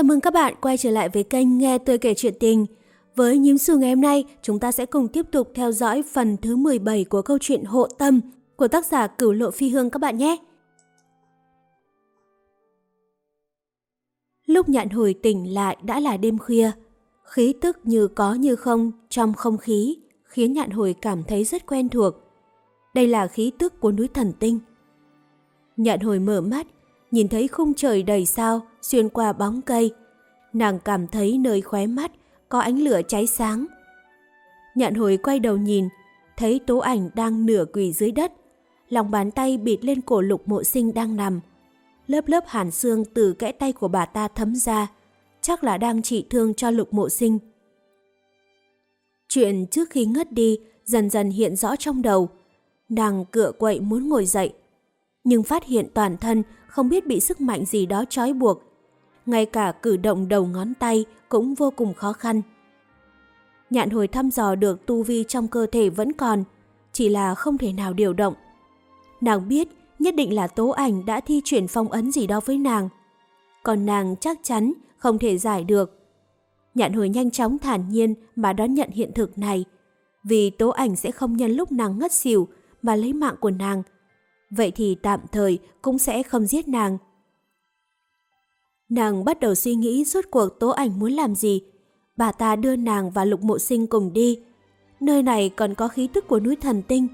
Chào mừng các bạn quay trở lại với kênh Nghe tôi kể chuyện tình. Với nhím xù ngày hôm nay, chúng ta sẽ cùng tiếp tục theo dõi phần thứ 17 của câu chuyện Hộ Tâm của tác giả Cửu Lộ Phi Hương các bạn nhé. Lúc nhạn hồi tỉnh lại đã là đêm khuya. Khí tức như có như không trong không khí khiến nhạn hồi cảm thấy rất quen thuộc. Đây là khí tức của núi thần tinh. Nhạn hồi mở mắt, nhìn thấy khung trời đầy sao xuyên qua bóng cây. Nàng cảm thấy nơi khóe mắt có ánh lửa cháy sáng. Nhạn hồi quay đầu nhìn, thấy tố ảnh đang nửa quỳ dưới đất. Lòng bàn tay bịt lên cổ lục mộ sinh đang nằm. Lớp lớp hàn xương từ kẽ tay của bà ta thấm ra, chắc là đang trị thương cho lục mộ sinh. Chuyện trước khi ngất đi dần dần hiện rõ trong đầu. Nàng cựa quậy muốn ngồi dậy, nhưng phát hiện toàn thân không biết bị sức mạnh gì đó trói buộc. Ngay cả cử động đầu ngón tay cũng vô cùng khó khăn. Nhạn hồi thăm dò được tu vi trong cơ thể vẫn còn, chỉ là không thể nào điều động. Nàng biết nhất định là tố ảnh đã thi chuyển phong ấn gì đó với nàng. Còn nàng chắc chắn không thể giải được. Nhạn hồi nhanh chóng thản nhiên mà đón nhận hiện thực này, vì tố ảnh sẽ không nhân lúc nàng ngất xỉu mà lấy mạng của nàng, vậy thì tạm thời cũng sẽ không giết nàng. Nàng bắt đầu suy nghĩ suốt cuộc tố ảnh muốn làm gì. Bà ta đưa nàng và lục mộ sinh cùng đi. Nơi này còn có khí tức của núi thần tinh.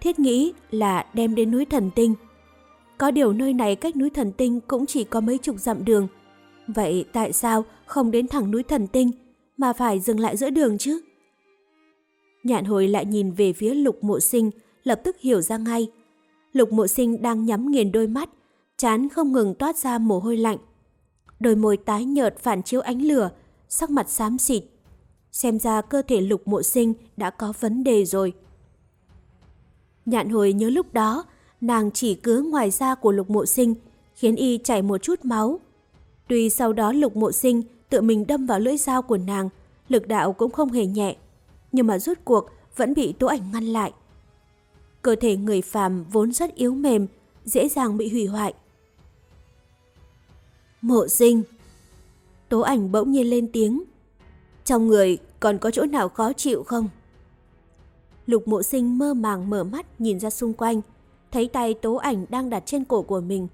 Thiết nghĩ là đem đến núi thần tinh. Có điều nơi này cách núi thần tinh cũng chỉ có mấy chục dặm đường. Vậy tại sao không đến thẳng núi thần tinh mà phải dừng lại giữa đường chứ? Nhạn hồi lại nhìn về phía lục mộ sinh, lập tức hiểu ra ngay. Lục mộ sinh đang nhắm nghiền đôi mắt, chán không ngừng toát ra mồ hôi lạnh. Đôi môi tái nhợt phản chiếu ánh lửa, sắc mặt xám xịt. Xem ra cơ thể lục mộ sinh đã có vấn đề rồi. Nhạn hồi nhớ lúc đó, nàng chỉ cứa ngoài da của lục mộ sinh, khiến y chảy một chút máu. Tuy sau đó lục mộ sinh tự mình đâm vào lưỡi dao của nàng, lực đạo cũng không hề nhẹ, nhưng mà rút cuộc vẫn bị tố ảnh ngăn lại. Cơ thể người phàm vốn rất yếu mềm, dễ dàng bị hủy hoại. Mộ sinh Tố ảnh bỗng nhiên lên tiếng. Trong người còn có chỗ nào khó chịu không? Lục mộ sinh mơ màng mở mắt nhìn ra xung quanh, thấy tay tố ảnh đang đặt trên cổ của mình.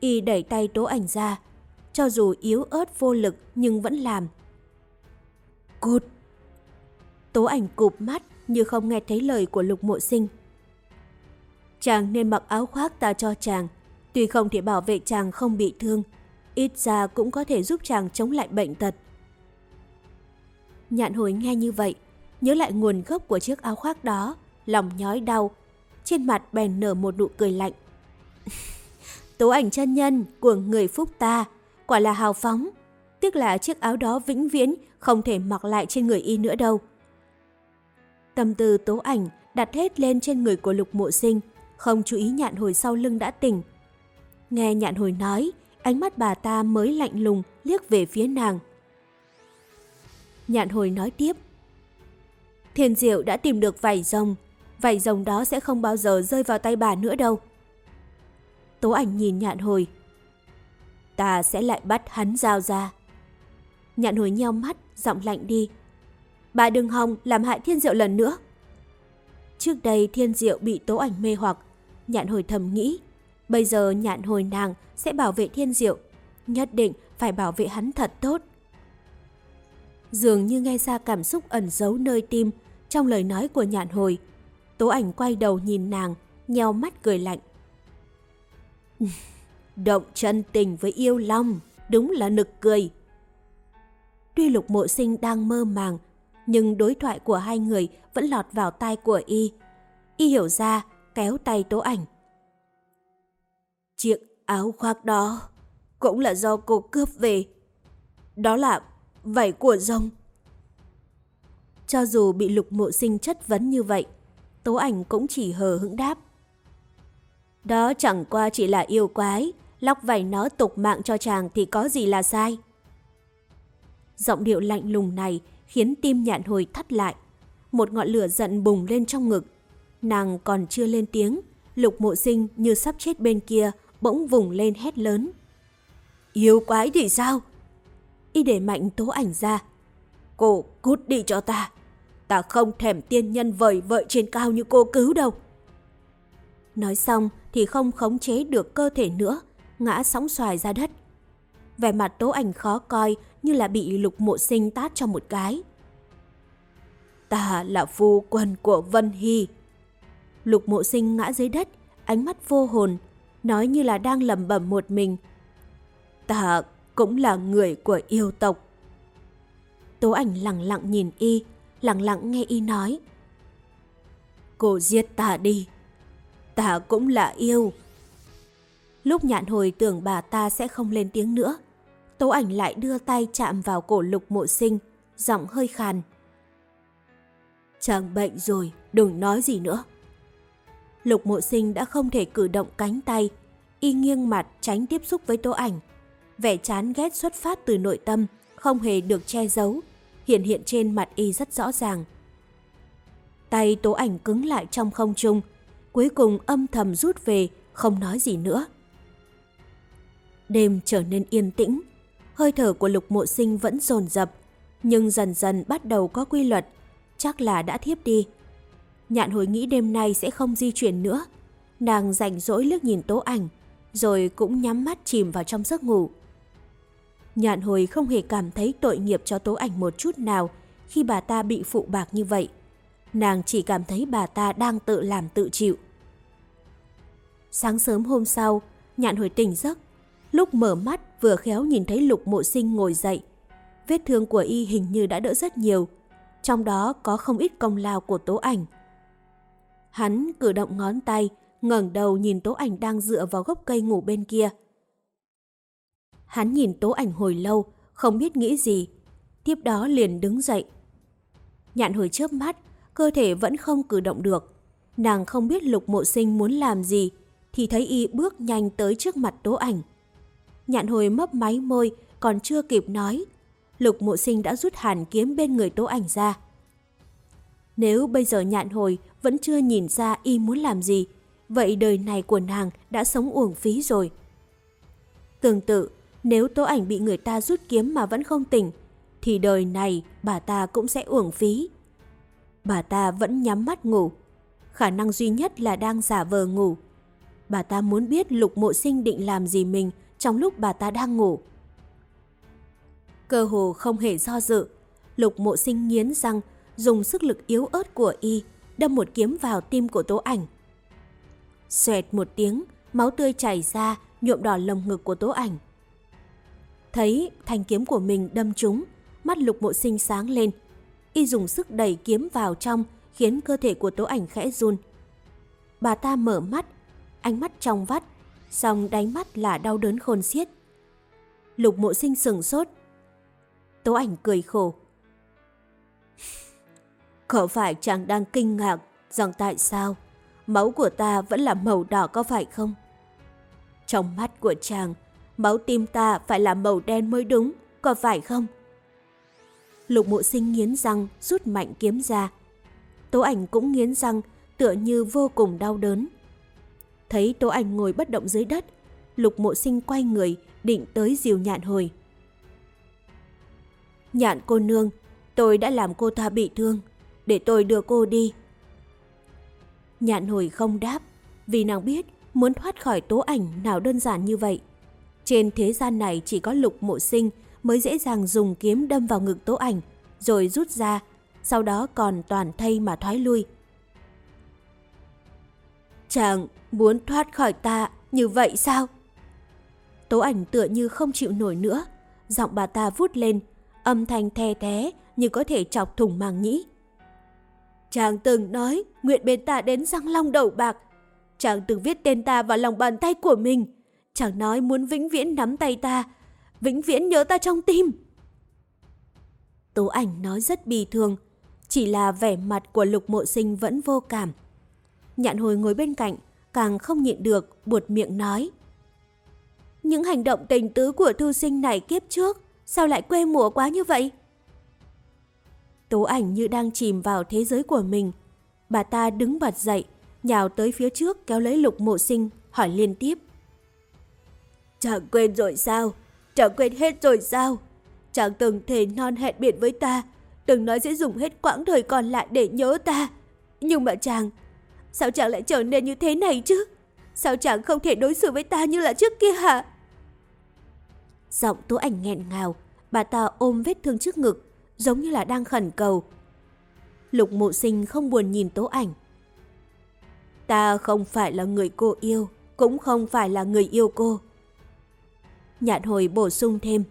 Y đẩy tay tố ảnh ra, cho dù yếu ớt vô lực nhưng vẫn làm. Cút! Tố ảnh cụp mắt như không nghe thấy lời của lục mộ sinh. Chàng nên mặc áo khoác ta cho chàng, tuy không thể bảo vệ chàng không bị thương, ít ra cũng có thể giúp chàng chống lại bệnh tật. Nhạn hồi nghe như vậy, nhớ lại nguồn gốc của chiếc áo khoác đó, lòng nhói đau, trên mặt bèn nở một nụ cười lạnh. Tố ảnh chân nhân của người phúc ta, quả là hào phóng, tiếc là chiếc áo đó vĩnh viễn không thể mặc lại trên người y nữa đâu. Tâm tư tố ảnh đặt hết lên trên người của lục mộ sinh, không chú ý nhạn hồi sau lưng đã tỉnh. Nghe nhạn hồi nói, ánh mắt bà ta mới lạnh lùng liếc về phía nàng. Nhạn hồi nói tiếp. Thiên diệu đã tìm được vảy rồng, vảy rồng đó sẽ không bao giờ rơi vào tay bà nữa đâu. Tố ảnh nhìn nhạn hồi. Ta sẽ lại bắt hắn giao ra. Nhạn hồi nheo mắt, giọng lạnh đi. Bà đừng hòng làm hại thiên diệu lần nữa. Trước đây thiên diệu bị tố ảnh mê hoặc, nhạn hồi thầm nghĩ. Bây giờ nhạn hồi nàng sẽ bảo vệ thiên diệu, nhất định phải bảo vệ hắn thật tốt. Dường như nghe ra cảm xúc ẩn giấu nơi tim trong lời nói của nhạn hồi. Tố ảnh quay đầu nhìn nàng, nheo mắt cười lạnh. Động chân tình với yêu long, đúng là nực cười. Tuy lục mộ sinh đang mơ màng, nhưng đối thoại của hai người vẫn lọt vào tai của y. Y hiểu ra, kéo tay tố ảnh. Chiếc áo khoác đó cũng là do cô cướp về. Đó là vảy của rồng. Cho dù bị lục mộ sinh chất vấn như vậy, tố ảnh cũng chỉ hờ hững đáp. Đó chẳng qua chỉ là yêu quái, lóc vảy nó tục mạng cho chàng thì có gì là sai. Giọng điệu lạnh lùng này khiến tim nhạn hồi thắt lại. Một ngọn lửa giận bùng lên trong ngực. Nàng còn chưa lên tiếng, lục mộ sinh như sắp chết bên kia, bỗng vùng lên hét lớn. Yêu quái thì sao? y để mạnh tố ảnh ra. Cô cút đi cho ta. Ta không thèm tiên nhân vời vợi trên cao như cô cứu đâu. Nói xong thì không khống chế được cơ thể nữa, ngã sóng xoài ra đất. Vẻ mặt tố ảnh khó coi như là bị lục mộ sinh tát cho một cái. Ta là phu quân của Vân Hy. Lục mộ sinh ngã dưới đất, ánh mắt vô hồn, nói như là đang lầm bẩm một mình. Ta cũng là người của yêu tộc. Tố ảnh lặng lặng nhìn y, lặng lặng nghe y nói. Cô giết ta đi. Ta cũng là yêu. Lúc nhạn hồi tưởng bà ta sẽ không lên tiếng nữa, Tố ảnh lại đưa tay chạm vào cổ lục mộ sinh, giọng hơi khàn. Chàng bệnh rồi, đừng nói gì nữa. Lục mộ sinh đã không thể cử động cánh tay, y nghiêng mặt tránh tiếp xúc với tố ảnh. Vẻ chán ghét xuất phát từ nội tâm, không hề được che giấu, hiện hiện trên mặt y rất rõ ràng. Tay tố ảnh cứng lại trong không trung, cuối cùng âm thầm rút về, không nói gì nữa. Đêm trở nên yên tĩnh, hơi thở của lục mộ sinh vẫn dồn dập, nhưng dần dần bắt đầu có quy luật, chắc là đã thiếp đi. Nhạn hồi nghĩ đêm nay sẽ không di chuyển nữa. Nàng rảnh rỗi lướt nhìn tố ảnh, rồi cũng nhắm mắt chìm vào trong giấc ngủ. Nhạn hồi không hề cảm thấy tội nghiệp cho tố ảnh một chút nào khi bà ta bị phụ bạc như vậy. Nàng chỉ cảm thấy bà ta đang tự làm tự chịu. Sáng sớm hôm sau, nhạn hồi tỉnh giấc. Lúc mở mắt vừa khéo nhìn thấy lục mộ sinh ngồi dậy. Vết thương của y hình như đã đỡ rất nhiều, trong đó có không ít công lao của tố ảnh. Hắn cử động ngón tay, ngẩng đầu nhìn tố ảnh đang dựa vào gốc cây ngủ bên kia. Hắn nhìn tố ảnh hồi lâu, không biết nghĩ gì. Tiếp đó liền đứng dậy. Nhạn hồi chớp mắt, cơ thể vẫn không cử động được. Nàng không biết lục mộ sinh muốn làm gì, thì thấy y bước nhanh tới trước mặt tố ảnh. Nhạn hồi mấp máy môi, còn chưa kịp nói. Lục mộ sinh đã rút hàn kiếm bên người tố ảnh ra. Nếu bây giờ nhạn hồi vẫn chưa nhìn ra y muốn làm gì, vậy đời này của nàng đã sống uổng phí rồi. Tương tự, nếu tố ảnh bị người ta rút kiếm mà vẫn không tỉnh, thì đời này bà ta cũng sẽ uổng phí. Bà ta vẫn nhắm mắt ngủ, khả năng duy nhất là đang giả vờ ngủ. Bà ta muốn biết lục mộ sinh định làm gì mình trong lúc bà ta đang ngủ. Cơ hồ không hề do dự, lục mộ sinh nghiến răng, dùng sức lực yếu ớt của y, đâm một kiếm vào tim của tố ảnh. Xoẹt một tiếng, máu tươi chảy ra, nhuộm đỏ lồng ngực của tố ảnh. Thấy thanh kiếm của mình đâm trúng, mắt lục mộ sinh sáng lên. Y dùng sức đẩy kiếm vào trong, khiến cơ thể của tố ảnh khẽ run. Bà ta mở mắt, ánh mắt trong vắt, xong đánh mắt là đau đớn khôn xiết. Lục mộ sinh sừng sốt. Tố ảnh cười khổ. Có phải chàng đang kinh ngạc rằng tại sao máu của ta vẫn là màu đỏ có phải không? Trong mắt của chàng, máu tim ta phải là màu đen mới đúng, có phải không? Lục mộ sinh nghiến răng, rút mạnh kiếm ra. Tố ảnh cũng nghiến răng, tựa như vô cùng đau đớn. Thấy Tố Ảnh ngồi bất động dưới đất, Lục Mộ Sinh quay người, định tới diều nhạn hồi. Nhạn cô nương, tôi đã làm cô ta bị thương, để tôi đưa cô đi. Nhạn hồi không đáp, vì nàng biết muốn thoát khỏi tố ảnh nào đơn giản như vậy. Trên thế gian này chỉ có lục mộ sinh mới dễ dàng dùng kiếm đâm vào ngực tố ảnh, rồi rút ra, sau đó còn toàn thây mà thoái lui. Chàng muốn thoát khỏi ta như vậy sao? Tố ảnh tựa như không chịu nổi nữa, giọng bà ta vút lên, âm thanh the thế như có thể chọc thủng màng nhĩ. Chàng từng nói nguyện bên ta đến răng long đầu bạc. Chàng từng viết tên ta vào lòng bàn tay của mình. Chàng nói muốn vĩnh viễn nắm tay ta, vĩnh viễn nhớ ta trong tim. Tố ảnh nói rất bì thường, chỉ là vẻ mặt của lục mộ sinh vẫn vô cảm. Nhạn hồi ngồi bên cạnh, càng không nhịn được, buột miệng nói. Những hành động tình tứ của thư sinh này kiếp trước, sao lại quê mùa quá như vậy? Tố ảnh như đang chìm vào thế giới của mình. Bà ta đứng bật dậy, nhào tới phía trước kéo lấy lục mộ sinh, hỏi liên tiếp. Chẳng quên rồi sao? Chẳng quên hết rồi sao? Chàng từng thề non hẹn biệt với ta, từng nói sẽ dùng hết quãng thời còn lại để nhớ ta. Nhưng mà chàng, sao chàng lại trở nên như thế này chứ? Sao chàng không thể đối xử với ta như là trước kia hả? Giọng tố ảnh nghẹn ngào, bà ta ôm vết thương trước ngực, giống như là đang khẩn cầu. Lục mộ sinh không buồn nhìn tố ảnh. Ta không phải là người cô yêu, cũng không phải là người yêu cô. Nhạn hồi bổ sung thêm.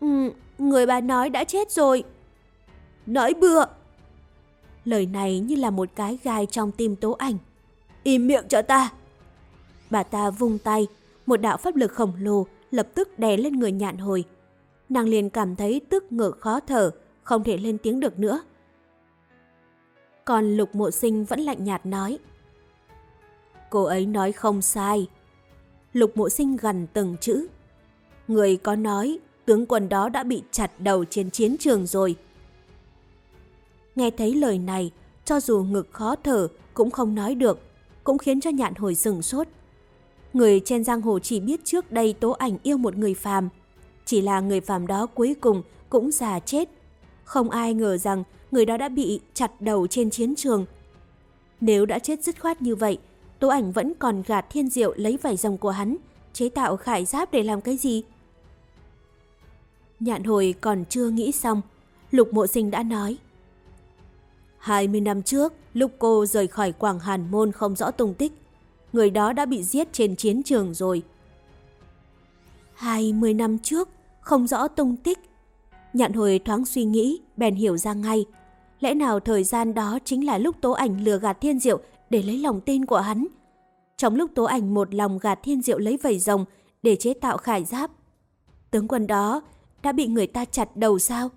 Ừ, người bà nói đã chết rồi. Nói bừa! Lời này như là một cái gai trong tim tố ảnh. Im miệng cho ta! Bà ta vung tay, một đạo pháp lực khổng lồ lập tức đè lên người nhạn hồi. Nàng liền cảm thấy tức ngực khó thở, không thể lên tiếng được nữa. Còn lục mộ sinh vẫn lạnh nhạt nói. Cô ấy nói không sai. Lục mộ sinh gần từng chữ. Người có nói tướng quân đó đã bị chặt đầu trên chiến trường rồi. Nghe thấy lời này, cho dù ngực khó thở cũng không nói được, cũng khiến cho nhạn hồi sừng sốt. Người trên giang hồ chỉ biết trước đây tố ảnh yêu một người phàm. Chỉ là người phàm đó cuối cùng cũng già chết. Không ai ngờ rằng người đó đã bị chặt đầu trên chiến trường. Nếu đã chết dứt khoát như vậy, tố ảnh vẫn còn gạt thiên diệu lấy vải rồng của hắn, chế tạo khải giáp để làm cái gì? Nhạn hồi còn chưa nghĩ xong, lục mộ sinh đã nói. 20 năm trước, lúc cô rời khỏi Quảng Hàn Môn không rõ tung tích, người đó đã bị giết trên chiến trường rồi. 20 năm trước, không rõ tung tích. Nhạn hồi thoáng suy nghĩ, bèn hiểu ra ngay. Lẽ nào thời gian đó chính là lúc tố ảnh lừa gạt thiên diệu để lấy lòng tin của hắn. Trong lúc tố ảnh một lòng gạt thiên diệu lấy vầy rồng để chế tạo khải giáp. Tướng quân đó đã bị người ta chặt đầu sao?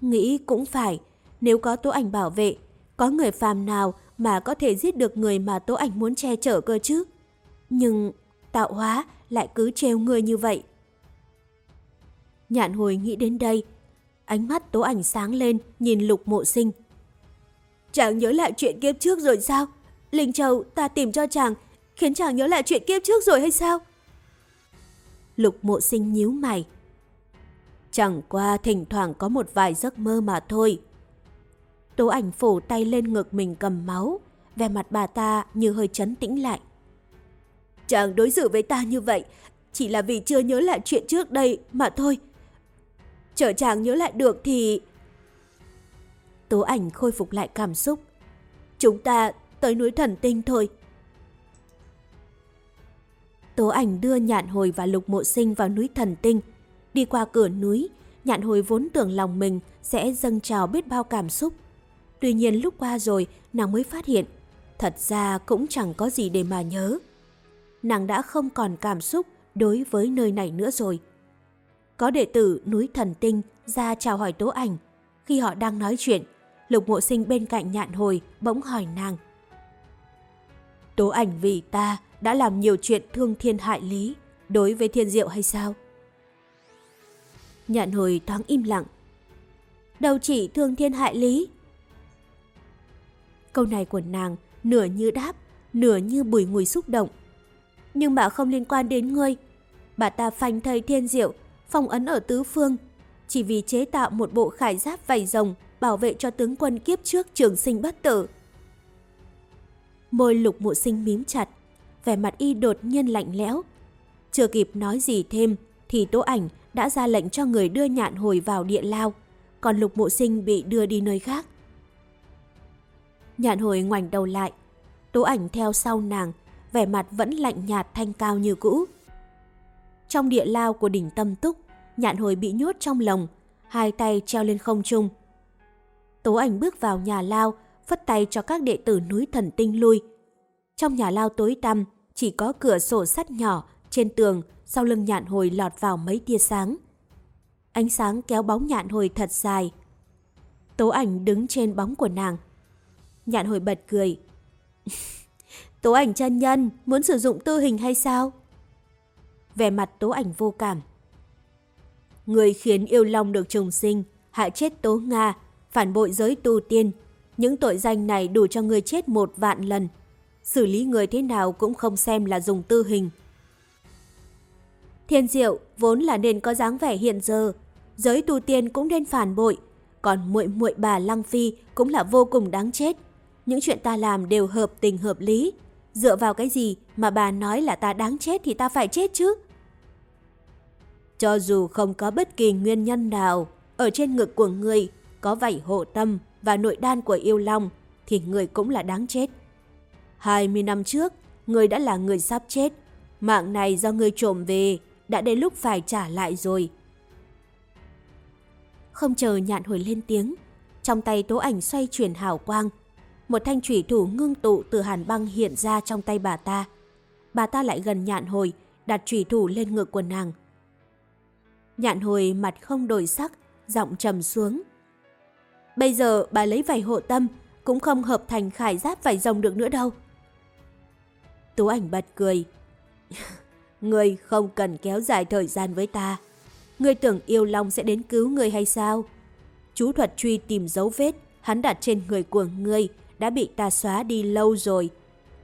Nghĩ cũng phải, nếu có tố ảnh bảo vệ, có người phàm nào mà có thể giết được người mà tố ảnh muốn che chở cơ chứ? Nhưng tạo hóa lại cứ trêu người như vậy. Nhạn hồi nghĩ đến đây, ánh mắt tố ảnh sáng lên nhìn lục mộ sinh. Chàng nhớ lại chuyện kiếp trước rồi sao? Linh Châu ta tìm cho chàng, khiến chàng nhớ lại chuyện kiếp trước rồi hay sao? Lục mộ sinh nhíu mày. Chẳng qua thỉnh thoảng có một vài giấc mơ mà thôi. Tố ảnh phủ tay lên ngực mình cầm máu, vẻ mặt bà ta như hơi chấn tĩnh lại. Chàng đối xử với ta như vậy, chỉ là vì chưa nhớ lại chuyện trước đây mà thôi. Chờ chàng nhớ lại được thì... Tố ảnh khôi phục lại cảm xúc. Chúng ta tới núi thần tinh thôi. Tố ảnh đưa nhạn hồi và lục mộ sinh vào núi thần tinh. Đi qua cửa núi, nhạn hồi vốn tưởng lòng mình sẽ dâng trào biết bao cảm xúc. Tuy nhiên lúc qua rồi, nàng mới phát hiện, thật ra cũng chẳng có gì để mà nhớ. Nàng đã không còn cảm xúc đối với nơi này nữa rồi. Có đệ tử núi thần tinh ra chào hỏi tố ảnh. Khi họ đang nói chuyện, lục mộ sinh bên cạnh nhạn hồi bỗng hỏi nàng. Tố ảnh vì ta đã làm nhiều chuyện thương thiên hại lý đối với thiên diệu hay sao? Nhạn hồi thoáng im lặng. đầu chỉ thương thiên hại lý. Câu này của nàng nửa như đáp, nửa như bùi ngùi xúc động. Nhưng mà không liên quan đến ngươi. Bà ta phanh thầy thiên diệu, phong ấn ở tứ phương, chỉ vì chế tạo một bộ khải giáp vảy rồng bảo vệ cho tướng quân kiếp trước trường sinh bất tử. Môi lục mộ sinh mím chặt, vẻ mặt y đột nhiên lạnh lẽo. Chưa kịp nói gì thêm thì tố ảnh đã ra lệnh cho người đưa nhạn hồi vào địa lao, còn lục mộ sinh bị đưa đi nơi khác. Nhạn hồi ngoảnh đầu lại, tố ảnh theo sau nàng, vẻ mặt vẫn lạnh nhạt thanh cao như cũ. Trong địa lao của đỉnh tâm túc, nhạn hồi bị nhốt trong lồng, hai tay treo lên không trung. Tố ảnh bước vào nhà lao, phất tay cho các đệ tử núi thần tinh lui. Trong nhà lao tối tăm, chỉ có cửa sổ sắt nhỏ trên tường sau lưng nhạn hồi lọt vào mấy tia sáng. Ánh sáng kéo bóng nhạn hồi thật dài. Tố ảnh đứng trên bóng của nàng. Nhạn hồi bật cười. Tố ảnh chân nhân, muốn sử dụng tư hình hay sao? Vẻ mặt tố ảnh vô cảm. Người khiến yêu long được trùng sinh, hại chết tố Nga, phản bội giới tu tiên. Những tội danh này đủ cho người chết một vạn lần. Xử lý người thế nào cũng không xem là dùng tư hình. Thiên diệu vốn là nên có dáng vẻ hiện giờ, Giới tu tiên cũng nên phản bội, còn muội muội bà Lăng Phi cũng là vô cùng đáng chết. Những chuyện ta làm đều hợp tình hợp lý. Dựa vào cái gì mà bà nói là ta đáng chết thì ta phải chết chứ? Cho dù không có bất kỳ nguyên nhân nào, ở trên ngực của người có vảy hộ tâm và nội đan của yêu long thì người cũng là đáng chết. 20 năm trước, người đã là người sắp chết. Mạng này do người trộm về, đã đến lúc phải trả lại rồi. Không chờ nhạn hồi lên tiếng, trong tay tố ảnh xoay chuyển hào quang. Một thanh thủy thủ ngưng tụ từ hàn băng hiện ra trong tay bà ta. Bà ta lại gần nhạn hồi, đặt thủy thủ lên ngực của nàng. Nhạn hồi mặt không đổi sắc, giọng trầm xuống. Bây giờ bà lấy vảy hộ tâm, cũng không hợp thành khải giáp vảy rồng được nữa đâu. Tú ảnh bật cười. Người không cần kéo dài thời gian với ta. Ngươi tưởng yêu long sẽ đến cứu người hay sao? Chú thuật truy tìm dấu vết, hắn đặt trên người của ngươi đã bị ta xóa đi lâu rồi.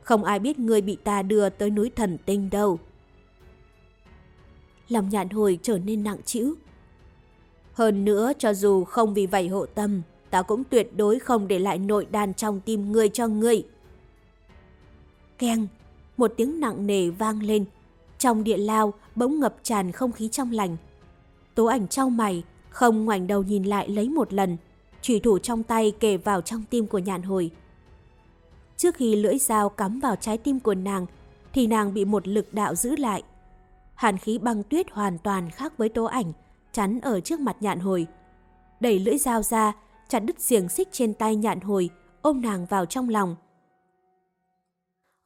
Không ai biết ngươi bị ta đưa tới núi thần tinh đâu. Lòng nhạn hồi trở nên nặng trĩu. Hơn nữa, cho dù không vì vậy hộ tâm, ta cũng tuyệt đối không để lại nội đàn trong tim người cho ngươi. Keng, một tiếng nặng nề vang lên. Trong địa lao bỗng ngập tràn không khí trong lành. Tố ảnh trao mày, không ngoảnh đầu nhìn lại lấy một lần. Chủy thủ trong tay kề vào trong tim của nhạn hồi. Trước khi lưỡi dao cắm vào trái tim của nàng, thì nàng bị một lực đạo giữ lại. Hàn khí băng tuyết hoàn toàn khác với tố ảnh, chắn ở trước mặt nhạn hồi. Đẩy lưỡi dao ra, chặt đứt xiềng xích trên tay nhạn hồi, ôm nàng vào trong lòng.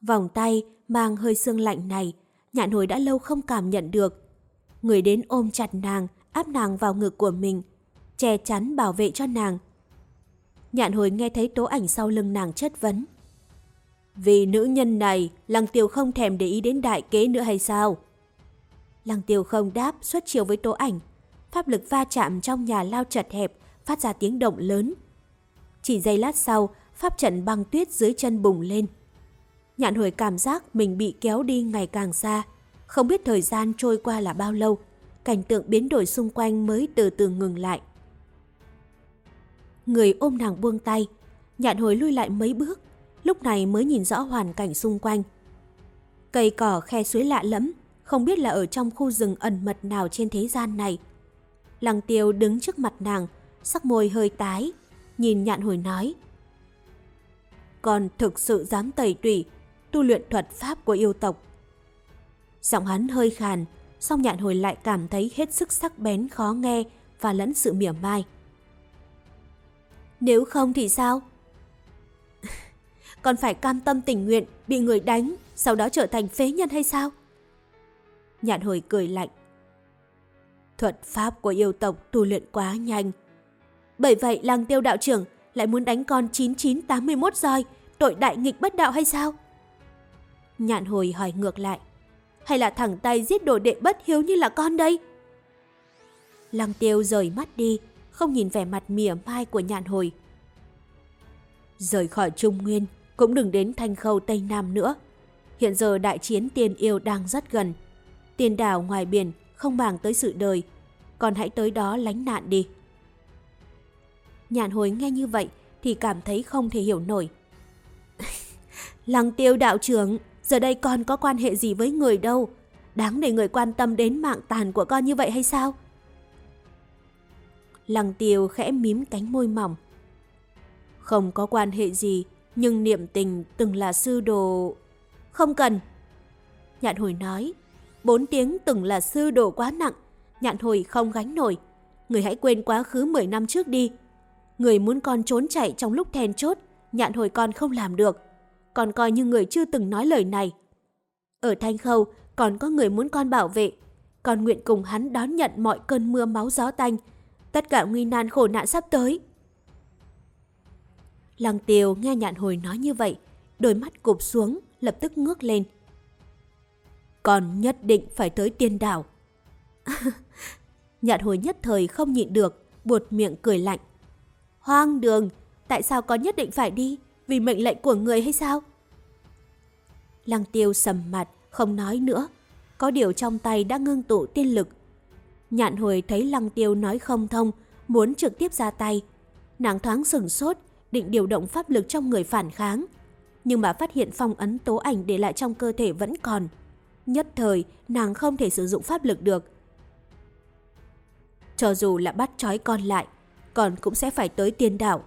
Vòng tay mang hơi xương lạnh này, nhạn hồi đã lâu không cảm nhận được. Người đến ôm chặt nàng, áp nàng vào ngực của mình, che chắn bảo vệ cho nàng. Nhạn hồi nghe thấy tố ảnh sau lưng nàng chất vấn. Vì nữ nhân này, Lăng Tiêu không thèm để ý đến đại kế nữa hay sao? Lăng Tiêu không đáp xuất chiều với tố ảnh. Pháp lực va chạm trong nhà lao chật hẹp, phát ra tiếng động lớn. Chỉ giây lát sau, pháp trận băng tuyết dưới chân bùng lên. Nhạn hồi cảm giác mình bị kéo đi ngày càng xa, không biết thời gian trôi qua là bao lâu, cảnh tượng biến đổi xung quanh mới từ từ ngừng lại. Người ôm nàng buông tay, nhạn hồi lui lại mấy bước, lúc này mới nhìn rõ hoàn cảnh xung quanh. Cây cỏ khe suối lạ lẫm, không biết là ở trong khu rừng ẩn mật nào trên thế gian này. Lăng tiêu đứng trước mặt nàng, sắc môi hơi tái, nhìn nhạn hồi nói. Còn thực sự dám tẩy tủy, tu luyện thuật pháp của yêu tộc. Giọng hắn hơi khàn, song nhạn hồi lại cảm thấy hết sức sắc bén khó nghe và lẫn sự mỉa mai. Nếu không thì sao? Còn phải cam tâm tình nguyện bị người đánh, sau đó trở thành phế nhân hay sao? Nhạn hồi cười lạnh. Thuật pháp của yêu tộc tu luyện quá nhanh. Bởi vậy lăng tiêu đạo trưởng lại muốn đánh con 9981 roi, tội đại nghịch bất đạo hay sao? Nhạn hồi hỏi ngược lại. Hay là thẳng tay giết đồ đệ bất hiếu như là con đây? Lăng tiêu rời mắt đi, không nhìn vẻ mặt mỉa mai của nhạn hồi. Rời khỏi Trung Nguyên, cũng đừng đến thanh khâu Tây Nam nữa. Hiện giờ đại chiến tiền yêu đang rất gần. Tiền đảo ngoài biển không bằng tới sự đời, còn hãy tới đó lánh nạn đi. Nhạn hồi nghe như vậy thì cảm thấy không thể hiểu nổi. Lăng tiêu đạo trưởng, giờ đây con có quan hệ gì với người đâu? Đáng để người quan tâm đến mạng tàn của con như vậy hay sao? Lăng tiêu khẽ mím cánh môi mỏng. Không có quan hệ gì, nhưng niệm tình từng là sư đồ... Không cần. Nhạn hồi nói, bốn tiếng từng là sư đồ quá nặng, nhạn hồi không gánh nổi. Người hãy quên quá khứ 10 năm trước đi. Người muốn con trốn chạy trong lúc then chốt, nhạn hồi con không làm được. Con coi như người chưa từng nói lời này. Ở Thanh Khâu còn có người muốn con bảo vệ. Con nguyện cùng hắn đón nhận mọi cơn mưa máu gió tanh, tất cả nguy nan khổ nạn sắp tới. Lăng Tiêu nghe nhạn hồi nói như vậy, đôi mắt cụp xuống, lập tức ngước lên. Còn nhất định phải tới tiên đảo. nhạn hồi nhất thời không nhịn được, buột miệng cười lạnh. Hoang đường, tại sao con nhất định phải đi? Vì mệnh lệnh của người hay sao? Lăng tiêu sầm mặt, không nói nữa. Có điều trong tay đã ngưng tụ tiên lực. Nhạn hồi thấy lăng tiêu nói không thông, muốn trực tiếp ra tay. Nàng thoáng sừng sốt, định điều động pháp lực trong người phản kháng. Nhưng mà phát hiện phong ấn tố ảnh để lại trong cơ thể vẫn còn. Nhất thời, nàng không thể sử dụng pháp lực được. Cho dù là bắt trói con lại, còn cũng sẽ phải tới tiên đảo.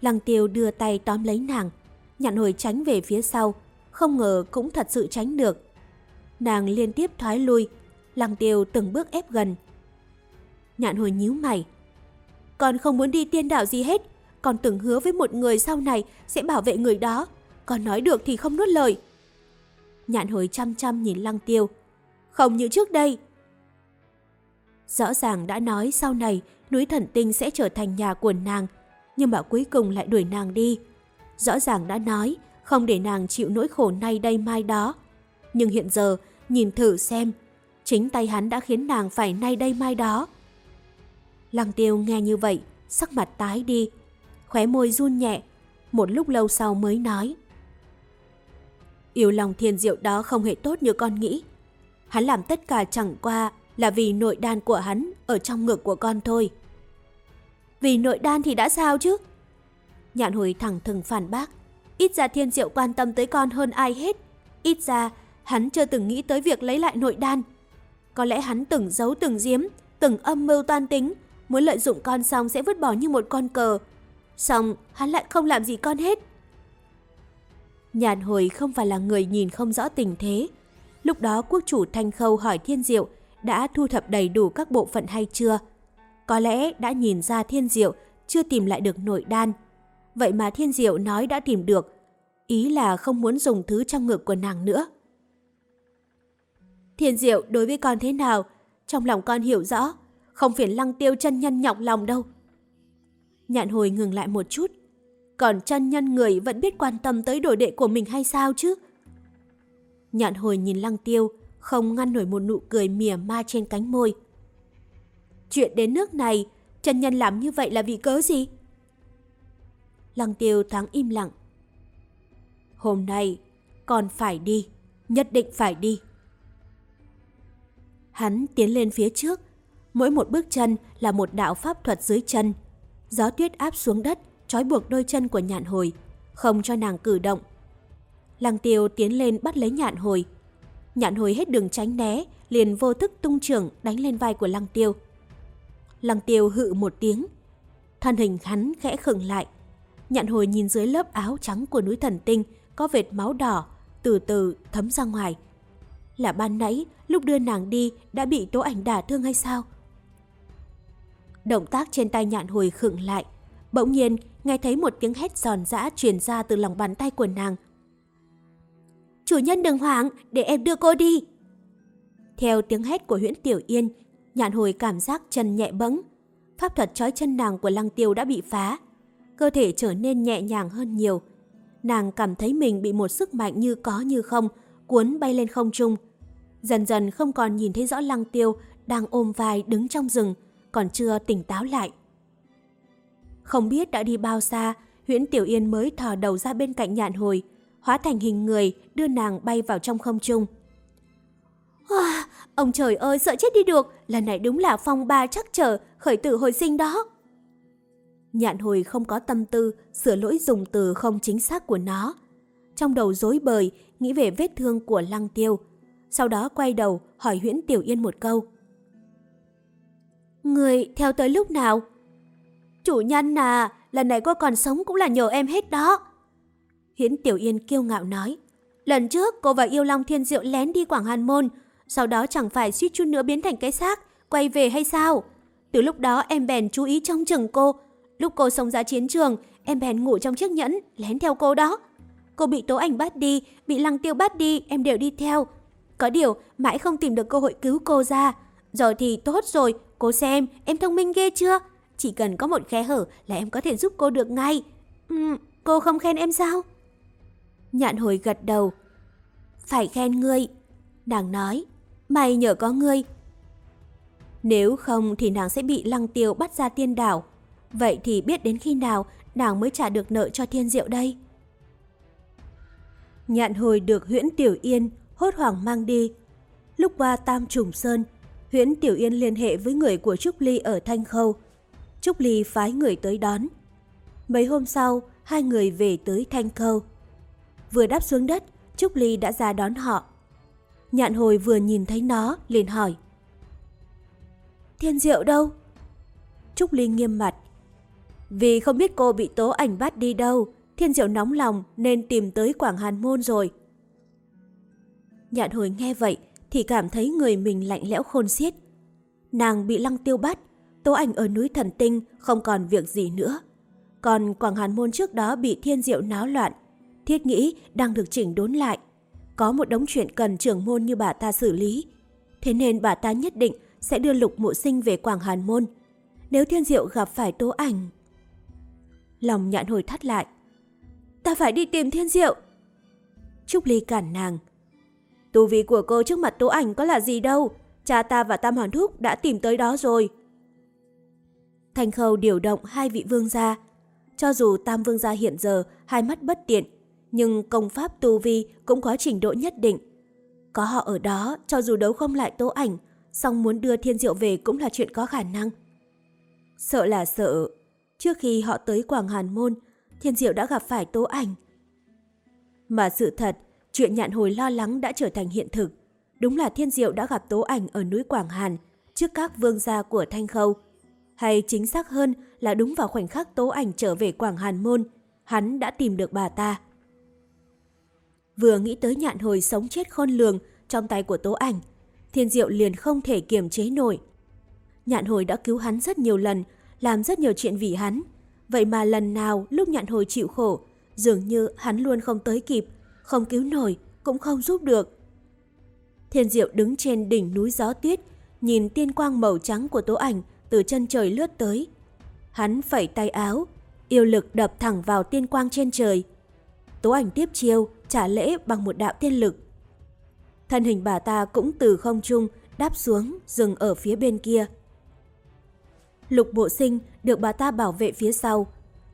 Lăng tiêu đưa tay tóm lấy nàng, nhạn hồi tránh về phía sau, không ngờ cũng thật sự tránh được. Nàng liên tiếp thoái lui, lăng tiêu từng bước ép gần. Nhạn hồi nhíu mày. Con không muốn đi tiên đảo gì hết, con từng hứa với một người sau này sẽ bảo vệ người đó. Con nói được thì không nuốt lời. Nhạn hồi chăm chăm nhìn lăng tiêu. Không như trước đây. Rõ ràng đã nói sau này núi thần tinh sẽ trở thành nhà của nàng, nhưng mà cuối cùng lại đuổi nàng đi. Rõ ràng đã nói không để nàng chịu nỗi khổ nay đây mai đó. Nhưng hiện giờ, nhìn thử xem, chính tay hắn đã khiến nàng phải nay đây mai đó. Lăng tiêu nghe như vậy, sắc mặt tái đi, khóe môi run nhẹ, một lúc lâu sau mới nói. Yêu lòng thiên diệu đó không hề tốt như con nghĩ. Hắn làm tất cả chẳng qua là vì nội đan của hắn ở trong ngực của con thôi. Vì nội đan thì đã sao chứ? Nhạn hồi thẳng thừng phản bác. Ít ra thiên diệu quan tâm tới con hơn ai hết. Ít ra hắn chưa từng nghĩ tới việc lấy lại nội đan. Có lẽ hắn từng giấu từng giếm, từng âm mưu toan tính, muốn lợi dụng con xong sẽ vứt bỏ như một con cờ. Xong, hắn lại không làm gì con hết. Nhàn hồi không phải là người nhìn không rõ tình thế. Lúc đó quốc chủ Thanh Khâu hỏi Thiên Diệu đã thu thập đầy đủ các bộ phận hay chưa. Có lẽ đã nhìn ra Thiên Diệu chưa tìm lại được nội đan. Vậy mà Thiên Diệu nói đã tìm được. Ý là không muốn dùng thứ trong ngực của nàng nữa. Thiên Diệu, đối với con thế nào? Trong lòng con hiểu rõ. Không phiền lăng tiêu chân nhân nhọc lòng đâu. Nhạn hồi ngừng lại một chút. Còn chân nhân người vẫn biết quan tâm tới đồ đệ của mình hay sao chứ? Nhạn hồi nhìn lăng tiêu, không ngăn nổi một nụ cười mỉa mai trên cánh môi. Chuyện đến nước này, chân nhân làm như vậy là vì cớ gì? Lăng tiêu thoáng im lặng. Hôm nay, còn phải đi, nhất định phải đi. Hắn tiến lên phía trước, mỗi một bước chân là một đạo pháp thuật dưới chân. Gió tuyết áp xuống đất, trói buộc đôi chân của nhạn hồi, không cho nàng cử động. Lăng tiêu tiến lên bắt lấy nhạn hồi. Nhạn hồi hết đường tránh né, liền vô thức tung trưởng đánh lên vai của lăng tiêu. Lăng tiêu hự một tiếng. Thân hình hắn khẽ khựng lại. Nhạn hồi nhìn dưới lớp áo trắng của núi thần tinh có vệt máu đỏ, từ từ thấm ra ngoài. Là ban nãy, lúc đưa nàng đi đã bị tố ảnh đả thương hay sao? Động tác trên tay nhạn hồi khựng lại. Bỗng nhiên, nghe thấy một tiếng hét giòn giã truyền ra từ lòng bàn tay của nàng. Chủ nhân đừng hoảng, để em đưa cô đi. Theo tiếng hét của huyễn Tiểu Yên, nhạn hồi cảm giác chân nhẹ bẫng. Pháp thuật trói chân nàng của lăng tiêu đã bị phá. Cơ thể trở nên nhẹ nhàng hơn nhiều. Nàng cảm thấy mình bị một sức mạnh như có như không, cuốn bay lên không trung. Dần dần không còn nhìn thấy rõ lăng tiêu đang ôm vai đứng trong rừng, còn chưa tỉnh táo lại. Không biết đã đi bao xa, Huyễn Tiểu Yên mới thò đầu ra bên cạnh nhạn hồi, hóa thành hình người đưa nàng bay vào trong không trung. À, ông trời ơi, sợ chết đi được, lần này đúng là phong ba chắc trở, khởi tử hồi sinh đó. Nhạn hồi không có tâm tư sửa lỗi dùng từ không chính xác của nó. Trong đầu rối bời, nghĩ về vết thương của lăng tiêu. Sau đó quay đầu hỏi huyễn Tiểu Yên một câu. Người theo tới lúc nào? Chủ nhân à, lần này cô còn sống cũng là nhờ em hết đó. Hiến Tiểu Yên kiêu ngạo nói. Lần trước cô và Yêu Long Thiên Diệu lén đi Quảng Hàn Môn, sau đó chẳng phải suýt chút nữa biến thành cái xác, quay về hay sao? Từ lúc đó em bèn chú ý trông chừng cô. Lúc cô sống ra chiến trường, em bèn ngủ trong chiếc nhẫn, lén theo cô đó. Cô bị tố ảnh bắt đi, bị lăng tiêu bắt đi, em đều đi theo. Có điều, mãi không tìm được cơ hội cứu cô ra. Giờ thì tốt rồi, cô xem, em thông minh ghê chưa? Chỉ cần có một khe hở là em có thể giúp cô được ngay. Uhm, cô không khen em sao? Nhạn hồi gật đầu. Phải khen ngươi. Nàng nói, mày nhờ có ngươi. Nếu không thì nàng sẽ bị lăng tiêu bắt ra tiên đảo. Vậy thì biết đến khi nào nàng mới trả được nợ cho thiên diệu đây? Nhạn hồi được huyễn tiểu yên hốt hoảng mang đi. Lúc qua Tam Trùng Sơn, Huyễn Tiểu Yên liên hệ với người của Trúc Ly ở Thanh Khâu. Trúc Ly phái người tới đón. Mấy hôm sau, hai người về tới Thanh Khâu. Vừa đáp xuống đất, Trúc Ly đã ra đón họ. Nhạn hồi vừa nhìn thấy nó, liền hỏi. Thiên Diệu đâu? Trúc Ly nghiêm mặt. Vì không biết cô bị tố ảnh bắt đi đâu, Thiên Diệu nóng lòng nên tìm tới Quảng Hàn Môn rồi. Nhạn hồi nghe vậy thì cảm thấy người mình lạnh lẽo khôn xiết. Nàng bị lăng tiêu bắt, tố ảnh ở núi thần tinh không còn việc gì nữa. Còn Quảng Hàn Môn trước đó bị Thiên Diệu náo loạn, thiết nghĩ đang được chỉnh đốn lại. Có một đống chuyện cần trưởng môn như bà ta xử lý. Thế nên bà ta nhất định sẽ đưa lục mộ sinh về Quảng Hàn Môn. Nếu Thiên Diệu gặp phải tố ảnh... Lòng nhạn hồi thắt lại. Ta phải đi tìm Thiên Diệu. Trúc Ly cản nàng. Tu vi của cô trước mặt tố ảnh có là gì đâu. Cha ta và Tam Hoàn Thúc đã tìm tới đó rồi. Thành khâu điều động hai vị vương gia. Cho dù Tam Vương gia hiện giờ hai mắt bất tiện, nhưng công pháp tu vi cũng có trình độ nhất định. Có họ ở đó, cho dù đấu không lại tố ảnh, song muốn đưa thiên diệu về cũng là chuyện có khả năng. Sợ là sợ, trước khi họ tới Quảng Hàn Môn, thiên diệu đã gặp phải tố ảnh. Mà sự thật, chuyện nhạn hồi lo lắng đã trở thành hiện thực. Đúng là thiên diệu đã gặp tố ảnh ở núi Quảng Hàn, trước các vương gia của Thanh Khâu. Hay chính xác hơn là đúng vào khoảnh khắc tố ảnh trở về Quảng Hàn Môn, hắn đã tìm được bà ta. Vừa nghĩ tới nhạn hồi sống chết khôn lường trong tay của tố ảnh, thiên diệu liền không thể kiềm chế nổi. Nhạn hồi đã cứu hắn rất nhiều lần, làm rất nhiều chuyện vì hắn. Vậy mà lần nào lúc nhạn hồi chịu khổ, dường như hắn luôn không tới kịp, không cứu nổi, cũng không giúp được. Thiên diệu đứng trên đỉnh núi gió tuyết, nhìn tiên quang màu trắng của tố ảnh từ chân trời lướt tới. Hắn phẩy tay áo, yêu lực đập thẳng vào tiên quang trên trời. Tố ảnh tiếp chiêu, trả lễ bằng một đạo tiên lực. Thân hình bà ta cũng từ không trung đáp xuống, dừng ở phía bên kia. Lục bộ sinh được bà ta bảo vệ phía sau.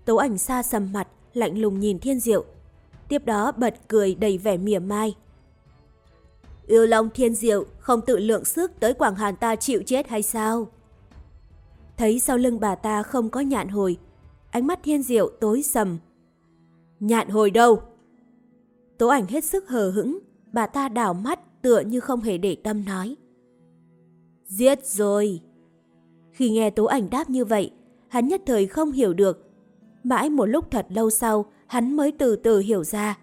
Tố ảnh xa sầm mặt, lạnh lùng nhìn thiên diệu. Tiếp đó bật cười đầy vẻ mỉa mai. Yêu lòng thiên diệu không tự lượng sức tới Quảng Hàn ta chịu chết hay sao? Thấy sau lưng bà ta không có nhạn hồi, ánh mắt thiên diệu tối sầm. Nhạn hồi đâu? Tố ảnh hết sức hờ hững, bà ta đảo mắt tựa như không hề để tâm nói. Giết rồi! Khi nghe tố ảnh đáp như vậy, hắn nhất thời không hiểu được. Mãi một lúc thật lâu sau, hắn mới từ từ hiểu ra.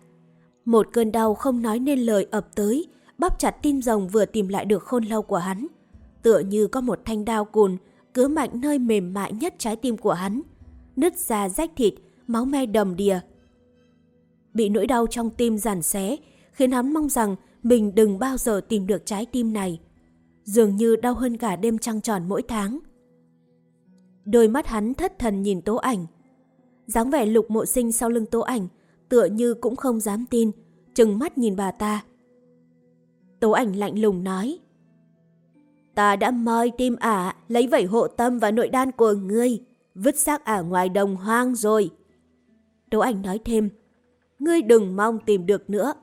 Một cơn đau không nói nên lời ập tới, bóp chặt tim rồng vừa tìm lại được khôn lâu của hắn. Tựa như có một thanh đao cùn, cứ mạnh nơi mềm mại nhất trái tim của hắn. Nứt ra rách thịt, máu me đầm đìa. Bị nỗi đau trong tim giàn xé, khiến hắn mong rằng mình đừng bao giờ tìm được trái tim này. Dường như đau hơn cả đêm trăng tròn mỗi tháng. Đôi mắt hắn thất thần nhìn tố ảnh. dáng vẻ lục mộ sinh sau lưng tố ảnh, tựa như cũng không dám tin, trừng mắt nhìn bà ta. Tố ảnh lạnh lùng nói. Ta đã moi tim ả, lấy vẩy hộ tâm và nội đan của ngươi, vứt xác ả ngoài đồng hoang rồi. Đỗ ảnh nói thêm, ngươi đừng mong tìm được nữa.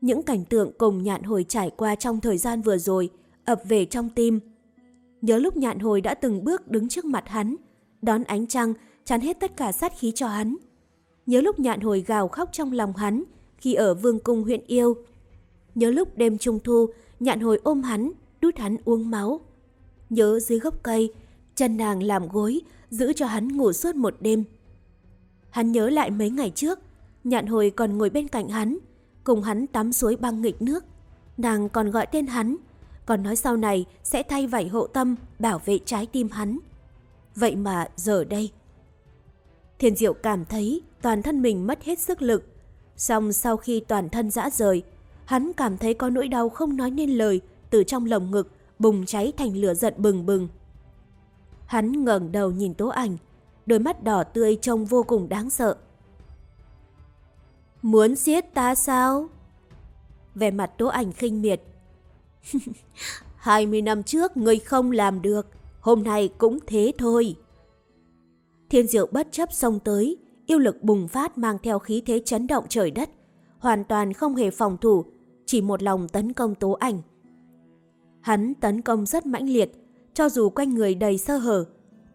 Những cảnh tượng cùng nhạn hồi trải qua trong thời gian vừa rồi ập về trong tim, Nhớ lúc nhạn hồi đã từng bước đứng trước mặt hắn, đón ánh trăng, chắn hết tất cả sát khí cho hắn. Nhớ lúc nhạn hồi gào khóc trong lòng hắn khi ở vương cung huyện yêu. Nhớ lúc đêm trung thu, nhạn hồi ôm hắn, đút hắn uống máu. Nhớ dưới gốc cây, chân nàng làm gối, giữ cho hắn ngủ suốt một đêm. Hắn nhớ lại mấy ngày trước, nhạn hồi còn ngồi bên cạnh hắn, cùng hắn tắm suối băng nghịch nước. Nàng còn gọi tên hắn, còn nói sau này sẽ thay vảy hộ tâm bảo vệ trái tim hắn. Vậy mà giờ đây... Thiên Diệu cảm thấy toàn thân mình mất hết sức lực. Xong sau khi toàn thân dã rời, hắn cảm thấy có nỗi đau không nói nên lời từ trong lồng ngực bùng cháy thành lửa giận bừng bừng. Hắn ngẩng đầu nhìn tố ảnh, đôi mắt đỏ tươi trông vô cùng đáng sợ. Muốn giết ta sao? Về mặt tố ảnh khinh miệt, 20 năm trước người không làm được, hôm nay cũng thế thôi. Thiên diệu bất chấp xông tới, yêu lực bùng phát mang theo khí thế chấn động trời đất, hoàn toàn không hề phòng thủ, chỉ một lòng tấn công tố ảnh. Hắn tấn công rất mãnh liệt, cho dù quanh người đầy sơ hở.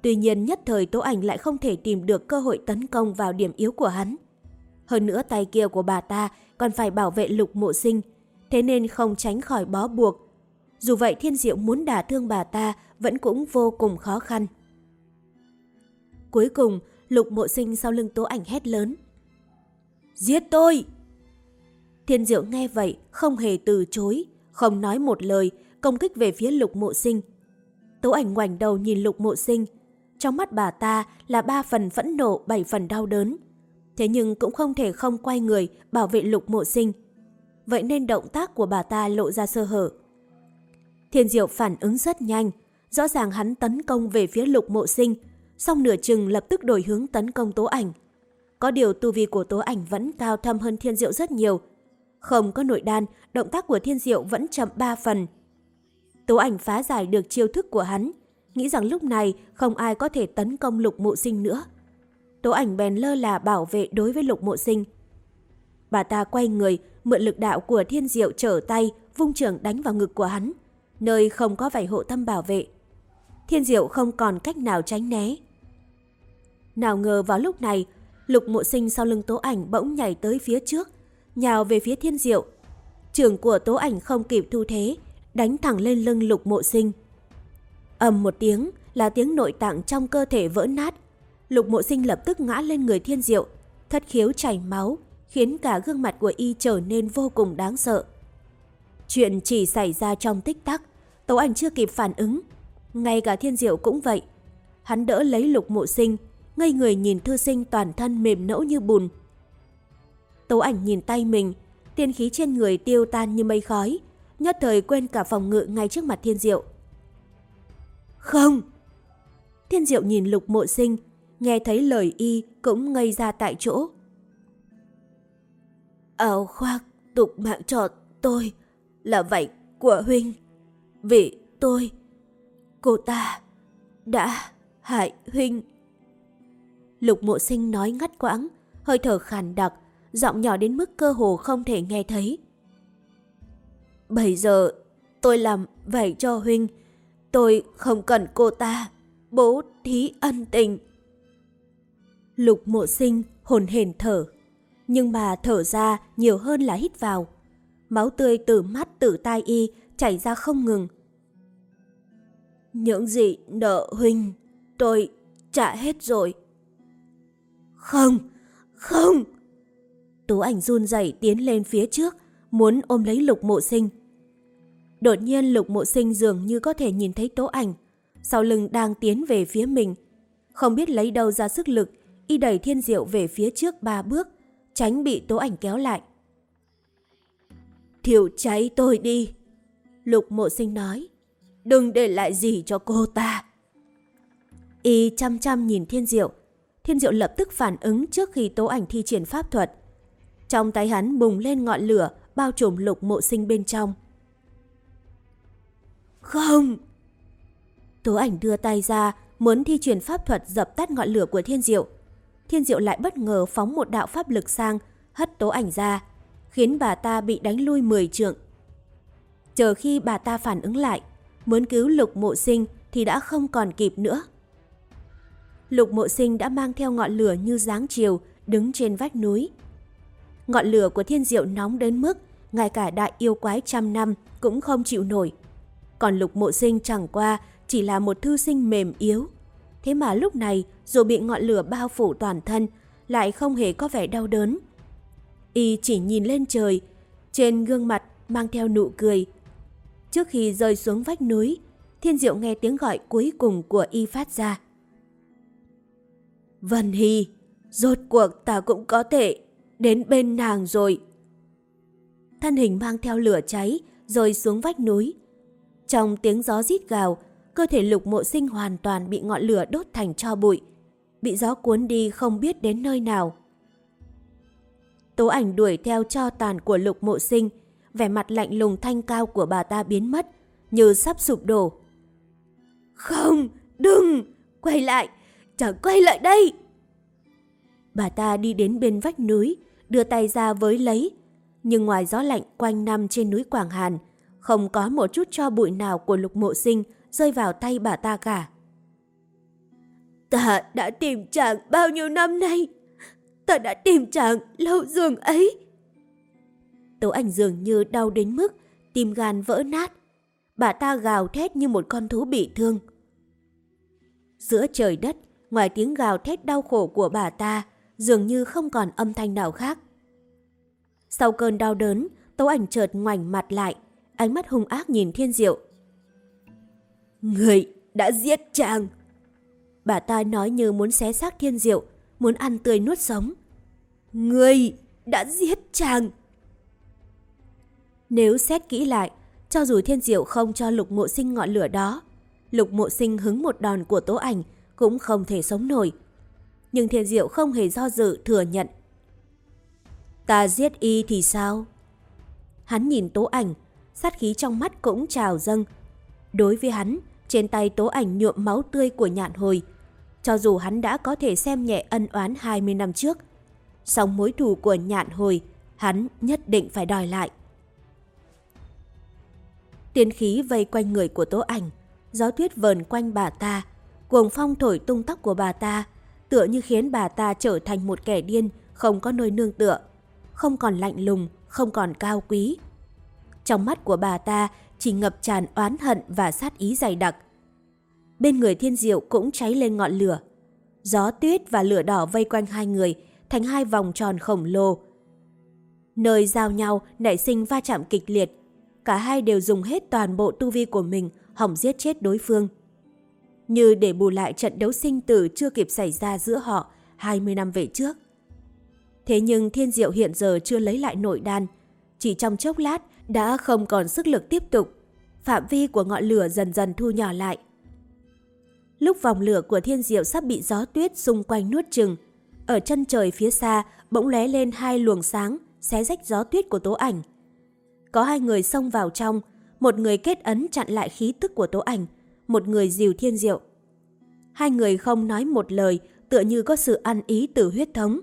Tuy nhiên nhất thời tố ảnh lại không thể tìm được cơ hội tấn công vào điểm yếu của hắn. Hơn nữa tay kia của bà ta còn phải bảo vệ lục mộ sinh, thế nên không tránh khỏi bó buộc. Dù vậy thiên diệu muốn đả thương bà ta vẫn cũng vô cùng khó khăn. Cuối cùng, lục mộ sinh sau lưng tố ảnh hét lớn. Giết tôi! Thiên diệu nghe vậy, không hề từ chối, không nói một lời, công kích về phía lục mộ sinh. Tố ảnh ngoảnh đầu nhìn lục mộ sinh. Trong mắt bà ta là ba phần phẫn nộ, bảy phần đau đớn. Thế nhưng cũng không thể không quay người bảo vệ lục mộ sinh. Vậy nên động tác của bà ta lộ ra sơ hở. Thiên diệu phản ứng rất nhanh. Rõ ràng hắn tấn công về phía lục mộ sinh, song nửa chừng lập tức đổi hướng tấn công tố ảnh. Có điều tu vi của tố ảnh vẫn cao thâm hơn thiên diệu rất nhiều. Không có nội đan, động tác của thiên diệu vẫn chậm ba phần. Tố ảnh phá giải được chiêu thức của hắn, nghĩ rằng lúc này không ai có thể tấn công lục mộ sinh nữa. Tố ảnh bèn lơ là bảo vệ đối với lục mộ sinh. Bà ta quay người, mượn lực đạo của thiên diệu trở tay, vung trường đánh vào ngực của hắn, nơi không có vảy hộ tâm bảo vệ. Thiên diệu không còn cách nào tránh né. Nào ngờ vào lúc này, lục mộ sinh sau lưng tố ảnh bỗng nhảy tới phía trước, nhào về phía thiên diệu. Trường của tố ảnh không kịp thu thế, đánh thẳng lên lưng lục mộ sinh. ầm một tiếng là tiếng nội tạng trong cơ thể vỡ nát. Lục mộ sinh lập tức ngã lên người thiên diệu, thất khiếu chảy máu, khiến cả gương mặt của y trở nên vô cùng đáng sợ. Chuyện chỉ xảy ra trong tích tắc, Tấu Ảnh chưa kịp phản ứng. Ngay cả thiên diệu cũng vậy. Hắn đỡ lấy lục mộ sinh, ngây người nhìn thư sinh toàn thân mềm nẫu như bùn. Tấu Ảnh nhìn tay mình, tiên khí trên người tiêu tan như mây khói, nhất thời quên cả phòng ngự ngay trước mặt thiên diệu. Không! Thiên diệu nhìn lục mộ sinh, nghe thấy lời y cũng ngây ra tại chỗ. Áo khoác tục mạng cho tôi là vậy của huynh. Vì tôi, cô ta đã hại huynh. Lục mộ sinh nói ngắt quãng, hơi thở khàn đặc, giọng nhỏ đến mức cơ hồ không thể nghe thấy. Bây giờ tôi làm vậy cho huynh, tôi không cần cô ta, bố thí ân tình. Lục mộ sinh hồn hển thở, nhưng mà thở ra nhiều hơn là hít vào. Máu tươi từ mắt từ tai y chảy ra không ngừng. Những gì nợ huynh, tôi trả hết rồi. Không, không! Tú ảnh run rẩy tiến lên phía trước, muốn ôm lấy lục mộ sinh. Đột nhiên lục mộ sinh dường như có thể nhìn thấy tố ảnh, sau lưng đang tiến về phía mình. Không biết lấy đâu ra sức lực, y đẩy thiên diệu về phía trước ba bước, tránh bị tố ảnh kéo lại. Thiểu cháy tôi đi. Lục mộ sinh nói, đừng để lại gì cho cô ta. Y chăm chăm nhìn thiên diệu, thiên diệu lập tức phản ứng trước khi tố ảnh thi triển pháp thuật. Trong tay hắn bùng lên ngọn lửa, bao trùm lục mộ sinh bên trong. Không! Tố ảnh đưa tay ra, muốn thi chuyển pháp thuật dập tắt ngọn lửa của thiên diệu. Thiên diệu lại bất ngờ phóng một đạo pháp lực sang, hất tố ảnh ra, khiến bà ta bị đánh lui 10 trượng. Chờ khi bà ta phản ứng lại, muốn cứu lục mộ sinh thì đã không còn kịp nữa. Lục mộ sinh đã mang theo ngọn lửa như dáng chiều, đứng trên vách núi. Ngọn lửa của thiên diệu nóng đến mức ngay cả đại yêu quái trăm năm cũng không chịu nổi. Còn lục mộ sinh chẳng qua chỉ là một thư sinh mềm yếu. Thế mà lúc này dù bị ngọn lửa bao phủ toàn thân lại không hề có vẻ đau đớn. Y chỉ nhìn lên trời, trên gương mặt mang theo nụ cười. Trước khi rơi xuống vách núi, Thiên Diệu nghe tiếng gọi cuối cùng của Y phát ra. Vân Hy, rốt cuộc ta cũng có thể đến bên nàng rồi. Thân hình mang theo lửa cháy, rồi xuống vách núi. Trong tiếng gió rít gào, cơ thể lục mộ sinh hoàn toàn bị ngọn lửa đốt thành cho bụi, bị gió cuốn đi không biết đến nơi nào. Tố ảnh đuổi theo cho tàn của lục mộ sinh, vẻ mặt lạnh lùng thanh cao của bà ta biến mất, như sắp sụp đổ. Không, đừng, quay lại, chẳng quay lại đây. Bà ta đi đến bên vách núi, đưa tay ra với lấy. Nhưng ngoài gió lạnh quanh năm trên núi Quảng Hàn, không có một chút cho bụi nào của lục mộ sinh rơi vào tay bà ta cả. Ta đã tìm chàng bao nhiêu năm nay? Ta đã tìm chàng lâu giường ấy. Tố ảnh dường như đau đến mức tim gan vỡ nát. Bà ta gào thét như một con thú bị thương. Giữa trời đất, ngoài tiếng gào thét đau khổ của bà ta, dường như không còn âm thanh nào khác. Sau cơn đau đớn, Tố ảnh chợt ngoảnh mặt lại, ánh mắt hung ác nhìn thiên diệu. Người đã giết chàng! Bà ta nói như muốn xé xác thiên diệu, muốn ăn tươi nuốt sống. Người đã giết chàng! Nếu xét kỹ lại, cho dù thiên diệu không cho lục mộ sinh ngọn lửa đó, lục mộ sinh hứng một đòn của tố ảnh cũng không thể sống nổi. Nhưng thiên diệu không hề do dự thừa nhận. Ta giết y thì sao? Hắn nhìn tố ảnh, sát khí trong mắt cũng trào dâng. Đối với hắn, trên tay tố ảnh nhuộm máu tươi của nhạn hồi. Cho dù hắn đã có thể xem nhẹ ân oán 20 năm trước, song mối thù của nhạn hồi, hắn nhất định phải đòi lại. Tiên khí vây quanh người của tố ảnh, gió tuyết vờn quanh bà ta, cuồng phong thổi tung tóc của bà ta, tựa như khiến bà ta trở thành một kẻ điên, không có nơi nương tựa, không còn lạnh lùng, không còn cao quý. Trong mắt của bà ta chỉ ngập tràn oán hận và sát ý dày đặc. Bên người thiên diệu cũng cháy lên ngọn lửa. Gió tuyết và lửa đỏ vây quanh hai người thành hai vòng tròn khổng lồ. Nơi giao nhau nảy sinh va chạm kịch liệt. Cả hai đều dùng hết toàn bộ tu vi của mình hỏng giết chết đối phương. Như để bù lại trận đấu sinh tử chưa kịp xảy ra giữa họ 20 năm về trước. Thế nhưng thiên diệu hiện giờ chưa lấy lại nội đan. Chỉ trong chốc lát đã không còn sức lực tiếp tục. Phạm vi của ngọn lửa dần dần thu nhỏ lại. Lúc vòng lửa của thiên diệu sắp bị gió tuyết xung quanh nuốt chừng, ở chân trời phía xa bỗng lóe lên hai luồng sáng, xé rách gió tuyết của tố ảnh. Có hai người xông vào trong, một người kết ấn chặn lại khí tức của tố ảnh, một người dìu thiên diệu. Hai người không nói một lời, tựa như có sự ăn ý từ huyết thống.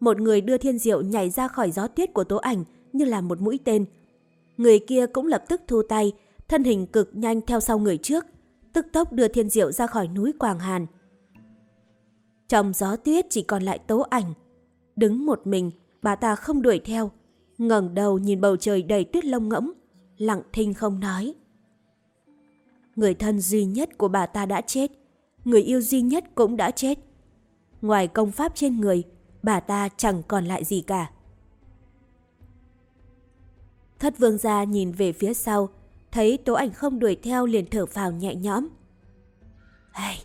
Một người đưa thiên diệu nhảy ra khỏi gió tuyết của tố ảnh như là một mũi tên. Người kia cũng lập tức thu tay, thân hình cực nhanh theo sau người trước, tức tốc đưa thiên diệu ra khỏi núi Quảng Hàn. Trong gió tuyết chỉ còn lại tố ảnh. Đứng một mình, bà ta không đuổi theo, ngẩng đầu nhìn bầu trời đầy tuyết lông ngỗng, lặng thinh không nói. Người thân duy nhất của bà ta đã chết, người yêu duy nhất cũng đã chết. Ngoài công pháp trên người, bà ta chẳng còn lại gì cả. Thất vương gia nhìn về phía sau, thấy tố ảnh không đuổi theo liền thở phào nhẹ nhõm. Hey,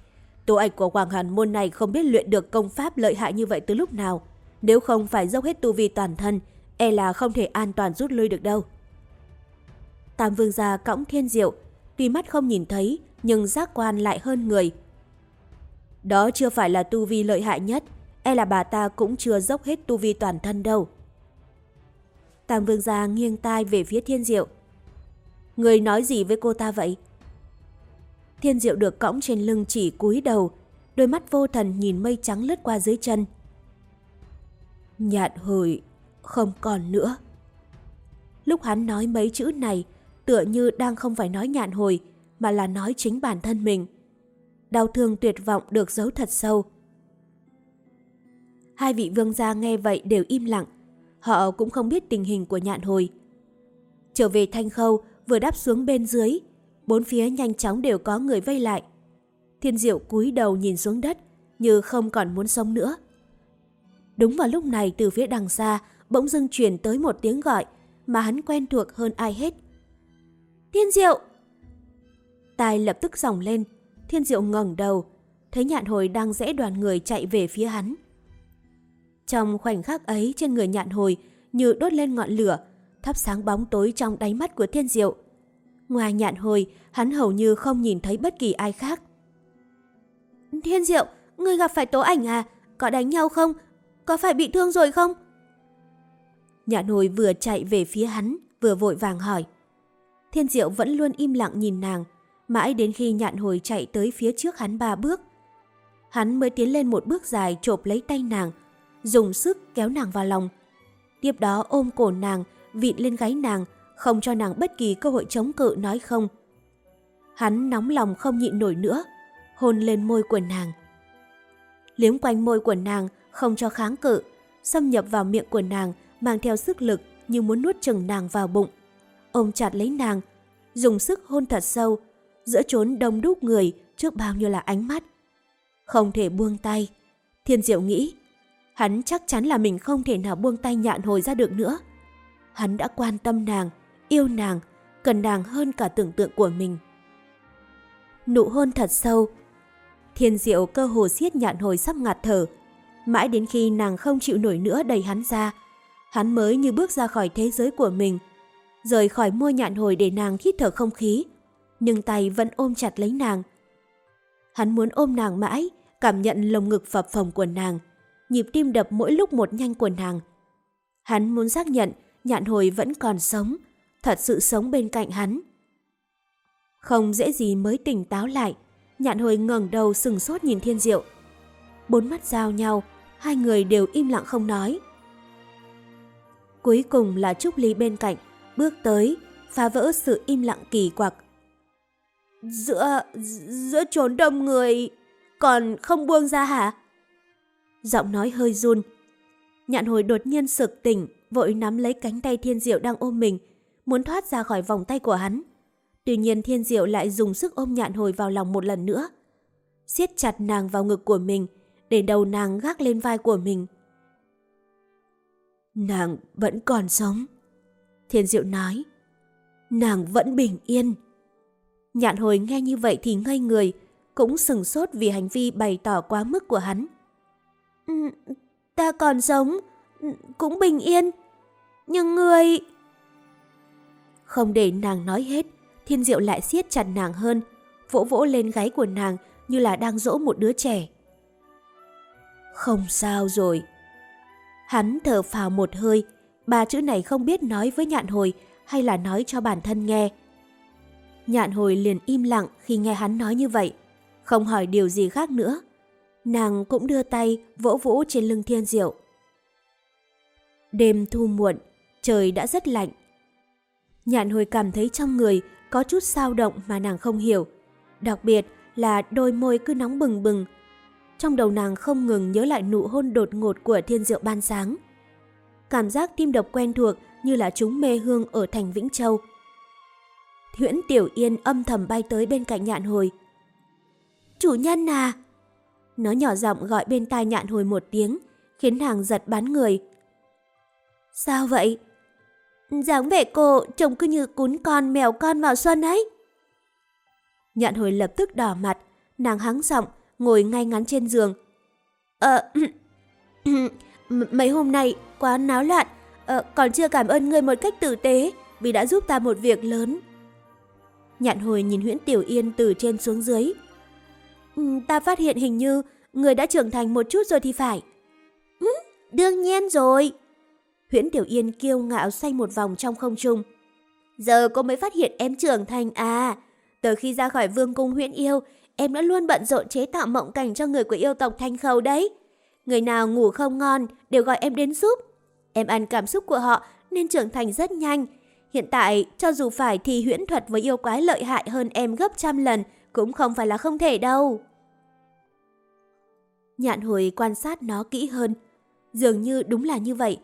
tố ảnh của Hoàng Hàn môn này không biết luyện được công pháp lợi hại như vậy từ lúc nào. Nếu không phải dốc hết tu vi toàn thân, e là không thể an toàn rút lui được đâu. Tam vương gia cõng thiên diệu, tuy mắt không nhìn thấy nhưng giác quan lại hơn người. Đó chưa phải là tu vi lợi hại nhất, e là bà ta cũng chưa dốc hết tu vi toàn thân đâu. Tam vương gia nghiêng tai về phía thiên diệu. Người nói gì với cô ta vậy? Thiên diệu được cõng trên lưng chỉ cúi đầu, đôi mắt vô thần nhìn mây trắng lướt qua dưới chân. Nhạn hồi, không còn nữa. Lúc hắn nói mấy chữ này, tựa như đang không phải nói nhạn hồi, mà là nói chính bản thân mình. Đau thương tuyệt vọng được giấu thật sâu. Hai vị vương gia nghe vậy đều im lặng, họ cũng không biết tình hình của nhạn hồi. Trở về thanh khâu, vừa đáp xuống bên dưới, bốn phía nhanh chóng đều có người vây lại. Thiên diệu cúi đầu nhìn xuống đất, như không còn muốn sống nữa. Đúng vào lúc này từ phía đằng xa, bỗng dưng truyền tới một tiếng gọi mà hắn quen thuộc hơn ai hết. Thiên diệu! tài lập tức dòng lên, thiên diệu ngẩng đầu, thấy nhạn hồi đang rẽ đoàn người chạy về phía hắn. Trong khoảnh khắc ấy trên người nhạn hồi như đốt lên ngọn lửa, thắp sáng bóng tối trong đáy mắt của thiên diệu. Ngoài nhạn hồi, hắn hầu như không nhìn thấy bất kỳ ai khác. Thiên diệu, người gặp phải tố ảnh à? Có đánh nhau không? Có phải bị thương rồi không? Nhạn hồi vừa chạy về phía hắn, vừa vội vàng hỏi. Thiên diệu vẫn luôn im lặng nhìn nàng, mãi đến khi nhạn hồi chạy tới phía trước hắn ba bước. Hắn mới tiến lên một bước dài chộp lấy tay nàng, dùng sức kéo nàng vào lòng. Tiếp đó ôm cổ nàng, vịn lên gáy nàng, không cho nàng bất kỳ cơ hội chống cự nói không. Hắn nóng lòng không nhịn nổi nữa, hôn lên môi của nàng. Liếm quanh môi của nàng không cho kháng cự, xâm nhập vào miệng của nàng mang theo sức lực như muốn nuốt chừng nàng vào bụng. Ôm chặt lấy nàng, dùng sức hôn thật sâu, giữa chốn đông đúc người trước bao nhiêu là ánh mắt. Không thể buông tay. Thiên Diệu nghĩ, hắn chắc chắn là mình không thể nào buông tay nhạn hồi ra được nữa. Hắn đã quan tâm nàng, yêu nàng, cần nàng hơn cả tưởng tượng của mình. Nụ hôn thật sâu. Thiên Diệu cơ hồ siết nhạn hồi sắp ngạt thở. Mãi đến khi nàng không chịu nổi nữa đẩy hắn ra, hắn mới như bước ra khỏi thế giới của mình, rời khỏi môi nhạn hồi để nàng hít thở không khí, nhưng tay vẫn ôm chặt lấy nàng. Hắn muốn ôm nàng mãi, cảm nhận lồng ngực phập phồng của nàng, nhịp tim đập mỗi lúc một nhanh của nàng. Hắn muốn xác nhận nhạn hồi vẫn còn sống, thật sự sống bên cạnh hắn. Không dễ gì mới tỉnh táo lại, nhạn hồi ngẩng đầu sừng sốt nhìn thiên diệu. Bốn mắt giao nhau, hai người đều im lặng không nói. Cuối cùng là Trúc Ly bên cạnh, bước tới, phá vỡ sự im lặng kỳ quặc. Giữa, giữa trốn đông người, còn không buông ra hả? Giọng nói hơi run. Nhạn hồi đột nhiên sực tỉnh, vội nắm lấy cánh tay thiên diệu đang ôm mình, muốn thoát ra khỏi vòng tay của hắn. Tuy nhiên thiên diệu lại dùng sức ôm nhạn hồi vào lòng một lần nữa. siết chặt nàng vào ngực của mình, để đầu nàng gác lên vai của mình. Nàng vẫn còn sống. Thiên diệu nói. Nàng vẫn bình yên. Nhạn hồi nghe như vậy thì ngây người, cũng sừng sốt vì hành vi bày tỏ quá mức của hắn. Ừ, ta còn sống, ừ, cũng bình yên. Nhưng người... Không để nàng nói hết, thiên diệu lại siết chặt nàng hơn, vỗ vỗ lên gáy của nàng như là đang dỗ một đứa trẻ. Không sao rồi. Hắn thở phào một hơi, ba chữ này không biết nói với nhạn hồi hay là nói cho bản thân nghe. Nhạn hồi liền im lặng khi nghe hắn nói như vậy, không hỏi điều gì khác nữa. Nàng cũng đưa tay vỗ vỗ trên lưng thiên diệu. Đêm thu muộn, trời đã rất lạnh. Nhạn hồi cảm thấy trong người có chút sao động mà nàng không hiểu. Đặc biệt là đôi môi cứ nóng bừng bừng. Trong đầu nàng không ngừng nhớ lại nụ hôn đột ngột của thiên diệu ban sáng. Cảm giác tim đập quen thuộc như là chúng mê hương ở thành Vĩnh Châu. Huyễn Tiểu Yên âm thầm bay tới bên cạnh nhạn hồi. Chủ nhân à! Nó nhỏ giọng gọi bên tai nhạn hồi một tiếng, khiến nàng giật bắn người. Sao vậy? dáng vẻ cô trông cứ như cún con mèo con vào xuân ấy. Nhạn hồi lập tức đỏ mặt, nàng hắng giọng ngồi ngay ngắn trên giường. Ờ, mấy hôm nay quá náo loạn, ờ, còn chưa cảm ơn ngươi một cách tử tế vì đã giúp ta một việc lớn. Nhạn hồi nhìn Huyễn Tiểu Yên từ trên xuống dưới. Ừ, ta phát hiện hình như người đã trưởng thành một chút rồi thì phải. Ừ, đương nhiên rồi. Huyễn Tiểu Yên kiêu ngạo xoay một vòng trong không trung. Giờ cô mới phát hiện em trưởng thành à. Từ khi ra khỏi vương cung huyễn yêu, em đã luôn bận rộn chế tạo mộng cảnh cho người của yêu tộc thanh khâu đấy. Người nào ngủ không ngon đều gọi em đến giúp. Em ăn cảm xúc của họ nên trưởng thành rất nhanh. Hiện tại, cho dù phải thì huyễn thuật với yêu quái lợi hại hơn em gấp trăm lần cũng không phải là không thể đâu. Nhạn hồi quan sát nó kỹ hơn. Dường như đúng là như vậy.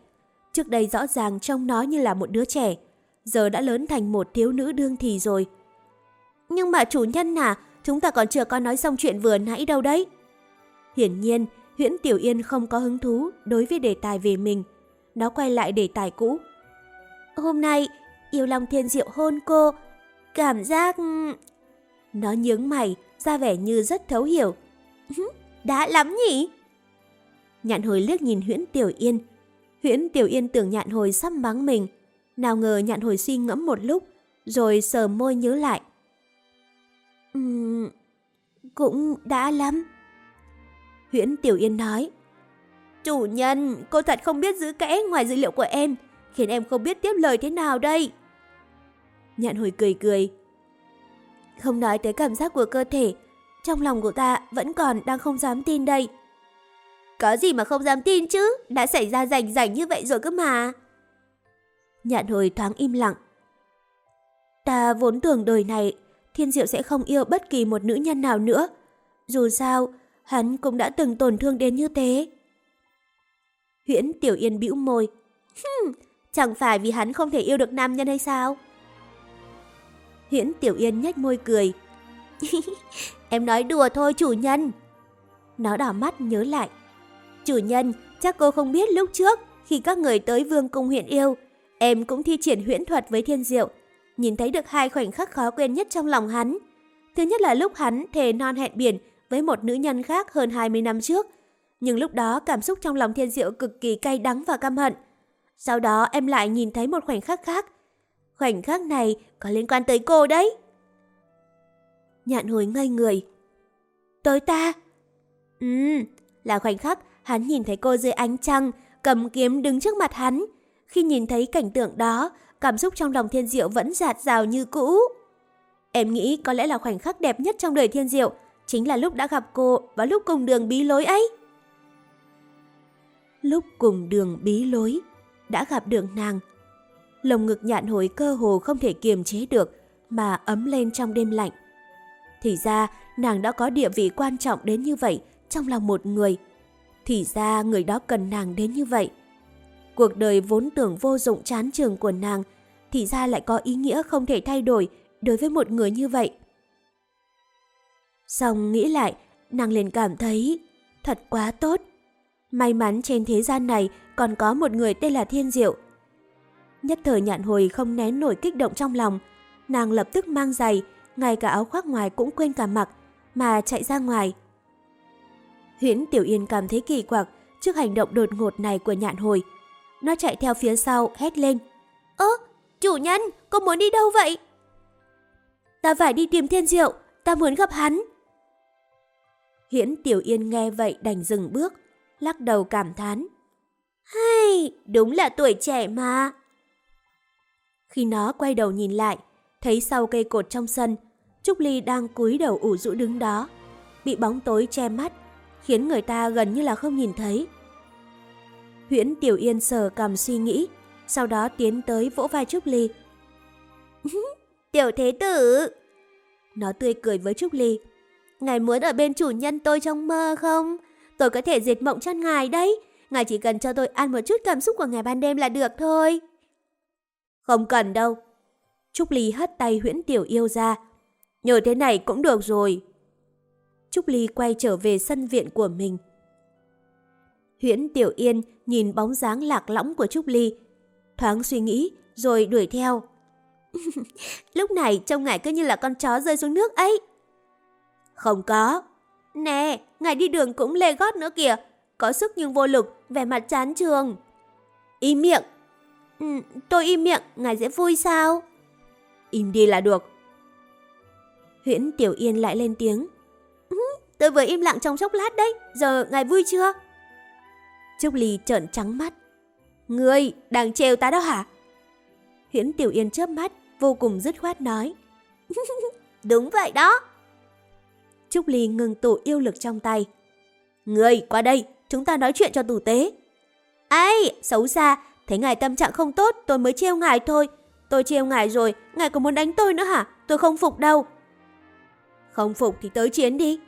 Trước đây rõ ràng trông nó như là một đứa trẻ, giờ đã lớn thành một thiếu nữ đương thì rồi. Nhưng mà chủ nhân à, chúng ta còn chưa có nói xong chuyện vừa nãy đâu đấy. Hiển nhiên, Huyễn Tiểu Yên không có hứng thú đối với đề tài về mình. Nó quay lại đề tài cũ. Hôm nay, yêu lòng thiên diệu hôn cô, cảm giác... Ừ. Nó nhướng mày, ra vẻ như rất thấu hiểu. Đã lắm nhỉ? Nhạn hồi liếc nhìn Huyễn Tiểu Yên, Huyễn Tiểu Yên tưởng nhạn hồi sắp mắng mình. Nào ngờ nhạn hồi suy ngẫm một lúc, rồi sờ môi nhớ lại. Uhm, cũng đã lắm. Huyễn Tiểu Yên nói. Chủ nhân, cô thật không biết giữ kẽ ngoài dữ liệu của em, khiến em không biết tiếp lời thế nào đây. Nhạn hồi cười cười. Không nói tới cảm giác của cơ thể, trong lòng của ta vẫn còn đang không dám tin đây. Có gì mà không dám tin chứ, đã xảy ra rành rành như vậy rồi cơ mà. Nhạn hồi thoáng im lặng. Ta vốn tưởng đời này, Thiên Diệu sẽ không yêu bất kỳ một nữ nhân nào nữa. Dù sao, hắn cũng đã từng tổn thương đến như thế. Huyễn Tiểu Yên bĩu môi. Hừm, chẳng phải vì hắn không thể yêu được nam nhân hay sao? Huyễn Tiểu Yên nhếch môi cười. em nói đùa thôi chủ nhân. Nó đỏ mắt nhớ lại. Chủ nhân, chắc cô không biết lúc trước, khi các người tới vương cung huyện yêu, em cũng thi triển huyễn thuật với thiên diệu, nhìn thấy được hai khoảnh khắc khó quên nhất trong lòng hắn. Thứ nhất là lúc hắn thề non hẹn biển với một nữ nhân khác hơn 20 năm trước. Nhưng lúc đó cảm xúc trong lòng thiên diệu cực kỳ cay đắng và căm hận. Sau đó em lại nhìn thấy một khoảnh khắc khác. Khoảnh khắc này có liên quan tới cô đấy. Nhạn hồi ngây người. Tới ta? Ừ, là khoảnh khắc hắn nhìn thấy cô dưới ánh trăng, cầm kiếm đứng trước mặt hắn. Khi nhìn thấy cảnh tượng đó, cảm xúc trong lòng Thiên Diệu vẫn giạt rào như cũ. Em nghĩ có lẽ là khoảnh khắc đẹp nhất trong đời Thiên Diệu, chính là lúc đã gặp cô và lúc cùng đường bí lối ấy. Lúc cùng đường bí lối, đã gặp được nàng. Lồng ngực nhạn hồi cơ hồ không thể kiềm chế được, mà ấm lên trong đêm lạnh. Thì ra, nàng đã có địa vị quan trọng đến như vậy trong lòng một người. Thì ra, người đó cần nàng đến như vậy. Cuộc đời vốn tưởng vô dụng chán trường của nàng, thì ra lại có ý nghĩa không thể thay đổi đối với một người như vậy. Xong nghĩ lại, nàng liền cảm thấy thật quá tốt. May mắn trên thế gian này còn có một người tên là Thiên Diệu. Nhất thời nhạn hồi không nén nổi kích động trong lòng, nàng lập tức mang giày, ngay cả áo khoác ngoài cũng quên cả mặc, mà chạy ra ngoài. Huyễn Tiểu Yên cảm thấy kỳ quặc trước hành động đột ngột này của nhạn hồi. Nó chạy theo phía sau, hét lên. Ơ, chủ nhân, cô muốn đi đâu vậy? Ta phải đi tìm Thiên Diệu, ta muốn gặp hắn. Hiễn Tiểu Yên nghe vậy đành dừng bước, lắc đầu cảm thán. Hay, đúng là tuổi trẻ mà. Khi nó quay đầu nhìn lại, thấy sau cây cột trong sân, Trúc Ly đang cúi đầu ủ rũ đứng đó, bị bóng tối che mắt, khiến người ta gần như là không nhìn thấy. Huyễn Tiểu Yên sờ cầm suy nghĩ, sau đó tiến tới vỗ vai Trúc Ly. Tiểu Thế Tử! Nó tươi cười với Trúc Ly. Ngài muốn ở bên chủ nhân tôi trong mơ không? Tôi có thể diệt mộng cho ngài đấy. Ngài chỉ cần cho tôi ăn một chút cảm xúc của ngài ban đêm là được thôi. Không cần đâu. Trúc Ly hất tay huyễn tiểu yêu ra. Nhờ thế này cũng được rồi. Trúc Ly quay trở về sân viện của mình. Huyễn Tiểu Yên nhìn bóng dáng lạc lõng của Trúc Ly, thoáng suy nghĩ rồi đuổi theo. Lúc này trông ngài cứ như là con chó rơi xuống nước ấy. Không có. Nè, ngài đi đường cũng lê gót nữa kìa. Có sức nhưng vô lực, vẻ mặt chán trường. Im miệng. Ừ, tôi im miệng, ngài sẽ vui sao? Im đi là được. Huyễn Tiểu Yên lại lên tiếng. Ừ, tôi vừa im lặng trong chốc lát đấy, giờ ngài vui chưa? Trúc Ly trợn trắng mắt. Ngươi đang trêu ta đó hả? Huyễn Tiểu Yên chớp mắt, vô cùng dứt khoát nói. Đúng vậy đó. Trúc Ly ngừng tụ yêu lực trong tay. Người, qua đây, chúng ta nói chuyện cho tử tế. Ai, xấu xa, thấy ngài tâm trạng không tốt, tôi mới trêu ngài thôi. Tôi trêu ngài rồi, ngài còn muốn đánh tôi nữa hả? Tôi không phục đâu. Không phục thì tới chiến đi.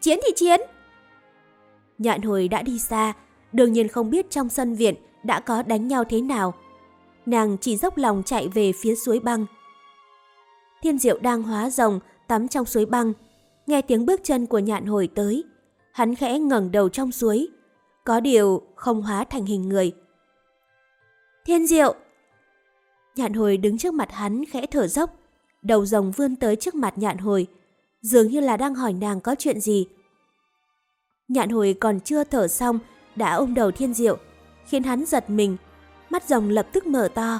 Chiến thì chiến. Nhạn hồi đã đi xa, đương nhiên không biết trong sân viện đã có đánh nhau thế nào. Nàng chỉ dốc lòng chạy về phía suối băng. Thiên diệu đang hóa rồng, tắm trong suối băng, nghe tiếng bước chân của nhạn hồi tới. Hắn khẽ ngẩng đầu trong suối, có điều không hóa thành hình người. Thiên diệu! Nhạn hồi đứng trước mặt hắn khẽ thở dốc, đầu rồng vươn tới trước mặt nhạn hồi, dường như là đang hỏi nàng có chuyện gì. Nhạn hồi còn chưa thở xong, đã ôm đầu thiên diệu, khiến hắn giật mình, mắt rồng lập tức mở to.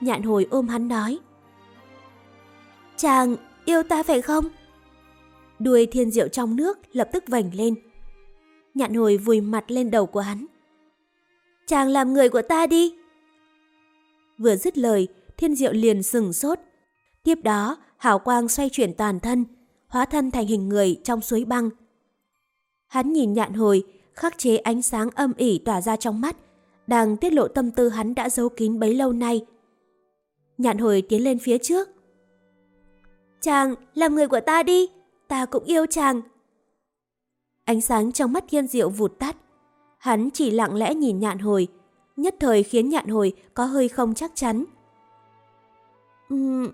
Nhạn hồi ôm hắn nói. Chàng yêu ta phải không? Đuôi thiên diệu trong nước lập tức vành lên. Nhạn hồi vùi mặt lên đầu của hắn. Chàng làm người của ta đi. Vừa dứt lời, thiên diệu liền sừng sốt. Tiếp đó, hào quang xoay chuyển toàn thân, hóa thân thành hình người trong suối băng. Hắn nhìn nhạn hồi, khắc chế ánh sáng âm ỉ tỏa ra trong mắt, đang tiết lộ tâm tư hắn đã giấu kín bấy lâu nay. Nhạn hồi tiến lên phía trước. Chàng, làm người của ta đi, ta cũng yêu chàng. Ánh sáng trong mắt thiên diệu vụt tắt. Hắn chỉ lặng lẽ nhìn nhạn hồi, nhất thời khiến nhạn hồi có hơi không chắc chắn. Uhm,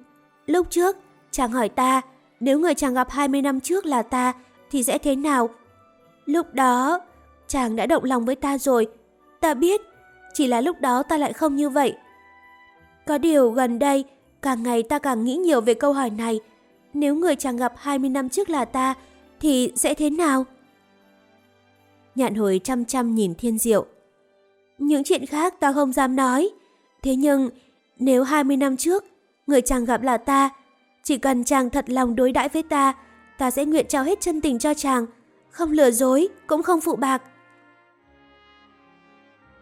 lúc trước, chàng hỏi ta, nếu người chàng gặp 20 năm trước là ta, thì sẽ thế nào? Lúc đó, chàng đã động lòng với ta rồi. Ta biết, chỉ là lúc đó ta lại không như vậy. Có điều gần đây, càng ngày ta càng nghĩ nhiều về câu hỏi này. Nếu người chàng gặp 20 năm trước là ta, thì sẽ thế nào? Nhạn hồi chăm chăm nhìn thiên diệu. Những chuyện khác ta không dám nói. Thế nhưng, nếu 20 năm trước, người chàng gặp là ta, chỉ cần chàng thật lòng đối đãi với ta, ta sẽ nguyện trao hết chân tình cho chàng, không lừa dối, cũng không phụ bạc.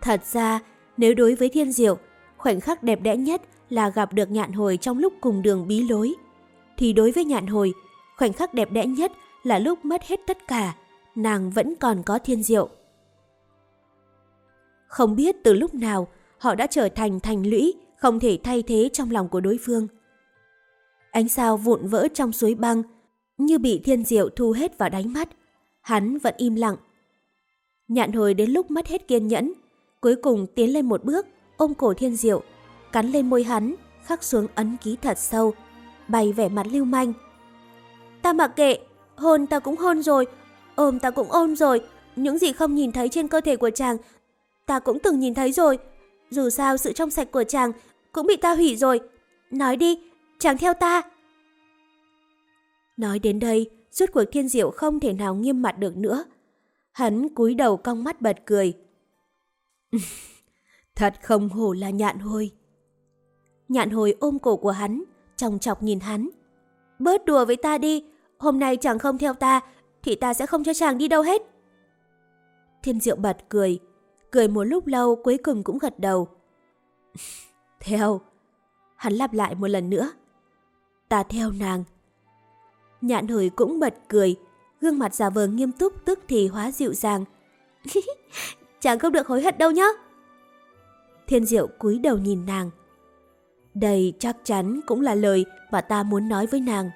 Thật ra, nếu đối với thiên diệu, khoảnh khắc đẹp đẽ nhất là gặp được nhạn hồi trong lúc cùng đường bí lối. Thì đối với nhạn hồi, khoảnh khắc đẹp đẽ nhất là lúc mất hết tất cả, nàng vẫn còn có thiên diệu. Không biết từ lúc nào họ đã trở thành thành lũy không thể thay thế trong lòng của đối phương. Ánh sao vụn vỡ trong suối băng, như bị thiên diệu thu hết vào đánh mắt. Hắn vẫn im lặng. Nhạn hồi đến lúc mất hết kiên nhẫn, cuối cùng tiến lên một bước, ôm cổ thiên diệu, cắn lên môi hắn, khắc xuống ấn ký thật sâu, bày vẻ mặt lưu manh. Ta mặc kệ, hôn ta cũng hôn rồi, ôm ta cũng ôm rồi, những gì không nhìn thấy trên cơ thể của chàng, ta cũng từng nhìn thấy rồi. Dù sao sự trong sạch của chàng cũng bị ta hủy rồi. Nói đi, chàng theo ta. Nói đến đây, suốt cuộc thiên diệu không thể nào nghiêm mặt được nữa. Hắn cúi đầu cong mắt bật cười. Thật không hổ là nhạn hồi. Nhạn hồi ôm cổ của hắn, trong chọc nhìn hắn. Bớt đùa với ta đi, hôm nay chàng không theo ta, thì ta sẽ không cho chàng đi đâu hết. Thiên diệu bật cười, cười một lúc lâu cuối cùng cũng gật đầu. theo. Hắn lặp lại một lần nữa. Ta theo nàng. Nhạn hồi cũng bật cười, gương mặt giả vờ nghiêm túc tức thì hóa dịu dàng. Chàng không được hối hận đâu nhá. Thiên diệu cúi đầu nhìn nàng. Đây chắc chắn cũng là lời mà ta muốn nói với nàng.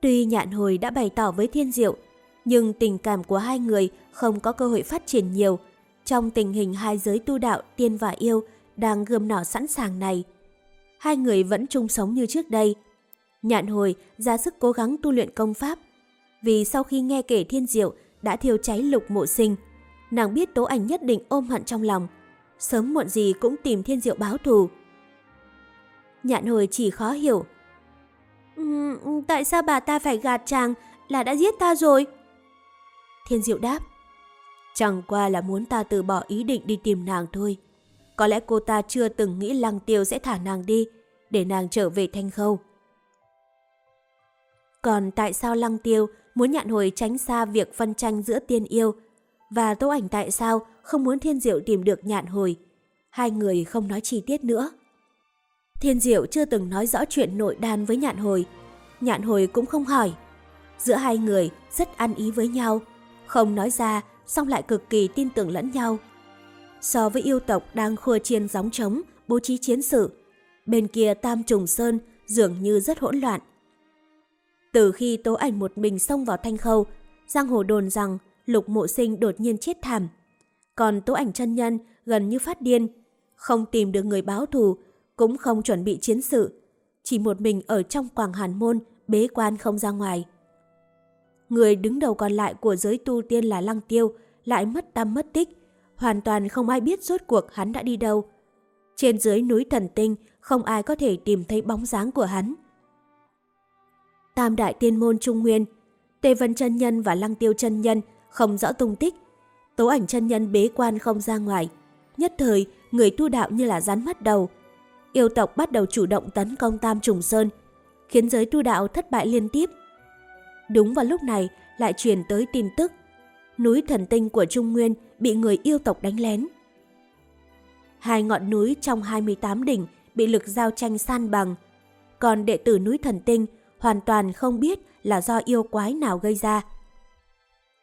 Tuy nhạn hồi đã bày tỏ với thiên diệu, nhưng tình cảm của hai người không có cơ hội phát triển nhiều. Trong tình hình hai giới tu đạo tiên và yêu đang gươm nỏ sẵn sàng này, hai người vẫn chung sống như trước đây. Nhạn hồi ra sức cố gắng tu luyện công pháp, vì sau khi nghe kể thiên diệu đã thiêu cháy lục mộ sinh, nàng biết tố ảnh nhất định ôm hận trong lòng, sớm muộn gì cũng tìm thiên diệu báo thù. Nhạn hồi chỉ khó hiểu. Ừ, tại sao bà ta phải gạt chàng là đã giết ta rồi? Thiên diệu đáp. Chẳng qua là muốn ta từ bỏ ý định đi tìm nàng thôi. Có lẽ cô ta chưa từng nghĩ lăng tiêu sẽ thả nàng đi, để nàng trở về thanh khâu. Còn tại sao lăng tiêu muốn nhạn hồi tránh xa việc phân tranh giữa tiên yêu, và tố ảnh tại sao không muốn thiên diệu tìm được nhạn hồi? Hai người không nói chi tiết nữa. Thiên diệu chưa từng nói rõ chuyện nội đan với nhạn hồi. Nhạn hồi cũng không hỏi. Giữa hai người rất ăn ý với nhau, không nói ra song lại cực kỳ tin tưởng lẫn nhau. So với yêu tộc đang khua chiên gióng trống, bố trí chiến sự, bên kia Tam Trùng Sơn dường như rất hỗn loạn. Từ khi tố ảnh một mình xông vào thanh khâu, giang hồ đồn rằng lục mộ sinh đột nhiên chết thảm. Còn tố ảnh chân nhân gần như phát điên, không tìm được người báo thù, cũng không chuẩn bị chiến sự, chỉ một mình ở trong quảng hàn môn bế quan không ra ngoài. Người đứng đầu còn lại của giới tu tiên là Lăng Tiêu, lại mất tâm mất tích, hoàn toàn không ai biết rốt cuộc hắn đã đi đâu. Trên dưới núi thần tinh, không ai có thể tìm thấy bóng dáng của hắn. Tam đại tiên môn Trung Nguyên, Tề Vân chân Nhân và Lăng Tiêu chân Nhân không rõ tung tích. Tố ảnh chân Nhân bế quan không ra ngoài. Nhất thời, người tu đạo như là rắn mất đầu. Yêu tộc bắt đầu chủ động tấn công Tam Trùng Sơn, khiến giới tu đạo thất bại liên tiếp. Đúng vào lúc này lại truyền tới tin tức núi thần tinh của Trung Nguyên bị người yêu tộc đánh lén. Hai ngọn núi trong 28 đỉnh bị lực giao tranh san bằng, còn đệ tử núi thần tinh hoàn toàn không biết là do yêu quái nào gây ra.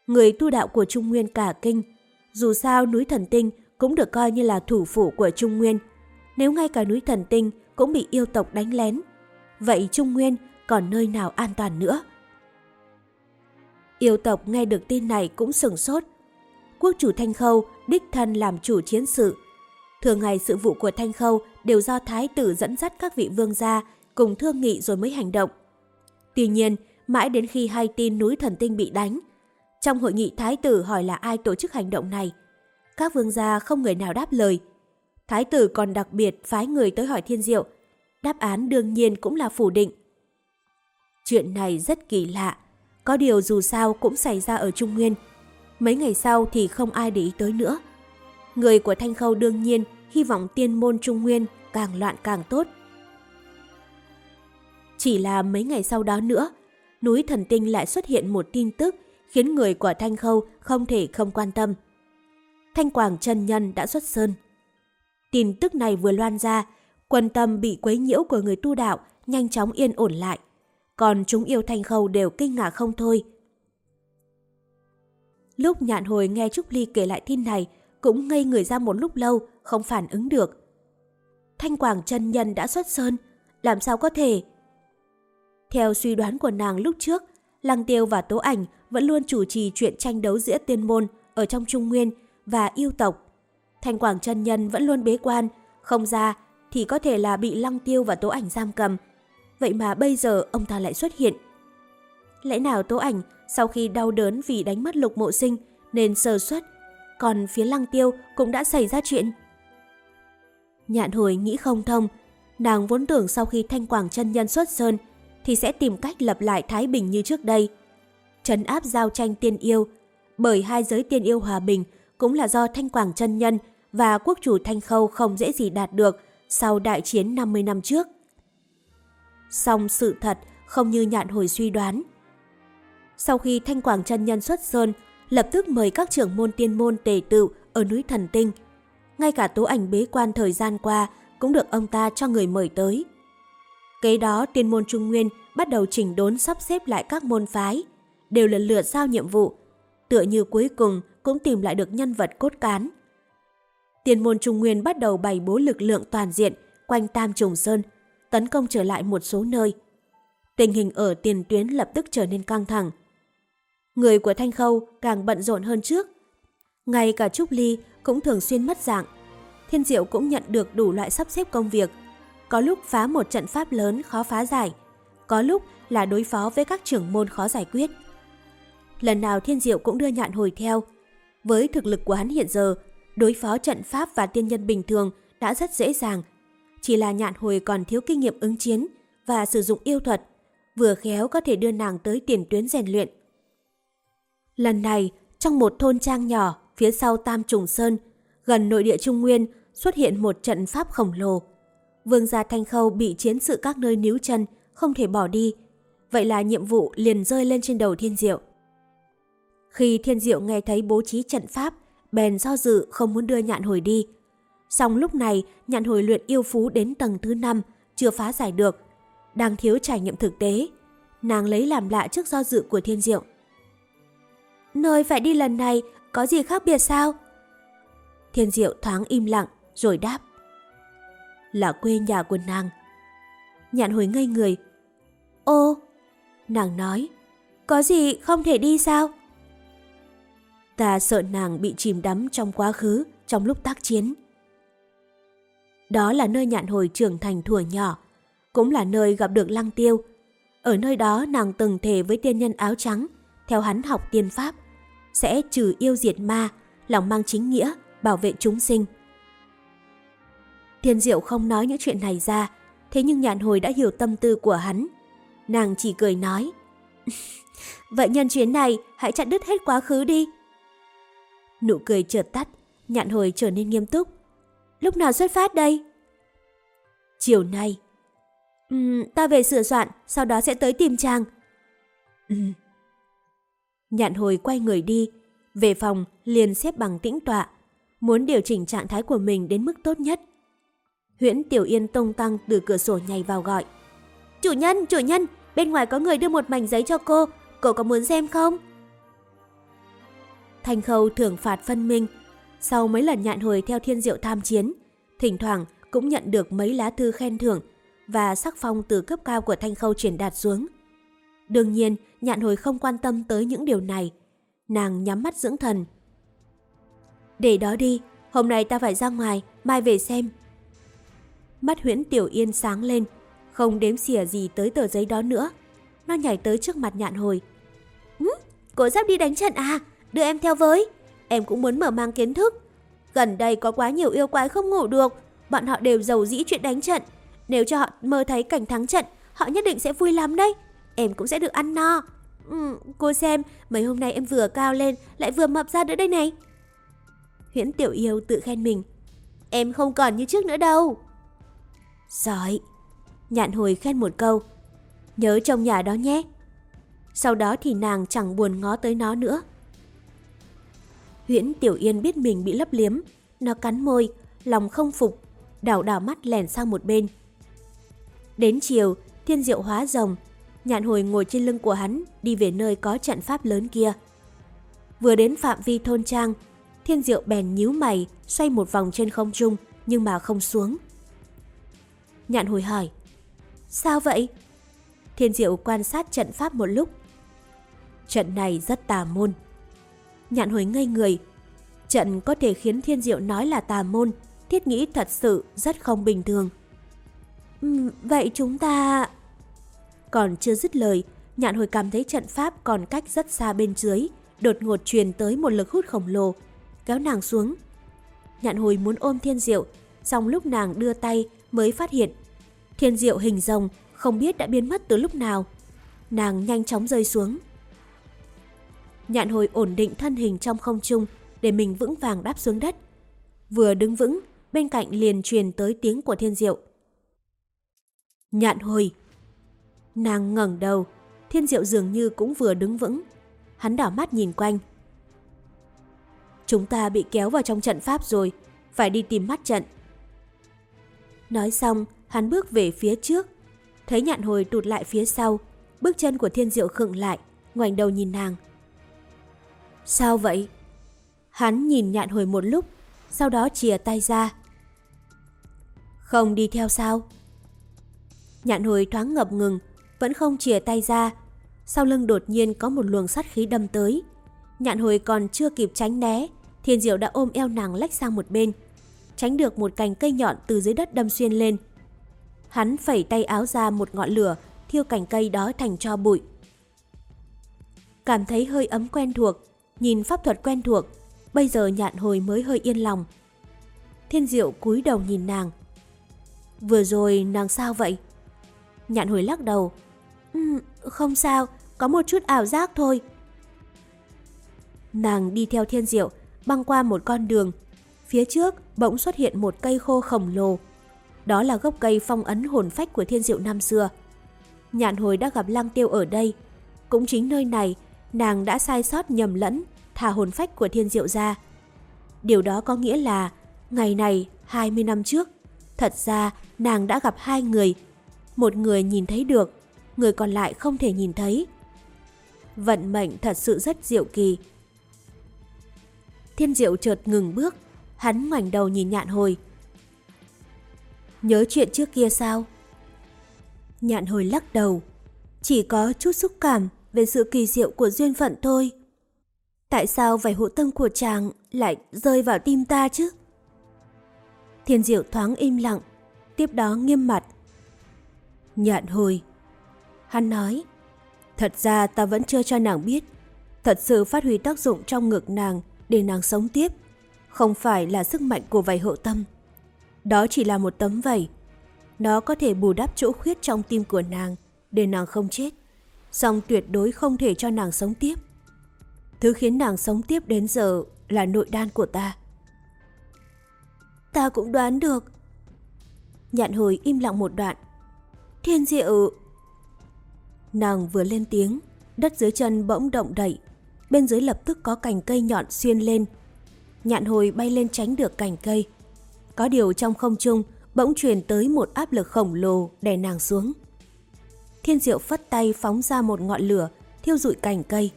Người tu đạo của Trung Nguyên cả kinh, dù sao núi thần tinh cũng được coi như là thủ phủ của Trung Nguyên. Nếu ngay cả núi thần tinh cũng bị yêu tộc đánh lén, vậy Trung Nguyên còn nơi nào an toàn nữa? Yêu tộc nghe được tin này cũng sừng sốt. Quốc chủ Thanh Khâu đích thân làm chủ chiến sự. Thường ngày sự vụ của Thanh Khâu đều do Thái tử dẫn dắt các vị vương gia cùng thương nghị rồi mới hành động. Tuy nhiên, mãi đến khi hay tin núi thần tinh bị đánh, trong hội nghị Thái tử hỏi là ai tổ chức hành động này. Các vương gia không người nào đáp lời. Thái tử còn đặc biệt phái người tới hỏi thiên diệu. Đáp án đương nhiên cũng là phủ định. Chuyện này rất kỳ lạ. Có điều dù sao cũng xảy ra ở Trung Nguyên. Mấy ngày sau thì không ai để ý tới nữa. Người của Thanh Khâu đương nhiên hy vọng tiên môn Trung Nguyên càng loạn càng tốt. Chỉ là mấy ngày sau đó nữa, núi thần tinh lại xuất hiện một tin tức khiến người của Thanh Khâu không thể không quan tâm. Thanh Quảng chân Nhân đã xuất sơn. Tin tức này vừa loan ra, quân tâm bị quấy nhiễu của người tu đạo nhanh chóng yên ổn lại. Còn chúng yêu Thanh Khâu đều kinh ngạc không thôi. Lúc nhạn hồi nghe Trúc Ly kể lại tin này, cũng ngây người ra một lúc lâu, không phản ứng được. Thanh Quảng chân Nhân đã xuất sơn, làm sao có thể? Theo suy đoán của nàng lúc trước, Lăng Tiêu và Tố Ảnh vẫn luôn chủ trì chuyện tranh đấu giữa tiên môn ở trong Trung Nguyên và yêu tộc. Thanh Quảng chân Nhân vẫn luôn bế quan, không ra thì có thể là bị Lăng Tiêu và Tố Ảnh giam cầm. Vậy mà bây giờ ông ta lại xuất hiện. Lẽ nào Tố Ảnh sau khi đau đớn vì đánh mất lục mộ sinh nên sơ suất, còn phía Lăng Tiêu cũng đã xảy ra chuyện. Nhạn hồi nghĩ không thông, nàng vốn tưởng sau khi Thanh Quảng chân Nhân xuất sơn thì sẽ tìm cách lập lại Thái Bình như trước đây. Trấn áp giao tranh tiên yêu, bởi hai giới tiên yêu hòa bình cũng là do Thanh Quảng chân Nhân và quốc chủ Thanh Khâu không dễ gì đạt được sau đại chiến 50 năm trước. Song sự thật không như nhạn hồi suy đoán. Sau khi Thanh Quảng chân Nhân xuất sơn, lập tức mời các trưởng môn tiên môn tề tự ở núi Thần Tinh. Ngay cả tố ảnh bế quan thời gian qua cũng được ông ta cho người mời tới. Kế đó tiên môn Trung Nguyên bắt đầu chỉnh đốn sắp xếp lại các môn phái, đều lần lượt giao nhiệm vụ, tựa như cuối cùng cũng tìm lại được nhân vật cốt cán. Tiền môn Trung Nguyên bắt đầu bày bố lực lượng toàn diện quanh Tam Trùng Sơn, tấn công trở lại một số nơi. Tình hình ở tiền tuyến lập tức trở nên căng thẳng. Người của Thanh Khâu càng bận rộn hơn trước. Ngay cả Trúc Ly cũng thường xuyên mất dạng. Thiên Diệu cũng nhận được đủ loại sắp xếp công việc – có lúc phá một trận pháp lớn khó phá giải, có lúc là đối phó với các trưởng môn khó giải quyết. Lần nào Thiên Diệu cũng đưa nhạn hồi theo. Với thực lực của hắn hiện giờ, đối phó trận pháp và tiên nhân bình thường đã rất dễ dàng. Chỉ là nhạn hồi còn thiếu kinh nghiệm ứng chiến và sử dụng yêu thuật, vừa khéo có thể đưa nàng tới tiền tuyến rèn luyện. Lần này, trong một thôn trang nhỏ phía sau Tam Trùng Sơn, gần nội địa Trung Nguyên xuất hiện một trận pháp khổng lồ vương gia Thanh Khâu bị chiến sự các nơi níu chân, không thể bỏ đi. Vậy là nhiệm vụ liền rơi lên trên đầu Thiên Diệu. Khi Thiên Diệu nghe thấy bố trí trận pháp, bèn do dự không muốn đưa nhạn hồi đi. Xong lúc này, nhạn hồi luyện yêu phú đến tầng thứ 5, chưa phá giải được. Đang thiếu trải nghiệm thực tế. Nàng lấy làm lạ trước do dự của Thiên Diệu. Nơi phải đi lần này, có gì khác biệt sao? Thiên Diệu thoáng im lặng, rồi đáp là quê nhà của nàng. Nhạn hồi ngây người. Ô, nàng nói, có gì không thể đi sao? Ta sợ nàng bị chìm đắm trong quá khứ, trong lúc tác chiến. Đó là nơi nhạn hồi trưởng thành thuở nhỏ, cũng là nơi gặp được lăng tiêu. Ở nơi đó nàng từng thề với tiên nhân áo trắng, theo hắn học tiên pháp, sẽ trừ yêu diệt ma, lòng mang chính nghĩa, bảo vệ chúng sinh. Thiên Diệu không nói những chuyện này ra, thế nhưng nhạn hồi đã hiểu tâm tư của hắn. Nàng chỉ cười nói, Vậy nhân chuyến này, hãy chặn đứt hết quá khứ đi. Nụ cười chợt tắt, nhạn hồi trở nên nghiêm túc. Lúc nào xuất phát đây? Chiều nay. Uhm, ta về sửa soạn, sau đó sẽ tới tìm chàng. Uhm. Nhạn hồi quay người đi, về phòng liền xếp bằng tĩnh tọa, muốn điều chỉnh trạng thái của mình đến mức tốt nhất. Huyễn Tiểu Yên tông tăng từ cửa sổ nhảy vào gọi. Chủ nhân, chủ nhân, bên ngoài có người đưa một mảnh giấy cho cô, cô có muốn xem không? Thanh Khâu thưởng phạt phân minh. Sau mấy lần nhạn hồi theo thiên diệu tham chiến, thỉnh thoảng cũng nhận được mấy lá thư khen thưởng và sắc phong từ cấp cao của Thanh Khâu truyền đạt xuống. Đương nhiên, nhạn hồi không quan tâm tới những điều này. Nàng nhắm mắt dưỡng thần. Để đó đi, hôm nay ta phải ra ngoài, mai về xem. Mắt huyễn Tiểu Yên sáng lên, không đếm xỉa gì tới tờ giấy đó nữa. Nó nhảy tới trước mặt nhạn hồi. Ừ, cô sắp đi đánh trận à? Đưa em theo với. Em cũng muốn mở mang kiến thức. Gần đây có quá nhiều yêu quái không ngủ được. Bọn họ đều giàu dĩ chuyện đánh trận. Nếu cho họ mơ thấy cảnh thắng trận, họ nhất định sẽ vui lắm đấy. Em cũng sẽ được ăn no. Ừ, cô xem, mấy hôm nay em vừa cao lên, lại vừa mập ra nữa đây này. Huyễn Tiểu Yêu tự khen mình. Em không còn như trước nữa đâu. Giỏi. Nhạn hồi khen một câu. Nhớ trong nhà đó nhé. Sau đó thì nàng chẳng buồn ngó tới nó nữa. Huyễn Tiểu Yên biết mình bị lấp liếm. Nó cắn môi, lòng không phục, đảo đảo mắt lèn sang một bên. Đến chiều, thiên diệu hóa rồng, nhạn hồi ngồi trên lưng của hắn đi về nơi có trận pháp lớn kia. Vừa đến phạm vi thôn trang, thiên diệu bèn nhíu mày, xoay một vòng trên không trung nhưng mà không xuống. Nhạn hồi hỏi, sao vậy? Thiên diệu quan sát trận pháp một lúc. Trận này rất tà môn. Nhạn hồi ngây người. Trận có thể khiến thiên diệu nói là tà môn, thiết nghĩ thật sự rất không bình thường. Uhm, vậy chúng ta... Còn chưa dứt lời, nhạn hồi cảm thấy trận pháp còn cách rất xa bên dưới, đột ngột truyền tới một lực hút khổng lồ, kéo nàng xuống. Nhạn hồi muốn ôm thiên diệu, xong lúc nàng đưa tay mới phát hiện. Thiên diệu hình rồng không biết đã biến mất từ lúc nào. Nàng nhanh chóng rơi xuống. Nhạn hồi ổn định thân hình trong không trung để mình vững vàng đáp xuống đất. Vừa đứng vững, bên cạnh liền truyền tới tiếng của thiên diệu. Nhạn hồi! Nàng ngẩng đầu, thiên diệu dường như cũng vừa đứng vững. Hắn đảo mắt nhìn quanh. Chúng ta bị kéo vào trong trận pháp rồi, phải đi tìm mắt trận. Nói xong, hắn bước về phía trước. Thấy nhạn hồi tụt lại phía sau, bước chân của thiên diệu khựng lại, ngoảnh đầu nhìn nàng. Sao vậy? Hắn nhìn nhạn hồi một lúc, sau đó chìa tay ra. Không đi theo sao? Nhạn hồi thoáng ngập ngừng, vẫn không chìa tay ra. Sau lưng đột nhiên có một luồng sát khí đâm tới. Nhạn hồi còn chưa kịp tránh né, thiên diệu đã ôm eo nàng lách sang một bên. Tránh được một cành cây nhọn từ dưới đất đâm xuyên lên. Hắn phẩy tay áo ra một ngọn lửa, thiêu cành cây đó thành cho bụi. Cảm thấy hơi ấm quen thuộc, nhìn pháp thuật quen thuộc, bây giờ nhạn hồi mới hơi yên lòng. Thiên diệu cúi đầu nhìn nàng. Vừa rồi nàng sao vậy? Nhạn hồi lắc đầu. Um, không sao, có một chút ảo giác thôi. Nàng đi theo thiên diệu, băng qua một con đường. Phía trước bỗng xuất hiện một cây khô khổng lồ. Đó là gốc cây phong ấn hồn phách của thiên diệu năm xưa. Nhạn hồi đã gặp lang tiêu ở đây. Cũng chính nơi này, nàng đã sai sót nhầm lẫn, thả hồn phách của thiên diệu ra. Điều đó có nghĩa là, ngày này, 20 năm trước, thật ra nàng đã gặp hai người một người nhìn thấy được, người còn lại không thể nhìn thấy. Vận mệnh thật sự rất diệu kỳ. Thiên diệu chợt ngừng bước, hắn ngoảnh đầu nhìn nhạn hồi. Nhớ chuyện trước kia sao? Nhạn hồi lắc đầu, chỉ có chút xúc cảm về sự kỳ diệu của duyên phận thôi. Tại sao vài hộ tâm của chàng lại rơi vào tim ta chứ? Thiên diệu thoáng im lặng, tiếp đó nghiêm mặt. Nhạn hồi. Hắn nói, thật ra ta vẫn chưa cho nàng biết, thật sự phát huy tác dụng trong ngực nàng để nàng sống tiếp, không phải là sức mạnh của vảy hộ tâm. Đó chỉ là một tấm vảy. Nó có thể bù đắp chỗ khuyết trong tim của nàng để nàng không chết, song tuyệt đối không thể cho nàng sống tiếp. Thứ khiến nàng sống tiếp đến giờ là nội đan của ta. Ta cũng đoán được. Nhạn hồi im lặng một đoạn, Thiên diệu! Nàng vừa lên tiếng, đất dưới chân bỗng động đậy. Bên dưới lập tức có cành cây nhọn xuyên lên. Nhạn hồi bay lên tránh được cành cây. Có điều trong không trung bỗng truyền tới một áp lực khổng lồ đè nàng xuống. Thiên diệu phất tay phóng ra một ngọn lửa, thiêu rụi cành cây.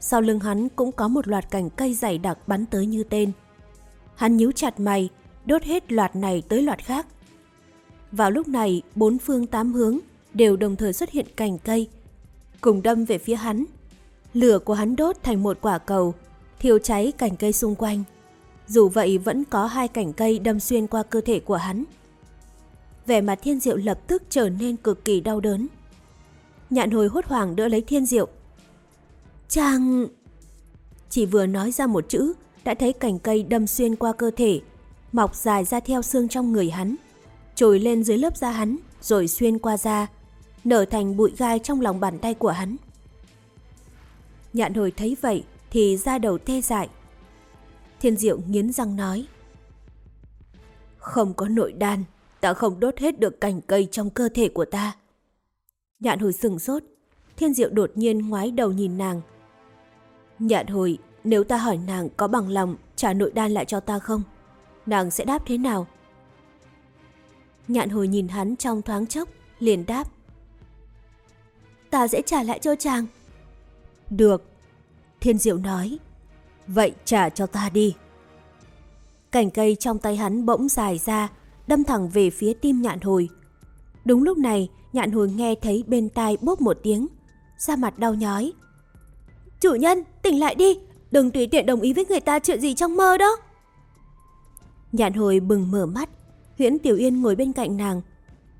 Sau lưng hắn cũng có một loạt cành cây dày đặc bắn tới như tên. Hắn nhíu chặt mày, đốt hết loạt này tới loạt khác, Vào lúc này, bốn phương tám hướng đều đồng thời xuất hiện cành cây, cùng đâm về phía hắn. Lửa của hắn đốt thành một quả cầu, thiêu cháy cành cây xung quanh. Dù vậy vẫn có hai cành cây đâm xuyên qua cơ thể của hắn. Vẻ mặt thiên diệu lập tức trở nên cực kỳ đau đớn. Nhạn hồi hốt hoảng đỡ lấy thiên diệu. Chàng... Chỉ vừa nói ra một chữ, đã thấy cành cây đâm xuyên qua cơ thể, mọc dài ra theo xương trong người hắn, trồi lên dưới lớp da hắn, rồi xuyên qua da, nở thành bụi gai trong lòng bàn tay của hắn. Nhạn hồi thấy vậy thì ra đầu tê dại. Thiên diệu nghiến răng nói. Không có nội đan, ta không đốt hết được cành cây trong cơ thể của ta. Nhạn hồi sừng sốt, thiên diệu đột nhiên ngoái đầu nhìn nàng. Nhạn hồi, nếu ta hỏi nàng có bằng lòng trả nội đan lại cho ta không? Nàng sẽ đáp thế nào? Nhạn hồi nhìn hắn trong thoáng chốc, liền đáp. Ta sẽ trả lại cho chàng. Được. Thiên diệu nói. Vậy trả cho ta đi. Cành cây trong tay hắn bỗng dài ra, đâm thẳng về phía tim nhạn hồi. Đúng lúc này, nhạn hồi nghe thấy bên tai bốp một tiếng, da mặt đau nhói. Chủ nhân, tỉnh lại đi, đừng tùy tiện đồng ý với người ta chuyện gì trong mơ đó. Nhạn hồi bừng mở mắt, Huyễn Tiểu Yên ngồi bên cạnh nàng.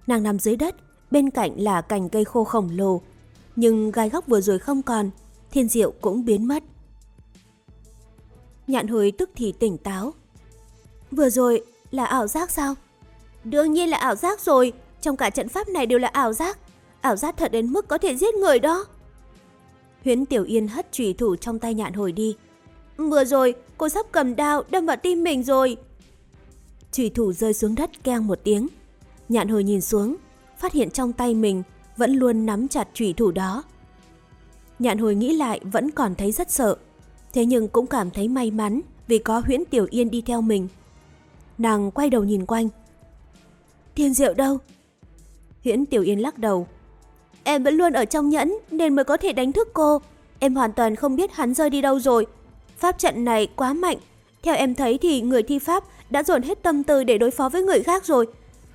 Nàng nằm dưới đất, bên cạnh là cành cây khô khổng lồ. Nhưng gai góc vừa rồi không còn, thiên diệu cũng biến mất. Nhạn hồi tức thì tỉnh táo. Vừa rồi là ảo giác sao? Đương nhiên là ảo giác rồi, trong cả trận pháp này đều là ảo giác. Ảo giác thật đến mức có thể giết người đó. Huyến Tiểu Yên hất trùy thủ trong tay nhạn hồi đi. Vừa rồi, cô sắp cầm đao đâm vào tim mình rồi. Trùy thủ rơi xuống đất keng một tiếng. Nhạn hồi nhìn xuống, phát hiện trong tay mình vẫn luôn nắm chặt trùy thủ đó. Nhạn hồi nghĩ lại vẫn còn thấy rất sợ, thế nhưng cũng cảm thấy may mắn vì có huyễn Tiểu Yên đi theo mình. Nàng quay đầu nhìn quanh. Thiên diệu đâu? Huyễn Tiểu Yên lắc đầu. Em vẫn luôn ở trong nhẫn nên mới có thể đánh thức cô. Em hoàn toàn không biết hắn rơi đi đâu rồi. Pháp trận này quá mạnh. Theo em thấy thì người thi pháp đã dồn hết tâm tư để đối phó với người khác rồi.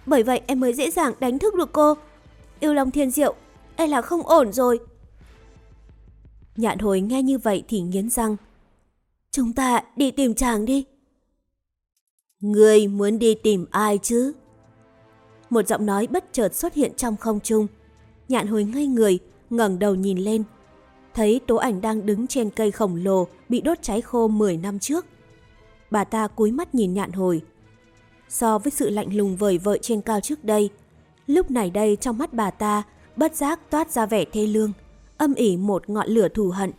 Bởi vậy em mới dễ dàng đánh thức được cô. Yêu Long Thiên Diệu, đây là không ổn rồi. Nhạn hồi nghe như vậy thì nghiến răng. Chúng ta đi tìm chàng đi. Người muốn đi tìm ai chứ? Một giọng nói bất chợt xuất hiện trong không trung. Nhạn hồi ngây người, ngẩng đầu nhìn lên. Thấy tố ảnh đang đứng trên cây khổng lồ bị đốt cháy khô 10 năm trước. Bà ta cúi mắt nhìn nhạn hồi. So với sự lạnh lùng vời vợi trên cao trước đây, lúc này đây trong mắt bà ta bất giác toát ra vẻ thê lương, âm ỉ một ngọn lửa thù hận,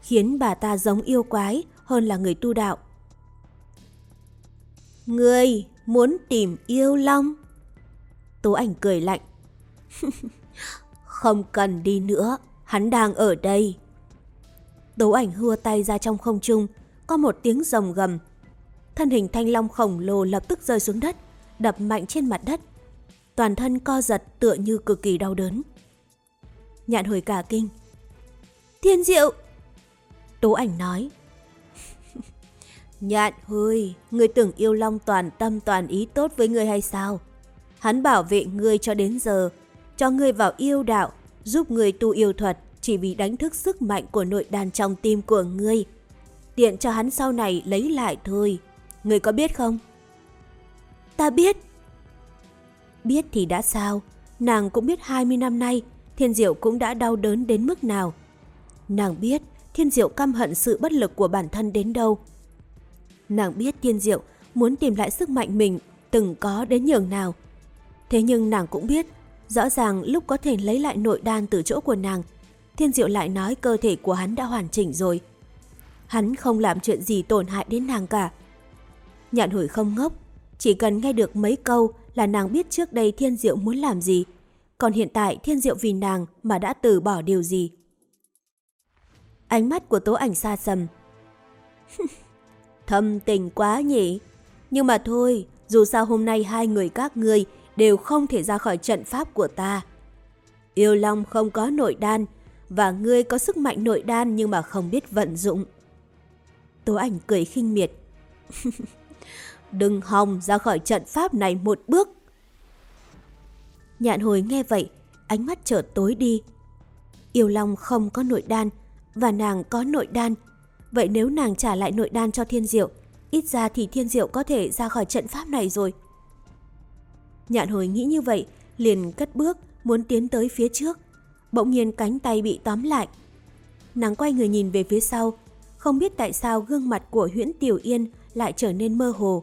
khiến bà ta giống yêu quái hơn là người tu đạo. Ngươi muốn tìm yêu long? Tố ảnh cười lạnh. Không cần đi nữa, hắn đang ở đây. Tố ảnh hưa tay ra trong không trung, có một tiếng rồng gầm. Thân hình thanh long khổng lồ lập tức rơi xuống đất, đập mạnh trên mặt đất. Toàn thân co giật tựa như cực kỳ đau đớn. Nhạn hồi cả kinh. Thiên diệu! Tố ảnh nói. Nhạn hồi, người tưởng yêu long toàn tâm toàn ý tốt với người hay sao? Hắn bảo vệ ngươi cho đến giờ, cho ngươi vào yêu đạo, giúp ngươi tu yêu thuật chỉ vì đánh thức sức mạnh của nội đàn trong tim của ngươi. Tiện cho hắn sau này lấy lại thôi. Ngươi có biết không? Ta biết. Biết thì đã sao? Nàng cũng biết 20 năm nay, Thiên Diệu cũng đã đau đớn đến mức nào. Nàng biết Thiên Diệu căm hận sự bất lực của bản thân đến đâu. Nàng biết Thiên Diệu muốn tìm lại sức mạnh mình từng có đến nhường nào. Thế nhưng nàng cũng biết, rõ ràng lúc có thể lấy lại nội đan từ chỗ của nàng, Thiên Diệu lại nói cơ thể của hắn đã hoàn chỉnh rồi. Hắn không làm chuyện gì tổn hại đến nàng cả. Nhạn hồi không ngốc, chỉ cần nghe được mấy câu là nàng biết trước đây Thiên Diệu muốn làm gì, còn hiện tại Thiên Diệu vì nàng mà đã từ bỏ điều gì. Ánh mắt của tố ảnh xa xầm. Thâm tình quá nhỉ? Nhưng mà thôi, dù sao hôm nay hai người các ngươi đều không thể ra khỏi trận pháp của ta. Yêu Long không có nội đan, và ngươi có sức mạnh nội đan nhưng mà không biết vận dụng. Tố ảnh cười khinh miệt. Đừng hòng ra khỏi trận pháp này một bước. Nhạn hồi nghe vậy, ánh mắt trở tối đi. Yêu Long không có nội đan, và nàng có nội đan. Vậy nếu nàng trả lại nội đan cho thiên diệu, ít ra thì thiên diệu có thể ra khỏi trận pháp này rồi. Nhạn hồi nghĩ như vậy, liền cất bước, muốn tiến tới phía trước. Bỗng nhiên cánh tay bị tóm lại. Nàng quay người nhìn về phía sau, không biết tại sao gương mặt của Huyễn Tiểu Yên lại trở nên mơ hồ.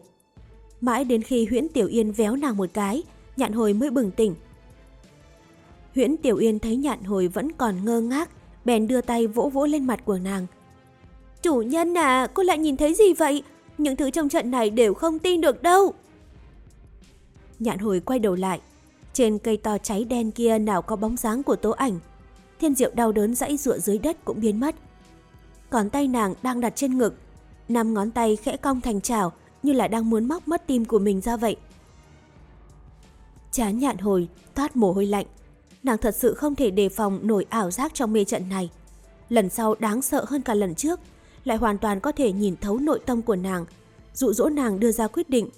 Mãi đến khi Huyễn Tiểu Yên véo nàng một cái, nhạn hồi mới bừng tỉnh. Huyễn Tiểu Yên thấy nhạn hồi vẫn còn ngơ ngác, bèn đưa tay vỗ vỗ lên mặt của nàng. Chủ nhân à, cô lại nhìn thấy gì vậy? Những thứ trong trận này đều không tin được đâu. Nhạn hồi quay đầu lại. Trên cây to cháy đen kia nào có bóng dáng của tố ảnh. Thiên diệu đau đớn dãy dụa dưới đất cũng biến mất. Còn tay nàng đang đặt trên ngực. Năm ngón tay khẽ cong thành chảo như là đang muốn móc mất tim của mình ra vậy. Chán nhạn hồi, toát mồ hôi lạnh. Nàng thật sự không thể đề phòng nổi ảo giác trong mê trận này. Lần sau đáng sợ hơn cả lần trước, lại hoàn toàn có thể nhìn thấu nội tâm của nàng, dụ dỗ nàng đưa ra quyết định.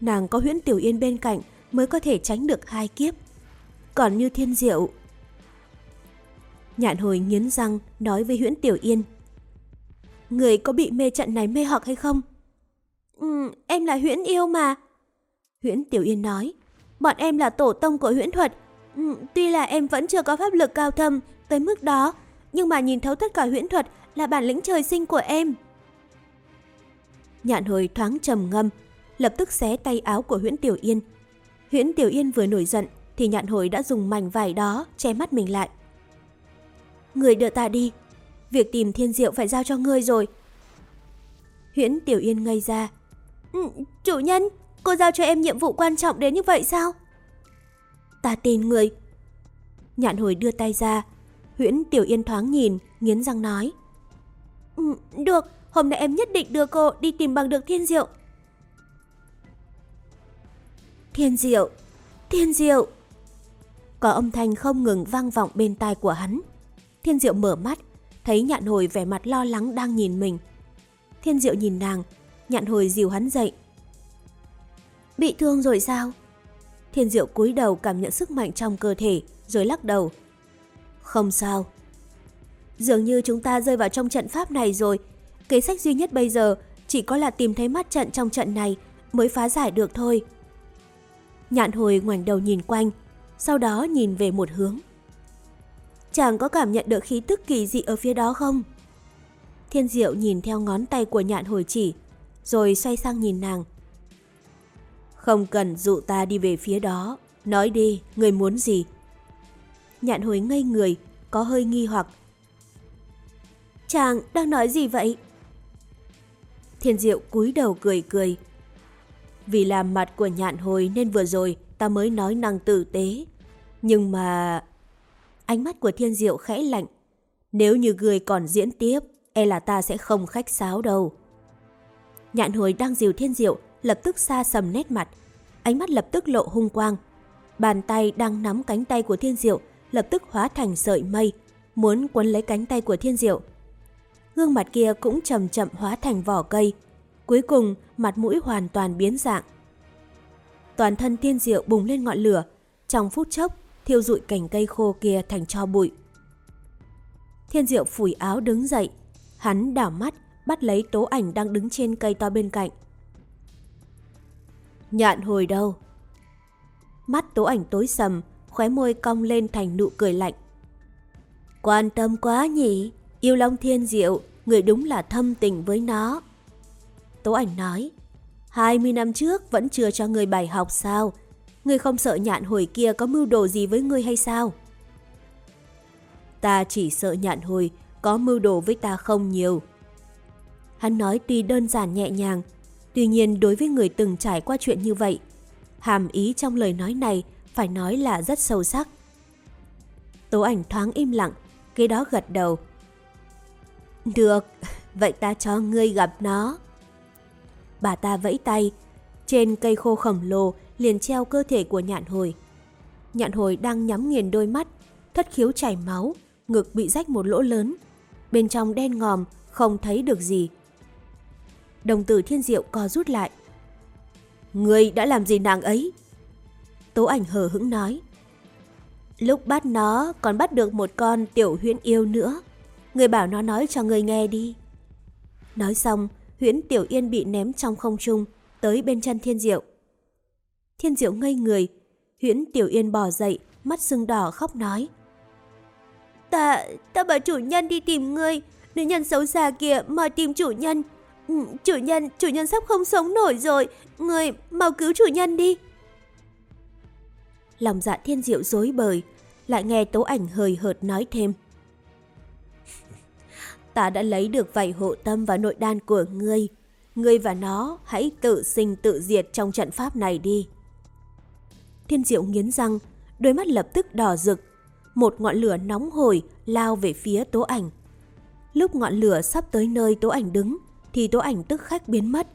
Nàng có huyễn tiểu yên bên cạnh mới có thể tránh được hai kiếp. Còn như thiên diệu... Nhạn hồi nghiến răng nói với huyễn tiểu yên. Người có bị mê trận này mê hoặc hay không? Ừ, em là huyễn yêu mà. Huyễn tiểu yên nói. Bọn em là tổ tông của huyễn thuật. Ừ, tuy là em vẫn chưa có pháp lực cao thâm tới mức đó, nhưng mà nhìn thấu tất cả huyễn thuật là bản lĩnh trời sinh của em. Nhạn hồi thoáng trầm ngâm, lập tức xé tay áo của Huyễn Tiểu Yên. Huyễn Tiểu Yên vừa nổi giận thì nhạn hồi đã dùng mảnh vải đó che mắt mình lại. Người đưa ta đi, việc tìm thiên diệu phải giao cho ngươi rồi. Huyễn Tiểu Yên ngây ra. Ừ, chủ nhân, cô giao cho em nhiệm vụ quan trọng đến như vậy sao? Ta tin người. Nhạn hồi đưa tay ra. Huyễn Tiểu Yên thoáng nhìn, nghiến răng nói. Ừ, được, hôm nay em nhất định đưa cô đi tìm bằng được thiên diệu. Thiên diệu, thiên diệu. Có âm thanh không ngừng vang vọng bên tai của hắn. Thiên diệu mở mắt, thấy nhạn hồi vẻ mặt lo lắng đang nhìn mình. Thiên diệu nhìn nàng, nhạn hồi dìu hắn dậy. Bị thương rồi sao? Thiên diệu cúi đầu cảm nhận sức mạnh trong cơ thể, rồi lắc đầu. Không sao. Dường như chúng ta rơi vào trong trận pháp này rồi. Kế sách duy nhất bây giờ chỉ có là tìm thấy mắt trận trong trận này mới phá giải được thôi. Nhạn hồi ngoảnh đầu nhìn quanh, sau đó nhìn về một hướng. Chàng có cảm nhận được khí tức kỳ dị ở phía đó không? Thiên diệu nhìn theo ngón tay của nhạn hồi chỉ, rồi xoay sang nhìn nàng. Không cần dụ ta đi về phía đó, nói đi, người muốn gì? Nhạn hồi ngây người, có hơi nghi hoặc. Chàng đang nói gì vậy? Thiên diệu cúi đầu cười cười. Vì làm mặt của nhạn hồi nên vừa rồi ta mới nói năng tử tế. Nhưng mà... Ánh mắt của thiên diệu khẽ lạnh. Nếu như người còn diễn tiếp, e là ta sẽ không khách sáo đâu. Nhạn hồi đang dìu thiên diệu, lập tức xa sầm nét mặt. Ánh mắt lập tức lộ hung quang. Bàn tay đang nắm cánh tay của thiên diệu, lập tức hóa thành sợi mây, muốn quấn lấy cánh tay của thiên diệu. Gương mặt kia cũng chậm chậm hóa thành vỏ cây, cuối cùng mặt mũi hoàn toàn biến dạng. Toàn thân thiên diệu bùng lên ngọn lửa, trong phút chốc thiêu rụi cành cây khô kia thành cho bụi. Thiên diệu phủi áo đứng dậy, hắn đảo mắt bắt lấy tố ảnh đang đứng trên cây to bên cạnh. Nhạn hồi đâu? Mắt tố ảnh tối sầm, khóe môi cong lên thành nụ cười lạnh. Quan tâm quá nhỉ, yêu Long Thiên Diệu, người đúng là thâm tình với nó. Tố ảnh nói, 20 năm trước vẫn chưa cho người bài học sao? Người không sợ nhạn hồi kia có mưu đồ gì với người hay sao? Ta chỉ sợ nhạn hồi có mưu đồ với ta không nhiều. Hắn nói tuy đơn giản nhẹ nhàng, tuy nhiên đối với người từng trải qua chuyện như vậy, hàm ý trong lời nói này phải nói là rất sâu sắc. Tố ảnh thoáng im lặng, cái đó gật đầu. Được, vậy ta cho ngươi gặp nó. Bà ta vẫy tay, trên cây khô khổng lồ liền treo cơ thể của nhạn hồi. Nhạn hồi đang nhắm nghiền đôi mắt, thất khiếu chảy máu, ngực bị rách một lỗ lớn. Bên trong đen ngòm, không thấy được gì. Đồng tử thiên diệu co rút lại. người đã làm gì nàng ấy? Tố ảnh hờ hững nói. Lúc bắt nó còn bắt được một con tiểu huyễn yêu nữa. Người bảo nó nói cho người nghe đi. Nói xong, huyễn tiểu yên bị ném trong không trung, tới bên chân thiên diệu. Thiên diệu ngây người, huyễn tiểu yên bò dậy, mắt sưng đỏ khóc nói. Ta, ta bảo chủ nhân đi tìm ngươi, nữ nhân xấu xa kia mà tìm chủ nhân. Ừ, chủ nhân, chủ nhân sắp không sống nổi rồi, người mau cứu chủ nhân đi. Lòng dạ thiên diệu dối bời, lại nghe tố ảnh hời hợt nói thêm ta đã lấy được vảy hộ tâm và nội đan của ngươi. Ngươi và nó hãy tự sinh tự diệt trong trận pháp này đi. Thiên diệu nghiến răng, đôi mắt lập tức đỏ rực. Một ngọn lửa nóng hổi lao về phía tố ảnh. Lúc ngọn lửa sắp tới nơi tố ảnh đứng, thì tố ảnh tức khách biến mất.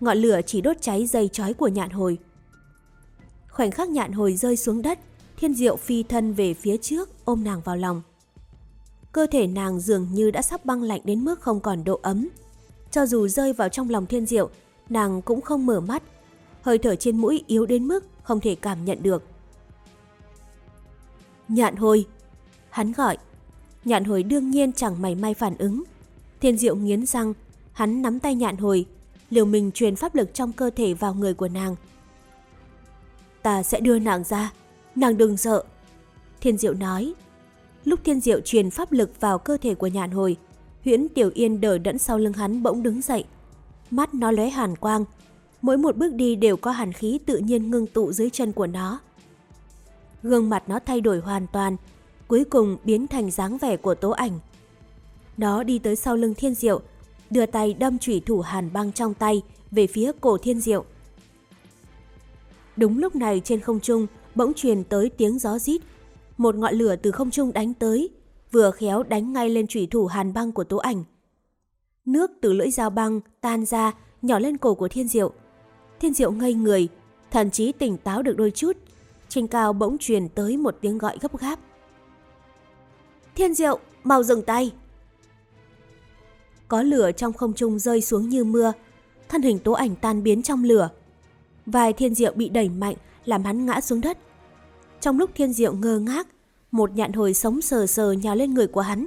Ngọn lửa chỉ đốt cháy dây chói của nhạn hồi. Khoảnh khắc nhạn hồi rơi xuống đất, thiên diệu phi thân về phía trước ôm nàng vào lòng. Cơ thể nàng dường như đã sắp băng lạnh đến mức không còn độ ấm. Cho dù rơi vào trong lòng thiên diệu, nàng cũng không mở mắt. Hơi thở trên mũi yếu đến mức không thể cảm nhận được. Nhạn hồi! Hắn gọi. Nhạn hồi đương nhiên chẳng mảy may phản ứng. Thiên diệu nghiến răng, hắn nắm tay nhạn hồi, liều mình truyền pháp lực trong cơ thể vào người của nàng. Ta sẽ đưa nàng ra, nàng đừng sợ. Thiên diệu nói. Lúc thiên diệu truyền pháp lực vào cơ thể của nhạn hồi, huyễn tiểu yên đỡ đẫn sau lưng hắn bỗng đứng dậy. Mắt nó lóe hàn quang, mỗi một bước đi đều có hàn khí tự nhiên ngưng tụ dưới chân của nó. Gương mặt nó thay đổi hoàn toàn, cuối cùng biến thành dáng vẻ của tố ảnh. Nó đi tới sau lưng thiên diệu, đưa tay đâm chủy thủ hàn băng trong tay về phía cổ thiên diệu. Đúng lúc này trên không trung bỗng truyền tới tiếng gió rít. Một ngọn lửa từ không trung đánh tới, vừa khéo đánh ngay lên chủy thủ hàn băng của tố ảnh. Nước từ lưỡi dao băng tan ra, nhỏ lên cổ của thiên diệu. Thiên diệu ngây người, thần trí tỉnh táo được đôi chút. Trên cao bỗng truyền tới một tiếng gọi gấp gáp. Thiên diệu, mau dừng tay! Có lửa trong không trung rơi xuống như mưa, thân hình tố ảnh tan biến trong lửa. Vài thiên diệu bị đẩy mạnh làm hắn ngã xuống đất. Trong lúc thiên diệu ngơ ngác, một nhạn hồi sống sờ sờ nhào lên người của hắn.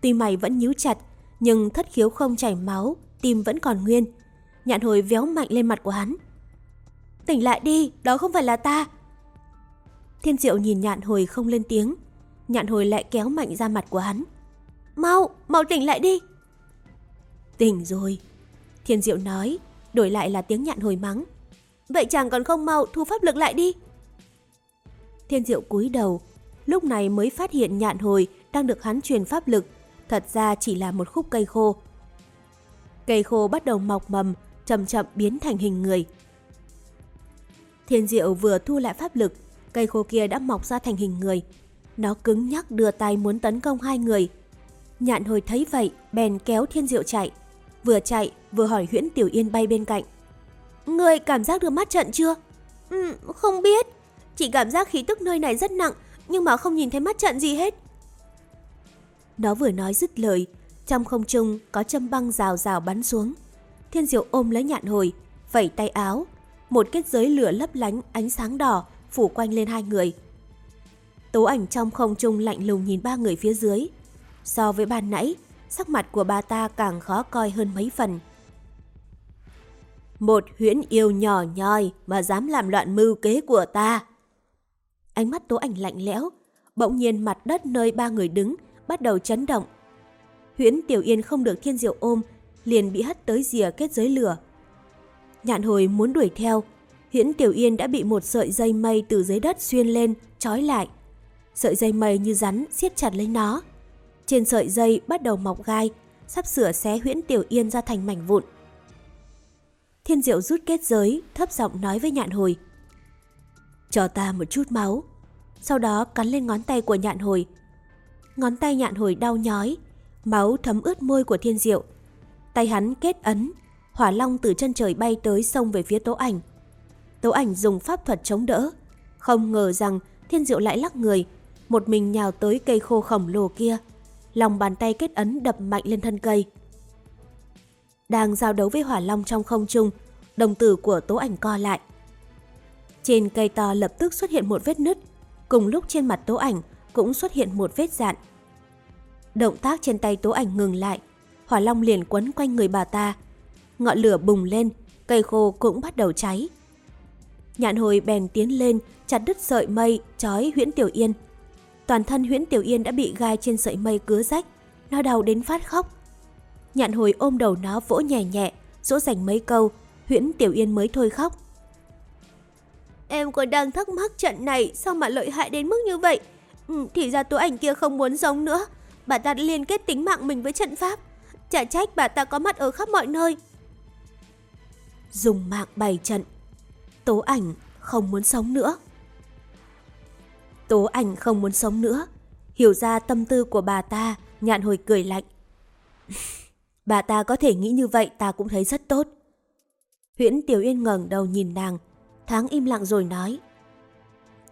Tim mày vẫn nhíu chặt, nhưng thất khiếu không chảy máu, tim vẫn còn nguyên. Nhạn hồi véo mạnh lên mặt của hắn. Tỉnh lại đi, đó không phải là ta. Thiên diệu nhìn nhạn hồi không lên tiếng. Nhạn hồi lại kéo mạnh ra mặt của hắn. Mau, mau tỉnh lại đi. Tỉnh rồi. Thiên diệu nói, đổi lại là tiếng nhạn hồi mắng. Vậy chàng còn không mau thu pháp lực lại đi. Thiên diệu cúi đầu, lúc này mới phát hiện nhạn hồi đang được hắn truyền pháp lực, thật ra chỉ là một khúc cây khô. Cây khô bắt đầu mọc mầm, chậm chậm biến thành hình người. Thiên diệu vừa thu lại pháp lực, cây khô kia đã mọc ra thành hình người. Nó cứng nhắc đưa tay muốn tấn công hai người. Nhạn hồi thấy vậy, bèn kéo thiên diệu chạy. Vừa chạy, vừa hỏi huyễn tiểu yên bay bên cạnh. Người cảm giác được mắt trận chưa? Ừ, không biết. Chỉ cảm giác khí tức nơi này rất nặng, nhưng mà không nhìn thấy mắt trận gì hết. Nó vừa nói dứt lời, trong không trung có châm băng rào rào bắn xuống. Thiên diệu ôm lấy nhạn hồi, vẩy tay áo. Một kết giới lửa lấp lánh ánh sáng đỏ phủ quanh lên hai người. Tố ảnh trong không trung lạnh lùng nhìn ba người phía dưới. So với ban nãy, sắc mặt của bà ta càng khó coi hơn mấy phần. Một huyễn yêu nhỏ nhoi mà dám làm loạn mưu kế của ta. Ánh mắt tố ảnh lạnh lẽo, bỗng nhiên mặt đất nơi ba người đứng bắt đầu chấn động. Huyễn Tiểu Yên không được thiên diệu ôm, liền bị hất tới rìa kết giới lửa. Nhạn hồi muốn đuổi theo, Huyễn Tiểu Yên đã bị một sợi dây mây từ dưới đất xuyên lên, trói lại. Sợi dây mây như rắn siết chặt lấy nó. Trên sợi dây bắt đầu mọc gai, sắp sửa xé Huyễn Tiểu Yên ra thành mảnh vụn. Thiên Diệu rút kết giới, thấp giọng nói với nhạn hồi. Cho ta một chút máu. Sau đó cắn lên ngón tay của nhạn hồi. Ngón tay nhạn hồi đau nhói, máu thấm ướt môi của Thiên Diệu. Tay hắn kết ấn, hỏa long từ chân trời bay tới sông về phía tố ảnh. Tố ảnh dùng pháp thuật chống đỡ. Không ngờ rằng Thiên Diệu lại lắc người, một mình nhào tới cây khô khổng lồ kia. Lòng bàn tay kết ấn đập mạnh lên thân cây đang giao đấu với hỏa long trong không trung, đồng tử của tố ảnh co lại. Trên cây to lập tức xuất hiện một vết nứt, Cùng lúc trên mặt tố ảnh cũng xuất hiện một vết dạn. Động tác trên tay tố ảnh ngừng lại, hỏa long liền quấn quanh người bà ta. Ngọn lửa bùng lên, cây khô cũng bắt đầu cháy. Nhạn hồi bèn tiến lên, chặt đứt sợi mây, trói huyễn tiểu yên. Toàn thân huyễn tiểu yên đã bị gai trên sợi mây cứa rách, nó đau đến phát khóc. Nhạn hồi ôm đầu nó vỗ nhẹ nhẹ, dỗ dành mấy câu, huyễn tiểu yên mới thôi khóc. Em còn đang thắc mắc trận này sao mà lợi hại đến mức như vậy. Ừ, thì ra tố ảnh kia không muốn sống nữa. Bà ta đã liên kết tính mạng mình với trận pháp. Chả trách bà ta có mặt ở khắp mọi nơi. Dùng mạng bày trận. Tố ảnh không muốn sống nữa. Tố ảnh không muốn sống nữa. Hiểu ra tâm tư của bà ta, nhạn hồi cười lạnh. bà ta có thể nghĩ như vậy ta cũng thấy rất tốt. Huyễn Tiểu Yên ngẩng đầu nhìn nàng, tháng im lặng rồi nói.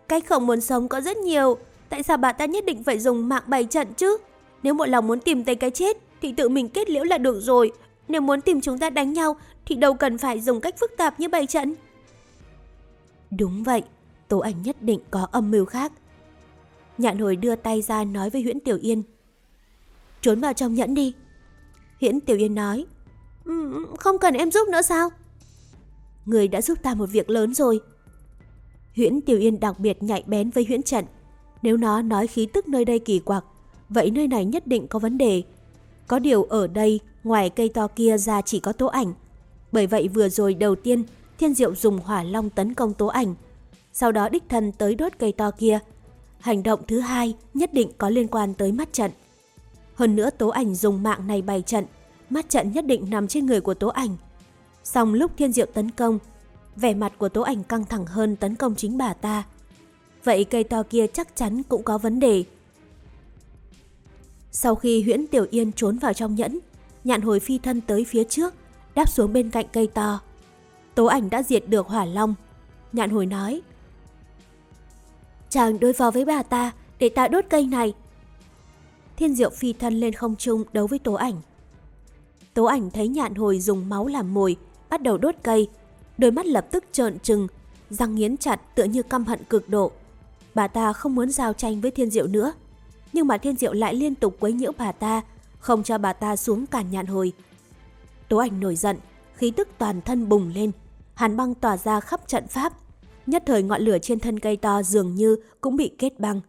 Cách không muốn sống có rất nhiều, tại sao bà ta nhất định phải dùng mạng bày trận chứ? Nếu một lòng muốn tìm tới cái chết thì tự mình kết liễu là được rồi. Nếu muốn tìm chúng ta đánh nhau thì đâu cần phải dùng cách phức tạp như bày trận. Đúng vậy, Tố Ảnh nhất định có âm mưu khác. Nhạn hồi đưa tay ra nói với Huyễn Tiểu Yên. Trốn vào trong nhẫn đi. Huyễn Tiểu Yên nói. Um, không cần em giúp nữa sao? Người đã giúp ta một việc lớn rồi. Huyễn Tiểu Yên đặc biệt nhạy bén với huyễn trận. Nếu nó nói khí tức nơi đây kỳ quặc, vậy nơi này nhất định có vấn đề. Có điều ở đây, ngoài cây to kia ra chỉ có tố ảnh. Bởi vậy vừa rồi đầu tiên, Thiên Diệu dùng hỏa long tấn công tố ảnh. Sau đó đích thân tới đốt cây to kia. Hành động thứ hai nhất định có liên quan tới mắt trận. Hơn nữa tố ảnh dùng mạng này bày trận, mắt trận nhất định nằm trên người của tố ảnh. Xong lúc Thiên Diệu tấn công, vẻ mặt của tố ảnh căng thẳng hơn tấn công chính bà ta. Vậy cây to kia chắc chắn cũng có vấn đề. Sau khi huyễn Tiểu Yên trốn vào trong nhẫn, nhạn hồi phi thân tới phía trước, đáp xuống bên cạnh cây to. Tố ảnh đã diệt được hỏa long. Nhạn hồi nói. Chàng đối phó với bà ta để ta đốt cây này. Thiên diệu phi thân lên không trung đấu với tố ảnh. Tố ảnh thấy nhạn hồi dùng máu làm mồi, bắt đầu đốt cây. Đôi mắt lập tức trợn trừng, răng nghiến chặt tựa như căm hận cực độ. Bà ta không muốn giao tranh với thiên diệu nữa. Nhưng mà thiên diệu lại liên tục quấy nhiễu bà ta, không cho bà ta xuống cản nhạn hồi. Tố ảnh nổi giận, khí tức toàn thân bùng lên, hàn băng tỏa ra khắp trận pháp. Nhất thời ngọn lửa trên thân cây to dường như cũng bị kết băng.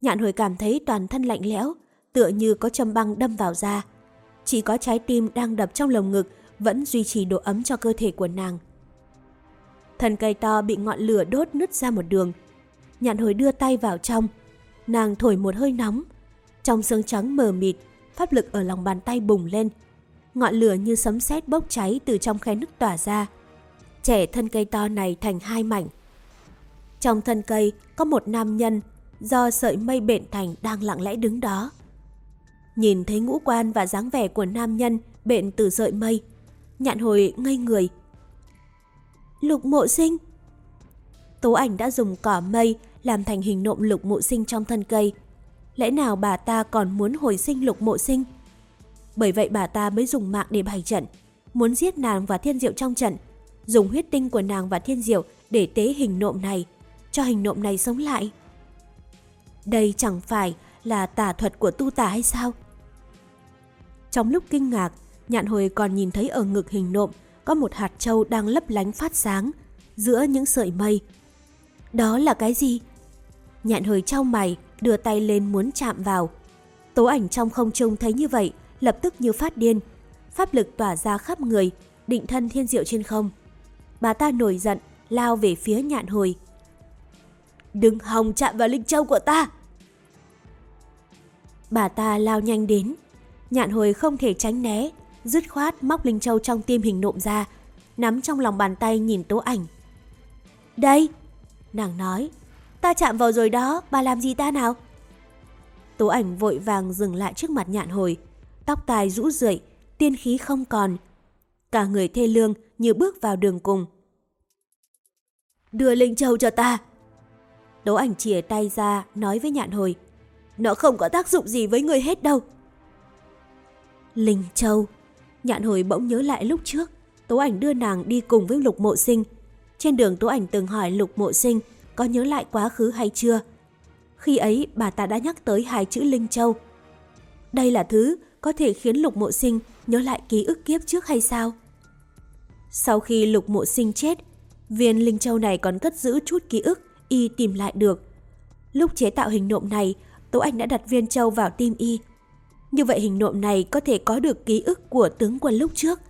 Nhạn hồi cảm thấy toàn thân lạnh lẽo, tựa như có châm băng đâm vào da. Chỉ có trái tim đang đập trong lồng ngực vẫn duy trì độ ấm cho cơ thể của nàng. Thân cây to bị ngọn lửa đốt nứt ra một đường. Nhạn hồi đưa tay vào trong. Nàng thổi một hơi nóng. Trong sương trắng mờ mịt, pháp lực ở lòng bàn tay bùng lên. Ngọn lửa như sấm sét bốc cháy từ trong khe nứt tỏa ra. Trẻ thân cây to này thành hai mảnh. Trong thân cây có một nam nhân do sợi mây bện thành đang lặng lẽ đứng đó. Nhìn thấy ngũ quan và dáng vẻ của nam nhân bện từ sợi mây, nhạn hồi ngây người. Lục mộ sinh Tố ảnh đã dùng cỏ mây làm thành hình nộm lục mộ sinh trong thân cây. Lẽ nào bà ta còn muốn hồi sinh lục mộ sinh? Bởi vậy bà ta mới dùng mạng để bày trận, muốn giết nàng và thiên diệu trong trận, dùng huyết tinh của nàng và thiên diệu để tế hình nộm này, cho hình nộm này sống lại. Đây chẳng phải là tà thuật của tu tà hay sao? Trong lúc kinh ngạc, nhạn hồi còn nhìn thấy ở ngực hình nộm có một hạt trâu đang lấp lánh phát sáng giữa những sợi mây. Đó là cái gì? Nhạn hồi trao mày, đưa tay lên muốn chạm vào. Tố ảnh trong không trung thấy như vậy, lập tức như phát điên. Pháp lực tỏa ra khắp người, định thân thiên diệu trên không. Bà ta nổi giận, lao về phía nhạn hồi. Đừng hòng chạm vào linh châu của ta! Bà ta lao nhanh đến. Nhạn hồi không thể tránh né, dứt khoát móc linh châu trong tim hình nộm ra, nắm trong lòng bàn tay nhìn tố ảnh. Đây! Nàng nói, ta chạm vào rồi đó, bà làm gì ta nào? Tố ảnh vội vàng dừng lại trước mặt nhạn hồi, tóc tai rũ rượi, tiên khí không còn. Cả người thê lương như bước vào đường cùng. Đưa linh châu cho ta! Tố ảnh chìa tay ra, nói với nhạn hồi. Nó không có tác dụng gì với người hết đâu. Linh châu! Nhạn hồi bỗng nhớ lại lúc trước, Tố ảnh đưa nàng đi cùng với lục mộ sinh. Trên đường Tố ảnh từng hỏi lục mộ sinh có nhớ lại quá khứ hay chưa. Khi ấy bà ta đã nhắc tới hai chữ Linh Châu. Đây là thứ có thể khiến Lục Mộ Sinh nhớ lại ký ức kiếp trước hay sao? Sau khi Lục Mộ Sinh chết, viên Linh Châu này còn cất giữ chút ký ức y tìm lại được. Lúc chế tạo hình nộm này, Tố Anh đã đặt viên châu vào tim y. Như vậy hình nộm này có thể có được ký ức của tướng quân lúc trước.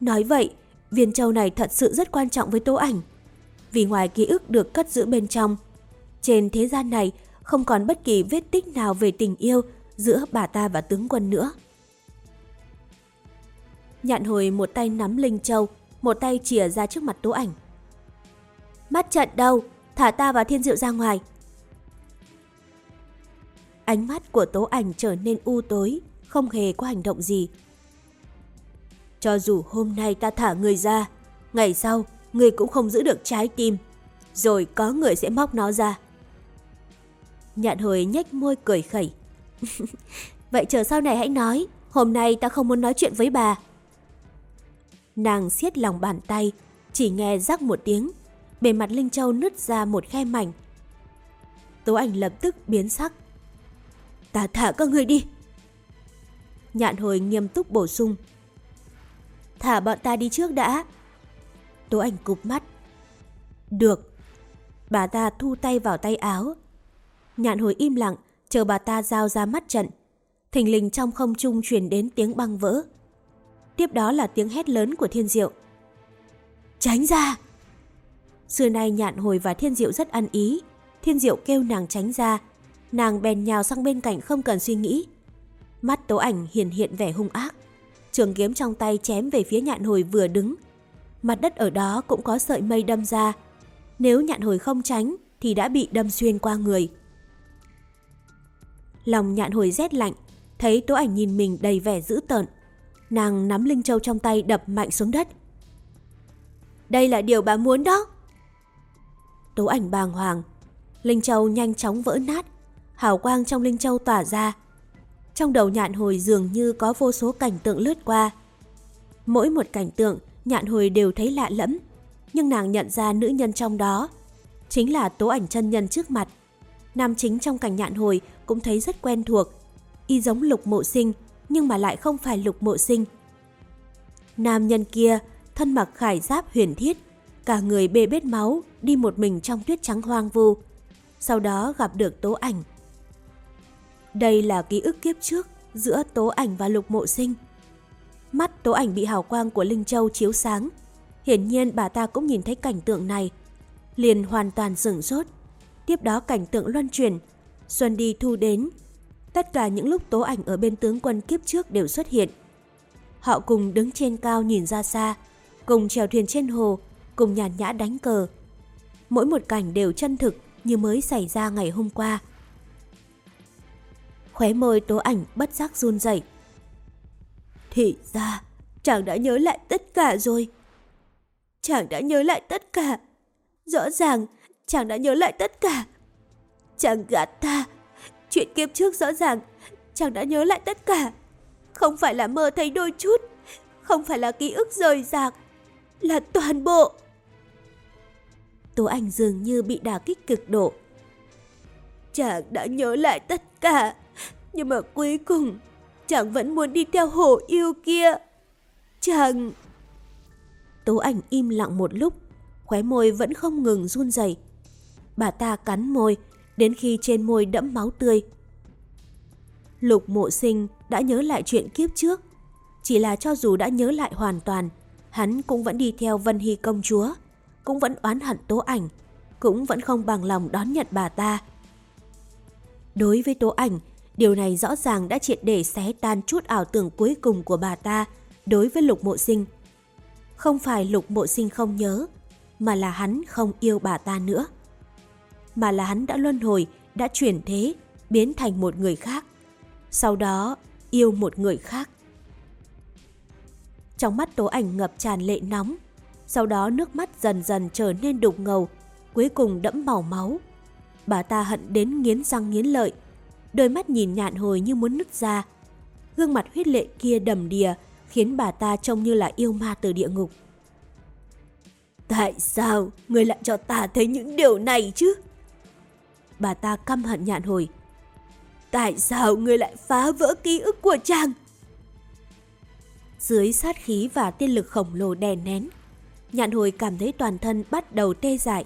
Nói vậy, viên châu này thật sự rất quan trọng với Tố Ảnh. Vì ngoài ký ức được cất giữ bên trong, trên thế gian này không còn bất kỳ vết tích nào về tình yêu giữa bà ta và tướng quân nữa. Nhạn hồi một tay nắm Linh Châu, một tay chìa ra trước mặt Tố Ảnh. Mắt trận đâu? Thả ta và thiên diệu ra ngoài. Ánh mắt của Tố Ảnh trở nên u tối, không hề có hành động gì. Cho dù hôm nay ta thả người ra, ngày sau người cũng không giữ được trái tim, rồi có người sẽ móc nó ra. Nhạn hồi nhếch môi cười khẩy. Vậy chờ sau này hãy nói, hôm nay ta không muốn nói chuyện với bà. Nàng siết lòng bàn tay, chỉ nghe rắc một tiếng, bề mặt Linh Châu nứt ra một khe mảnh. Tố ảnh lập tức biến sắc. Ta thả các người đi. Nhạn hồi nghiêm túc bổ sung. Thả bọn ta đi trước đã. Tố ảnh cụp mắt. Được. Bà ta thu tay vào tay áo. Nhạn hồi im lặng, chờ bà ta giao ra mắt trận. Thình lình trong không trung truyền đến tiếng băng vỡ. Tiếp đó là tiếng hét lớn của thiên diệu. Tránh ra! Xưa nay nhạn hồi và thiên diệu rất ăn ý. Thiên diệu kêu nàng tránh ra. Nàng bèn nhào sang bên cạnh không cần suy nghĩ. Mắt tố ảnh hiển hiện vẻ hung ác. Trường kiếm trong tay chém về phía nhạn hồi vừa đứng. Mặt đất ở đó cũng có sợi mây đâm ra. Nếu nhạn hồi không tránh thì đã bị đâm xuyên qua người. Lòng nhạn hồi rét lạnh, thấy tố ảnh nhìn mình đầy vẻ dữ tợn. Nàng nắm Linh Châu trong tay đập mạnh xuống đất. Đây là điều bà muốn đó. Tố ảnh bàng hoàng. Linh Châu nhanh chóng vỡ nát. Hào quang trong Linh Châu tỏa ra. Trong đầu nhạn hồi dường như có vô số cảnh tượng lướt qua. Mỗi một cảnh tượng, nhạn hồi đều thấy lạ lẫm. Nhưng nàng nhận ra nữ nhân trong đó. Chính là tố ảnh chân nhân trước mặt. Nam chính trong cảnh nhạn hồi cũng thấy rất quen thuộc. Y giống lục mộ sinh, nhưng mà lại không phải lục mộ sinh. Nam nhân kia, thân mặc khải giáp huyền thiết, cả người bê bết máu, đi một mình trong tuyết trắng hoang vu. Sau đó gặp được tố ảnh. Đây là ký ức kiếp trước giữa tố ảnh và lục mộ sinh. Mắt tố ảnh bị hào quang của Linh Châu chiếu sáng. Hiển nhiên bà ta cũng nhìn thấy cảnh tượng này. Liền hoàn toàn sửng sốt. Tiếp đó cảnh tượng luân chuyển. Xuân đi thu đến. Tất cả những lúc tố ảnh ở bên tướng quân kiếp trước đều xuất hiện. Họ cùng đứng trên cao nhìn ra xa, cùng chèo thuyền trên hồ, cùng nhàn nhã đánh cờ. Mỗi một cảnh đều chân thực như mới xảy ra ngày hôm qua. Khóe môi tố ảnh bất giác run rẩy. Thì ra, chàng đã nhớ lại tất cả rồi. Chàng đã nhớ lại tất cả. Rõ ràng, chàng đã nhớ lại tất cả. Chàng gạt ta. Chuyện kiếp trước rõ ràng, chàng đã nhớ lại tất cả. Không phải là mơ thấy đôi chút, không phải là ký ức rời rạc, là toàn bộ. Tố Anh dường như bị đả kích cực độ. Chàng đã nhớ lại tất cả, nhưng mà cuối cùng chàng vẫn muốn đi theo hổ yêu kia. Chàng... Tố ảnh im lặng một lúc, khóe môi vẫn không ngừng run rẩy. Bà ta cắn môi, đến khi trên môi đẫm máu tươi. Lục mộ sinh đã nhớ lại chuyện kiếp trước. Chỉ là cho dù đã nhớ lại hoàn toàn, hắn cũng vẫn đi theo Vân Hy công chúa cũng vẫn oán hận tố ảnh, cũng vẫn không bằng lòng đón nhận bà ta. Đối với tố ảnh, điều này rõ ràng đã triệt để xé tan chút ảo tưởng cuối cùng của bà ta đối với lục mộ sinh. Không phải lục mộ sinh không nhớ, mà là hắn không yêu bà ta nữa. Mà là hắn đã luân hồi, đã chuyển thế, biến thành một người khác. Sau đó, yêu một người khác. Trong mắt tố ảnh ngập tràn lệ nóng, sau đó nước mắt dần dần trở nên đục ngầu, cuối cùng đẫm màu máu. Bà ta hận đến nghiến răng nghiến lợi, đôi mắt nhìn nhạn hồi như muốn nứt ra. Gương mặt huyết lệ kia đầm đìa, khiến bà ta trông như là yêu ma từ địa ngục. Tại sao người lại cho ta thấy những điều này chứ? bà ta căm hận nhạn hồi. Tại sao người lại phá vỡ ký ức của chàng? Dưới sát khí và tiên lực khổng lồ đè nén, nhạn hồi cảm thấy toàn thân bắt đầu tê dại.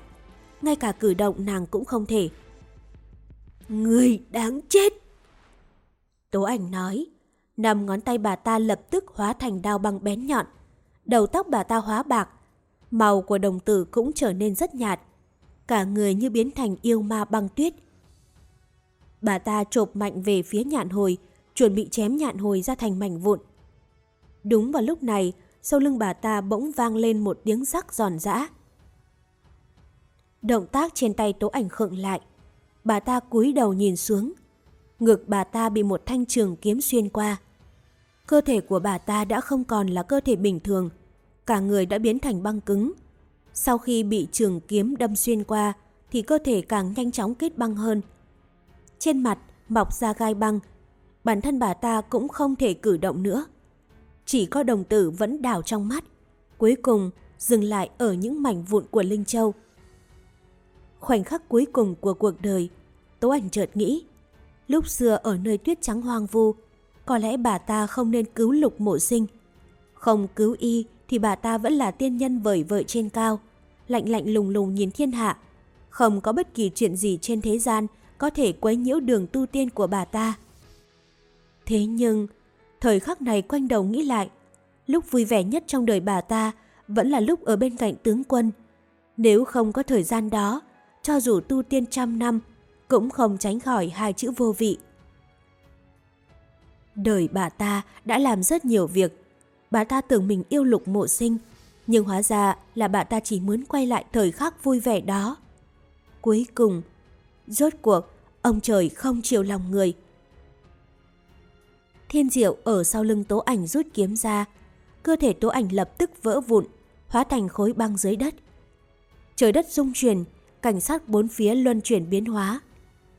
Ngay cả cử động nàng cũng không thể. Người đáng chết! Tố ảnh nói, năm ngón tay bà ta lập tức hóa thành đao băng bén nhọn. Đầu tóc bà ta hóa bạc, màu của đồng tử cũng trở nên rất nhạt. Cả người như biến thành yêu ma băng tuyết. Bà ta chộp mạnh về phía nhạn hồi, chuẩn bị chém nhạn hồi ra thành mảnh vụn. Đúng vào lúc này, sau lưng bà ta bỗng vang lên một tiếng rắc giòn giã. Động tác trên tay tố ảnh khựng lại. Bà ta cúi đầu nhìn xuống. Ngực bà ta bị một thanh trường kiếm xuyên qua. Cơ thể của bà ta đã không còn là cơ thể bình thường. Cả người đã biến thành băng cứng. Sau khi bị trường kiếm đâm xuyên qua, thì cơ thể càng nhanh chóng kết băng hơn. Trên mặt mọc ra gai băng. Bản thân bà ta cũng không thể cử động nữa. Chỉ có đồng tử vẫn đảo trong mắt. Cuối cùng dừng lại ở những mảnh vụn của Linh Châu. Khoảnh khắc cuối cùng của cuộc đời, Tố Ảnh chợt nghĩ. Lúc xưa ở nơi tuyết trắng hoang vu, có lẽ bà ta không nên cứu lục mộ sinh. Không cứu y thì bà ta vẫn là tiên nhân vời vợi trên cao, lạnh lạnh lùng lùng nhìn thiên hạ. Không có bất kỳ chuyện gì trên thế gian có thể quấy nhiễu đường tu tiên của bà ta. Thế nhưng, thời khắc này quanh đầu nghĩ lại, lúc vui vẻ nhất trong đời bà ta vẫn là lúc ở bên cạnh tướng quân. Nếu không có thời gian đó, cho dù tu tiên trăm năm, cũng không tránh khỏi hai chữ vô vị. Đời bà ta đã làm rất nhiều việc. Bà ta tưởng mình yêu lục mộ sinh, nhưng hóa ra là bà ta chỉ muốn quay lại thời khắc vui vẻ đó. Cuối cùng, rốt cuộc, ông trời không chiều lòng người. Thiên diệu ở sau lưng tố ảnh rút kiếm ra, cơ thể tố ảnh lập tức vỡ vụn, hóa thành khối băng dưới đất. Trời đất rung chuyển, cảnh sát bốn phía luân chuyển biến hóa.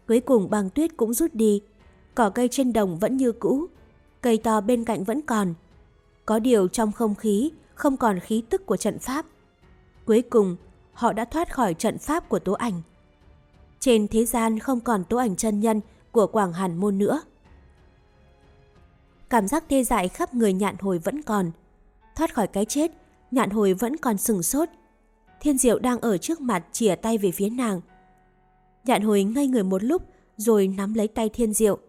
Cuối cùng băng tuyết cũng rút đi, cỏ cây trên đồng vẫn như cũ, cây to bên cạnh vẫn còn. Có điều trong không khí không còn khí tức của trận pháp. Cuối cùng, họ đã thoát khỏi trận pháp của tố ảnh. Trên thế gian không còn tố ảnh chân nhân của Quảng Hàn Môn nữa. Cảm giác tê dại khắp người nhạn hồi vẫn còn. Thoát khỏi cái chết, nhạn hồi vẫn còn sừng sốt. Thiên diệu đang ở trước mặt chìa tay về phía nàng. Nhạn hồi ngây người một lúc rồi nắm lấy tay thiên diệu.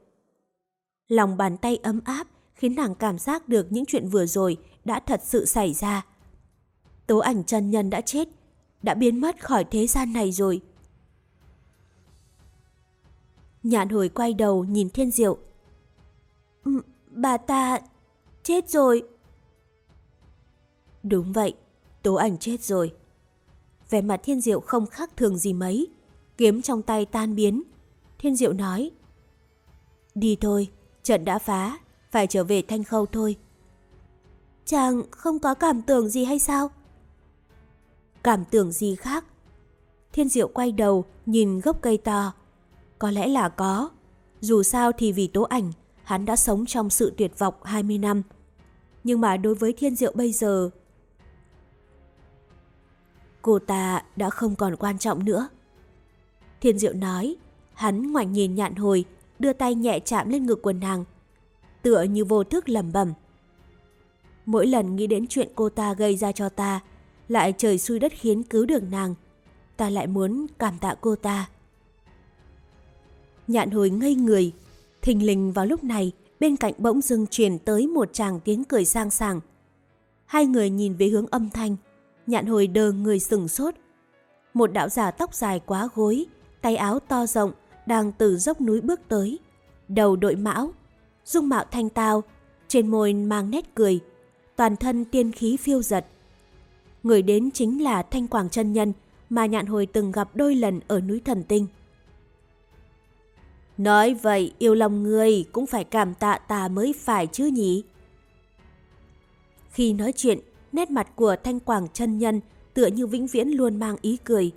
Lòng bàn tay ấm áp khiến nàng cảm giác được những chuyện vừa rồi đã thật sự xảy ra. Tố ảnh chân nhân đã chết, đã biến mất khỏi thế gian này rồi. Nhạn hồi quay đầu nhìn thiên diệu. Bà ta chết rồi. Đúng vậy, tố ảnh chết rồi. Vẻ mặt thiên diệu không khác thường gì mấy. Kiếm trong tay tan biến. Thiên diệu nói. Đi thôi, trận đã phá, phải trở về thanh khâu thôi. Chàng không có cảm tưởng gì hay sao? Cảm tưởng gì khác? Thiên diệu quay đầu, nhìn gốc cây to. Có lẽ là có. Dù sao thì vì tố ảnh, hắn đã sống trong sự tuyệt vọng 20 năm. Nhưng mà đối với thiên diệu bây giờ... Cô ta đã không còn quan trọng nữa. Thiên diệu nói, hắn ngoảnh nhìn nhạn hồi, đưa tay nhẹ chạm lên ngực quần nàng, tựa như vô thức lẩm bẩm. Mỗi lần nghĩ đến chuyện cô ta gây ra cho ta, lại trời xui đất khiến cứu được nàng, ta lại muốn cảm tạ cô ta. Nhạn hồi ngây người, thình lình vào lúc này, bên cạnh bỗng dưng truyền tới một chàng tiếng cười sang sảng. Hai người nhìn về hướng âm thanh, nhạn hồi đờ người sừng sốt. Một đạo giả tóc dài quá gối, tay áo to rộng, đang từ dốc núi bước tới. Đầu đội mão, dung mạo thanh tao, trên môi mang nét cười, toàn thân tiên khí phiêu giật. Người đến chính là Thanh Quảng chân Nhân mà nhạn hồi từng gặp đôi lần ở núi Thần Tinh. Nói vậy yêu lòng người cũng phải cảm tạ ta mới phải chứ nhỉ? Khi nói chuyện, nét mặt của Thanh Quảng chân Nhân tựa như vĩnh viễn luôn mang ý cười.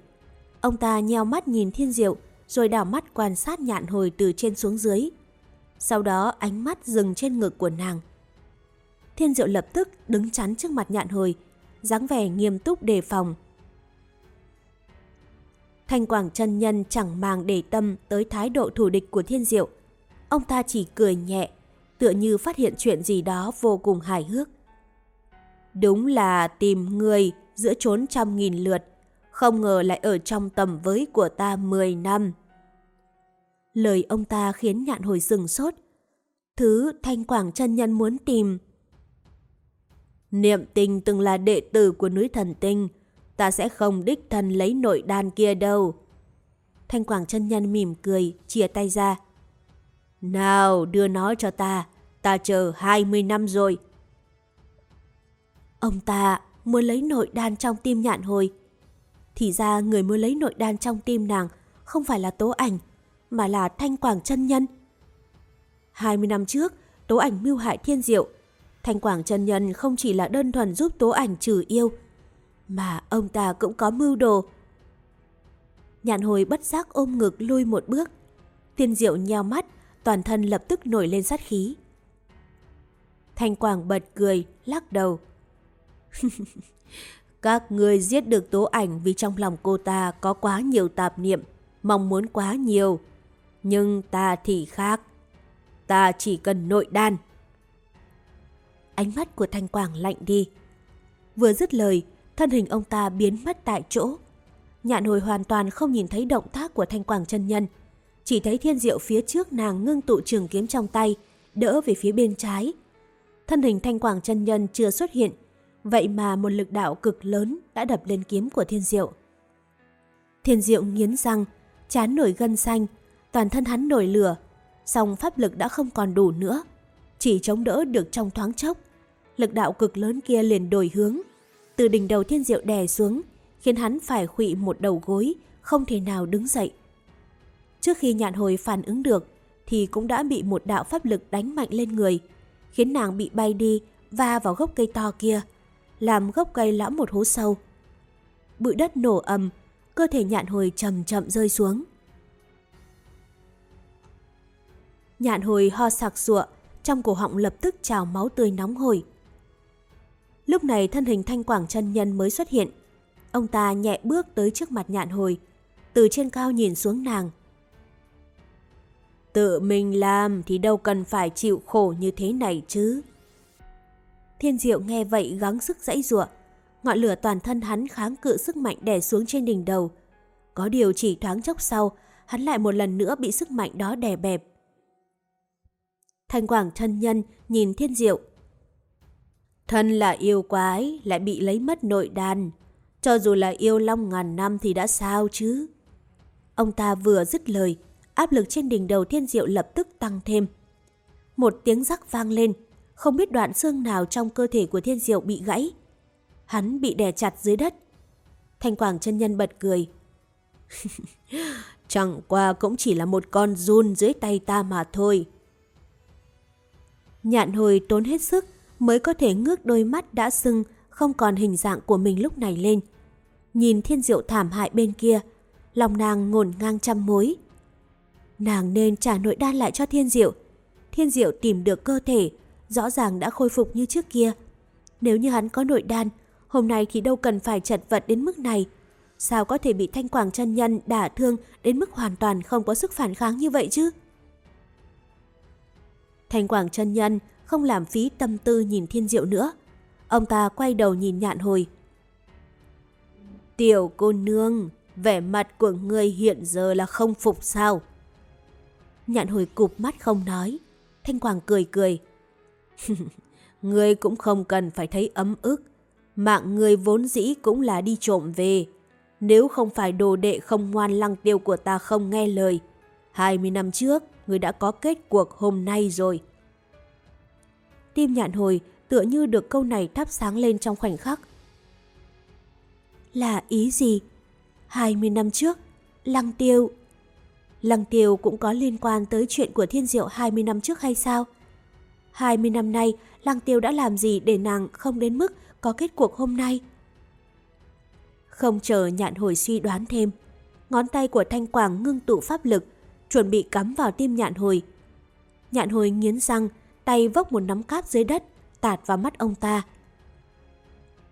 Ông ta nheo mắt nhìn thiên diệu, rồi đảo mắt quan sát nhạn hồi từ trên xuống dưới. Sau đó ánh mắt dừng trên ngực của nàng. Thiên diệu lập tức đứng chắn trước mặt nhạn hồi, dáng vẻ nghiêm túc đề phòng. Thanh Quảng chân nhân chẳng màng để tâm tới thái độ thủ địch của thiên diệu. Ông ta chỉ cười nhẹ, tựa như phát hiện chuyện gì đó vô cùng hài hước. Đúng là tìm người giữa chốn trăm nghìn lượt, không ngờ lại ở trong tầm với của ta 10 năm. Lời ông ta khiến nhạn hồi sừng sốt. Thứ Thanh Quảng chân nhân muốn tìm. Niệm tình từng là đệ tử của núi thần tinh, ta sẽ không đích thân lấy nội đan kia đâu. Thanh Quảng chân nhân mỉm cười, chia tay ra. Nào, đưa nó cho ta, ta chờ 20 năm rồi. Ông ta muốn lấy nội đan trong tim nhạn hồi. Thì ra người muốn lấy nội đan trong tim nàng không phải là tố ảnh, mà là Thanh Quảng chân nhân. 20 năm trước, tố ảnh mưu hại thiên diệu. Thanh Quảng chân nhân không chỉ là đơn thuần giúp tố ảnh trừ yêu, mà ông ta cũng có mưu đồ. Nhạn hồi bất giác ôm ngực lui một bước. Thiên diệu nheo mắt, toàn thân lập tức nổi lên sát khí. Thanh Quảng bật cười, lắc đầu. Các người giết được tố ảnh vì trong lòng cô ta có quá nhiều tạp niệm, mong muốn quá nhiều. Nhưng ta thì khác. Ta chỉ cần nội đan. Ánh mắt của Thanh Quảng lạnh đi. Vừa dứt lời, thân hình ông ta biến mất tại chỗ. Nhạn hồi hoàn toàn không nhìn thấy động tác của Thanh Quảng chân nhân. Chỉ thấy thiên diệu phía trước nàng ngưng tụ trường kiếm trong tay, đỡ về phía bên trái. Thân hình Thanh Quảng chân nhân chưa xuất hiện, vậy mà một lực đạo cực lớn đã đập lên kiếm của thiên diệu. Thiên diệu nghiến răng, chán nổi gân xanh, toàn thân hắn nổi lửa, song pháp lực đã không còn đủ nữa, chỉ chống đỡ được trong thoáng chốc. Lực đạo cực lớn kia liền đổi hướng, từ đỉnh đầu thiên diệu đè xuống, khiến hắn phải khụy một đầu gối, không thể nào đứng dậy. Trước khi nhạn hồi phản ứng được, thì cũng đã bị một đạo pháp lực đánh mạnh lên người, khiến nàng bị bay đi, va vào gốc cây to kia, làm gốc cây lõm một hố sâu. Bụi đất nổ ầm, cơ thể nhạn hồi chậm chậm rơi xuống. Nhạn hồi ho sặc sụa, trong cổ họng lập tức trào máu tươi nóng hổi. Lúc này thân hình thanh quảng chân nhân mới xuất hiện. Ông ta nhẹ bước tới trước mặt nhạn hồi, từ trên cao nhìn xuống nàng. Tự mình làm thì đâu cần phải chịu khổ như thế này chứ. Thiên diệu nghe vậy gắng sức dãy giụa. Ngọn lửa toàn thân hắn kháng cự sức mạnh đè xuống trên đỉnh đầu. Có điều chỉ thoáng chốc sau, hắn lại một lần nữa bị sức mạnh đó đè bẹp. Thanh Quảng thân nhân nhìn thiên diệu. Thân là yêu quái, lại bị lấy mất nội đàn. Cho dù là yêu long ngàn năm thì đã sao chứ? Ông ta vừa dứt lời, áp lực trên đỉnh đầu thiên diệu lập tức tăng thêm. Một tiếng rắc vang lên, không biết đoạn xương nào trong cơ thể của thiên diệu bị gãy. Hắn bị đè chặt dưới đất. Thanh Quảng chân nhân bật cười. Chẳng qua cũng chỉ là một con run dưới tay ta mà thôi. Nhạn hồi tốn hết sức mới có thể ngước đôi mắt đã sưng không còn hình dạng của mình lúc này lên. Nhìn thiên diệu thảm hại bên kia, lòng nàng ngổn ngang trăm mối. Nàng nên trả nội đan lại cho thiên diệu. Thiên diệu tìm được cơ thể, rõ ràng đã khôi phục như trước kia. Nếu như hắn có nội đan, hôm nay thì đâu cần phải chật vật đến mức này. Sao có thể bị thanh quảng chân nhân đả thương đến mức hoàn toàn không có sức phản kháng như vậy chứ? Thanh quảng chân nhân không làm phí tâm tư nhìn thiên diệu nữa. Ông ta quay đầu nhìn nhạn hồi. Tiểu cô nương, vẻ mặt của người hiện giờ là không phục sao? Nhạn hồi cụp mắt không nói. Thanh Quảng cười cười ngươi cũng không cần phải thấy ấm ức. Mạng ngươi vốn dĩ cũng là đi trộm về. Nếu không phải đồ đệ không ngoan lăng tiêu của ta không nghe lời, 20 năm trước, ngươi đã có kết cuộc hôm nay rồi. Tim nhạn hồi tựa như được câu này thắp sáng lên trong khoảnh khắc. Là ý gì? 20 năm trước, lăng tiêu... Lăng tiêu cũng có liên quan tới chuyện của thiên diệu 20 năm trước hay sao? 20 năm nay, Lăng Tiêu đã làm gì để nàng không đến mức có kết cuộc hôm nay? Không chờ nhạn hồi suy đoán thêm, ngón tay của Thanh Quảng ngưng tụ pháp lực, chuẩn bị cắm vào tim nhạn hồi. Nhạn hồi nghiến răng, tay vốc một nắm cát dưới đất, tạt vào mắt ông ta.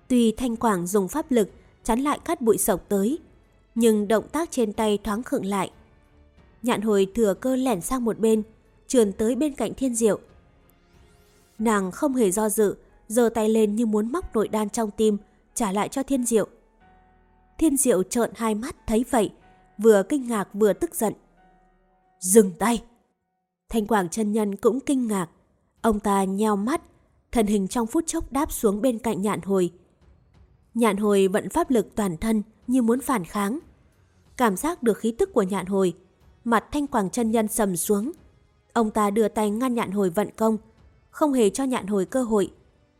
Tuy Thanh Quảng dùng pháp lực chắn lại cát bụi sộc tới, nhưng động tác trên tay thoáng khựng lại. Nhạn hồi thừa cơ lẻn sang một bên, trườn tới bên cạnh thiên diệu. Nàng không hề do dự, giơ tay lên như muốn móc nội đan trong tim, trả lại cho thiên diệu. Thiên diệu trợn hai mắt thấy vậy, vừa kinh ngạc vừa tức giận. Dừng tay! Thanh Quảng chân nhân cũng kinh ngạc. Ông ta nheo mắt, thân hình trong phút chốc đáp xuống bên cạnh nhạn hồi. Nhạn hồi vận pháp lực toàn thân như muốn phản kháng. Cảm giác được khí tức của nhạn hồi, mặt Thanh Quảng chân nhân sầm xuống. Ông ta đưa tay ngăn nhạn hồi vận công, không hề cho nhạn hồi cơ hội.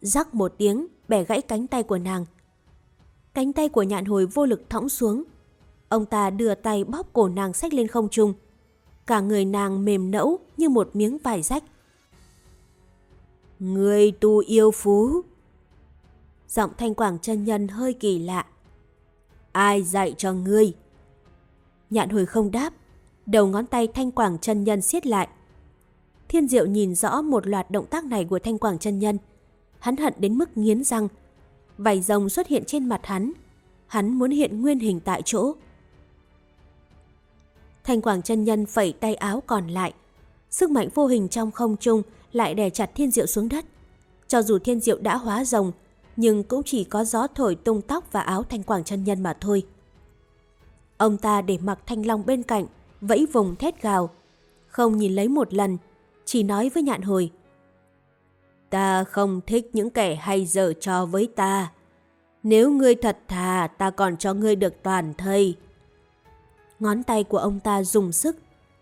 Rắc một tiếng, bẻ gãy cánh tay của nàng. Cánh tay của nhạn hồi vô lực thõng xuống. Ông ta đưa tay bóp cổ nàng xách lên không trung. Cả người nàng mềm nẫu như một miếng vải rách. Người tu yêu phú. Giọng thanh quảng chân nhân hơi kỳ lạ. Ai dạy cho ngươi? Nhạn hồi không đáp, đầu ngón tay thanh quảng chân nhân siết lại. Thiên diệu nhìn rõ một loạt động tác này của thanh quảng chân nhân. Hắn hận đến mức nghiến răng. Vảy rồng xuất hiện trên mặt hắn. Hắn muốn hiện nguyên hình tại chỗ. Thanh quảng chân nhân phẩy tay áo còn lại. Sức mạnh vô hình trong không trung lại đè chặt thiên diệu xuống đất. Cho dù thiên diệu đã hóa rồng, nhưng cũng chỉ có gió thổi tung tóc và áo thanh quảng chân nhân mà thôi. Ông ta để mặc thanh long bên cạnh, vẫy vùng thét gào. Không nhìn lấy một lần, chỉ nói với nhạn hồi. Ta không thích những kẻ hay dở trò với ta. Nếu ngươi thật thà, ta còn cho ngươi được toàn thây. Ngón tay của ông ta dùng sức,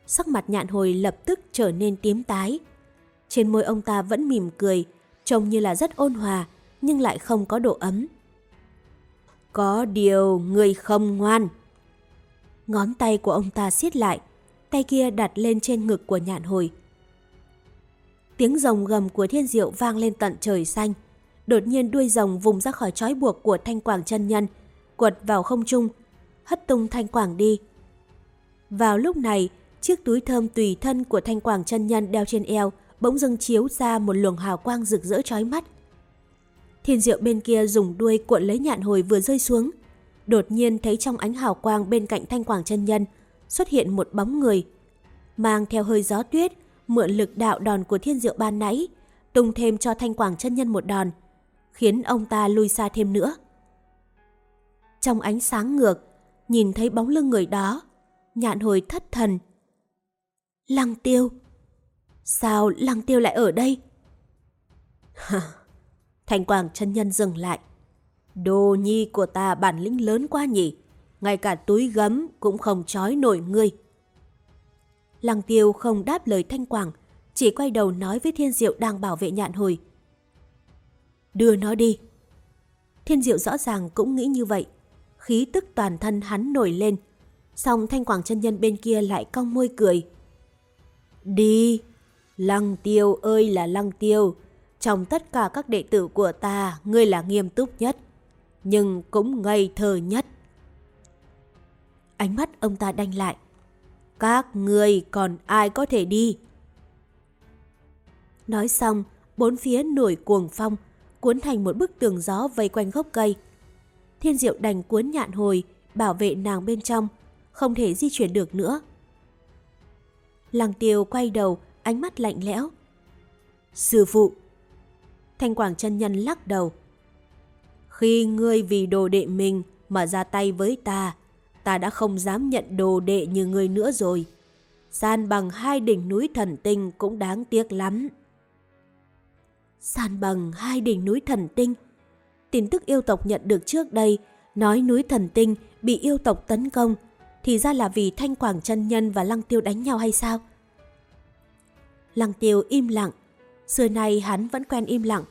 sắc mặt nhạn hồi lập tức trở nên tím tái. Trên môi ông ta vẫn mỉm cười, trông như là rất ôn hòa, nhưng lại không có độ ấm. Có điều người không ngoan. Ngón tay của ông ta siết lại, tay kia đặt lên trên ngực của nhạn hồi. Tiếng rồng gầm của thiên diệu vang lên tận trời xanh. Đột nhiên đuôi rồng vùng ra khỏi trói buộc của thanh quảng chân nhân, quật vào không trung, hất tung thanh quảng đi. Vào lúc này, chiếc túi thơm tùy thân của thanh quảng chân nhân đeo trên eo bỗng dưng chiếu ra một luồng hào quang rực rỡ chói mắt. Thiên diệu bên kia dùng đuôi cuộn lấy nhạn hồi vừa rơi xuống. Đột nhiên thấy trong ánh hào quang bên cạnh thanh quảng chân nhân xuất hiện một bóng người. Mang theo hơi gió tuyết, mượn lực đạo đòn của thiên diệu ban nãy, tung thêm cho thanh quảng chân nhân một đòn, khiến ông ta lui xa thêm nữa. Trong ánh sáng ngược, nhìn thấy bóng lưng người đó, nhạn hồi thất thần. Lăng tiêu! Sao lăng tiêu lại ở đây? thanh quảng chân nhân dừng lại. Đồ nhi của ta bản lĩnh lớn quá nhỉ. Ngay cả túi gấm cũng không trói nổi ngươi. Lăng tiêu không đáp lời thanh quảng, chỉ quay đầu nói với thiên diệu đang bảo vệ nhạn hồi. Đưa nó đi. Thiên diệu rõ ràng cũng nghĩ như vậy. Khí tức toàn thân hắn nổi lên. Xong thanh quảng chân nhân bên kia lại cong môi cười. Đi! Lăng tiêu ơi là lăng tiêu! Trong tất cả các đệ tử của ta, ngươi là nghiêm túc nhất, nhưng cũng ngây thơ nhất. Ánh mắt ông ta đanh lại. Các người còn ai có thể đi? Nói xong, bốn phía nổi cuồng phong, cuốn thành một bức tường gió vây quanh gốc cây. Thiên diệu đành cuốn nhạn hồi, bảo vệ nàng bên trong, không thể di chuyển được nữa. Lăng tiêu quay đầu, ánh mắt lạnh lẽo. Sư phụ! Thanh Quảng chân Nhân lắc đầu. Khi ngươi vì đồ đệ mình mà ra tay với ta, ta đã không dám nhận đồ đệ như ngươi nữa rồi. San bằng hai đỉnh núi thần tinh cũng đáng tiếc lắm. San bằng hai đỉnh núi thần tinh. Tin tức yêu tộc nhận được trước đây, nói núi thần tinh bị yêu tộc tấn công, thì ra là vì Thanh Quảng chân Nhân và Lăng Tiêu đánh nhau hay sao? Lăng Tiêu im lặng, xưa nay hắn vẫn quen im lặng,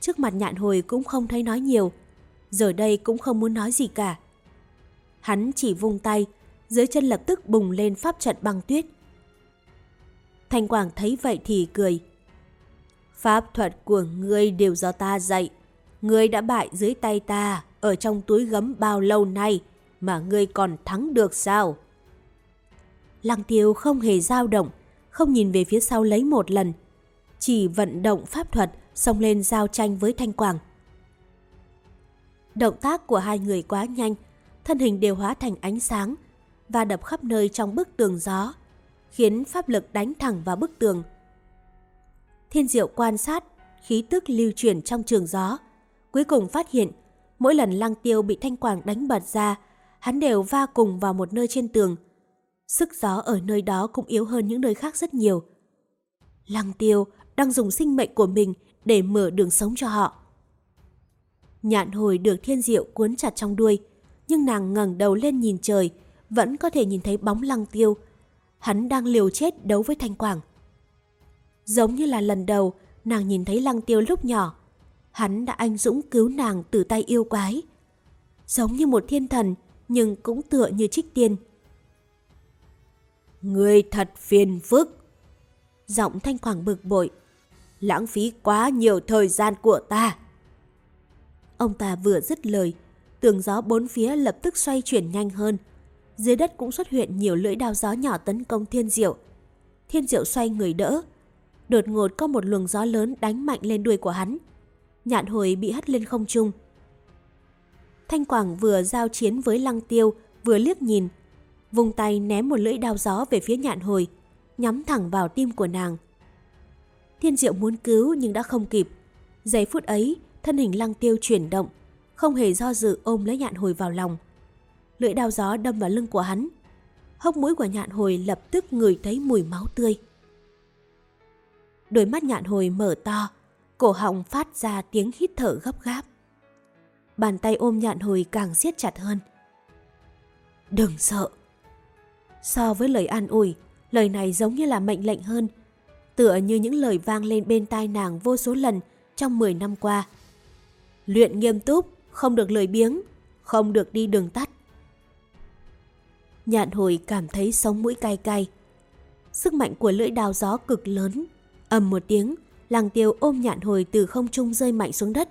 trước mặt nhạn hồi cũng không thấy nói nhiều, giờ đây cũng không muốn nói gì cả. Hắn chỉ vung tay, dưới chân lập tức bùng lên pháp trận băng tuyết. Thanh Quảng thấy vậy thì cười. Pháp thuật của ngươi đều do ta dạy. Ngươi đã bại dưới tay ta, ở trong túi gấm bao lâu nay, mà ngươi còn thắng được sao? Lăng tiêu không hề dao động, không nhìn về phía sau lấy một lần. Chỉ vận động pháp thuật, xông lên giao tranh với Thanh Quảng. Động tác của hai người quá nhanh, thân hình đều hóa thành ánh sáng và đập khắp nơi trong bức tường gió, khiến pháp lực đánh thẳng vào bức tường. Thiên diệu quan sát khí tức lưu chuyển trong trường gió, cuối cùng phát hiện mỗi lần lăng tiêu bị thanh quảng đánh bật ra, hắn đều va cùng vào một nơi trên tường. Sức gió ở nơi đó cũng yếu hơn những nơi khác rất nhiều. Lăng tiêu đang dùng sinh mệnh của mình để mở đường sống cho họ. Nhạn hồi được thiên diệu cuốn chặt trong đuôi, nhưng nàng ngẩng đầu lên nhìn trời, vẫn có thể nhìn thấy bóng lăng tiêu. Hắn đang liều chết đấu với thanh quảng. Giống như là lần đầu nàng nhìn thấy lăng tiêu lúc nhỏ, hắn đã anh dũng cứu nàng từ tay yêu quái. Giống như một thiên thần, nhưng cũng tựa như trích tiên. Người thật phiền phức. Giọng thanh quảng bực bội. Lãng phí quá nhiều thời gian của ta. Ông ta vừa dứt lời, tường gió bốn phía lập tức xoay chuyển nhanh hơn. Dưới đất cũng xuất hiện nhiều lưỡi đao gió nhỏ tấn công thiên diệu. Thiên diệu xoay người đỡ. Đột ngột có một luồng gió lớn đánh mạnh lên đuôi của hắn. Nhạn hồi bị hất lên không trung. Thanh Quảng vừa giao chiến với Lăng Tiêu, vừa liếc nhìn. Vùng tay ném một lưỡi đao gió về phía nhạn hồi, nhắm thẳng vào tim của nàng. Thiên Diệu muốn cứu nhưng đã không kịp. Giây phút ấy, thân hình Lăng Tiêu chuyển động, không hề do dự ôm lấy nhạn hồi vào lòng. Lưỡi đao gió đâm vào lưng của hắn. Hốc mũi của nhạn hồi lập tức ngửi thấy mùi máu tươi. Đôi mắt nhạn hồi mở to, cổ họng phát ra tiếng hít thở gấp gáp. Bàn tay ôm nhạn hồi càng siết chặt hơn. Đừng sợ. So với lời an ủi, lời này giống như là mệnh lệnh hơn. Tựa như những lời vang lên bên tai nàng vô số lần trong 10 năm qua. Luyện nghiêm túc, không được lười biếng, không được đi đường tắt. Nhạn hồi cảm thấy sống mũi cay cay. Sức mạnh của lưỡi đào gió cực lớn. ầm một tiếng, làng tiêu ôm nhạn hồi từ không trung rơi mạnh xuống đất,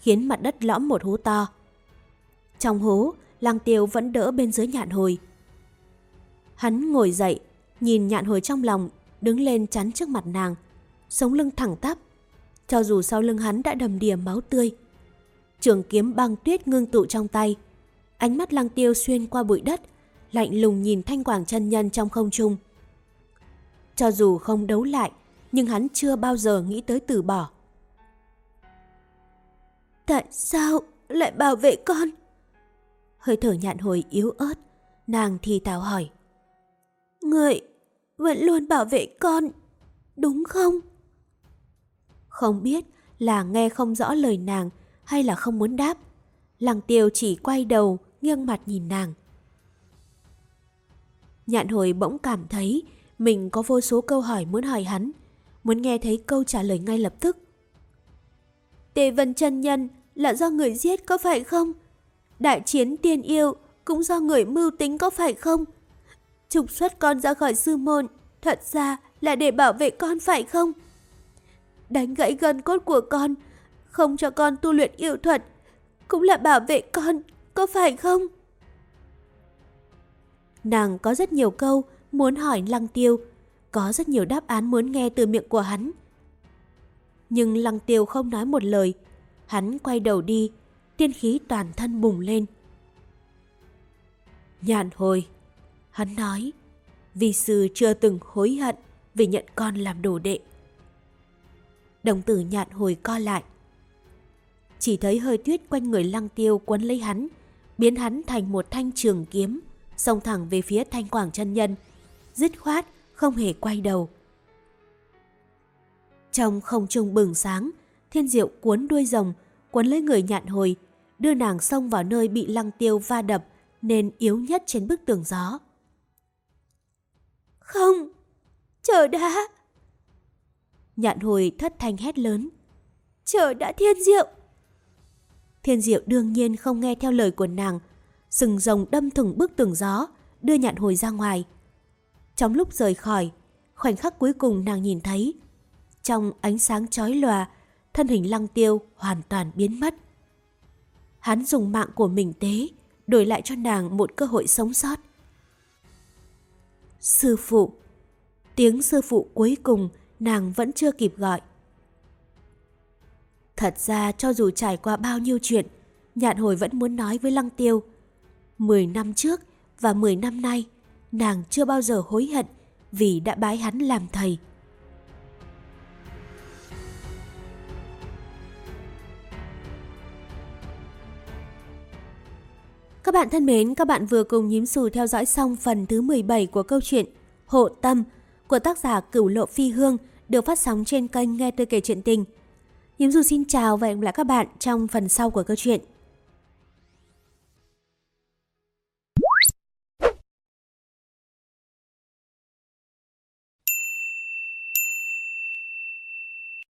khiến mặt đất lõm một hố to. Trong hố, làng tiêu vẫn đỡ bên dưới nhạn hồi. Hắn ngồi dậy, nhìn nhạn hồi trong lòng, đứng lên chắn trước mặt nàng, sống lưng thẳng tắp. Cho dù sau lưng hắn đã đầm đìa máu tươi, trường kiếm băng tuyết ngưng tụ trong tay. Ánh mắt lăng tiêu xuyên qua bụi đất, lạnh lùng nhìn thanh quảng chân nhân trong không trung. Cho dù không đấu lại, nhưng hắn chưa bao giờ nghĩ tới từ bỏ. Tại sao lại bảo vệ con? Hơi thở nhạn hồi yếu ớt, nàng thì thào hỏi. Người vẫn luôn bảo vệ con, đúng không? Không biết là nghe không rõ lời nàng hay là không muốn đáp. Lăng tiêu chỉ quay đầu, nghiêng mặt nhìn nàng. Nhạn hồi bỗng cảm thấy mình có vô số câu hỏi muốn hỏi hắn, muốn nghe thấy câu trả lời ngay lập tức. Tề Vân chân Nhân là do người giết có phải không? Đại chiến tiên yêu cũng do người mưu tính có phải không? Trục xuất con ra khỏi sư môn, thật ra là để bảo vệ con phải không? Đánh gãy gân cốt của con, không cho con tu luyện yêu thuật, cũng là bảo vệ con, có phải không? Nàng có rất nhiều câu muốn hỏi Lăng Tiêu, có rất nhiều đáp án muốn nghe từ miệng của hắn. Nhưng Lăng Tiêu không nói một lời, hắn quay đầu đi, tiên khí toàn thân bùng lên. Nhàn hồi, hắn nói, vì sư chưa từng hối hận vì nhận con làm đồ đệ. Đồng tử nhạn hồi co lại, chỉ thấy hơi tuyết quanh người lăng tiêu quấn lấy hắn, biến hắn thành một thanh trường kiếm, xông thẳng về phía thanh quảng chân nhân, dứt khoát, không hề quay đầu. Trong không trung bừng sáng, thiên diệu cuốn đuôi rồng, cuốn lấy người nhạn hồi, đưa nàng xông vào nơi bị lăng tiêu va đập nên yếu nhất trên bức tường gió. Không! Chờ đã! Nhạn hồi thất thanh hét lớn. Chờ đã thiên diệu! Thiên Diệu đương nhiên không nghe theo lời của nàng, sừng rồng đâm thủng bức tường gió, đưa nhạn hồi ra ngoài. Trong lúc rời khỏi, khoảnh khắc cuối cùng nàng nhìn thấy, trong ánh sáng chói lòa, thân hình lăng tiêu hoàn toàn biến mất. Hắn dùng mạng của mình tế, đổi lại cho nàng một cơ hội sống sót. Sư phụ Tiếng sư phụ cuối cùng nàng vẫn chưa kịp gọi. Thật ra cho dù trải qua bao nhiêu chuyện, nhạn hồi vẫn muốn nói với Lăng Tiêu. 10 năm trước và 10 năm nay, nàng chưa bao giờ hối hận vì đã bái hắn làm thầy. Các bạn thân mến, các bạn vừa cùng nhím xù theo dõi xong phần thứ 17 của câu chuyện Hộ Tâm của tác giả Cửu Lộ Phi Hương được phát sóng trên kênh Nghe Tôi Kể Chuyện Tình. Nhím dù xin chào và hẹn gặp lại các bạn trong phần sau của câu chuyện.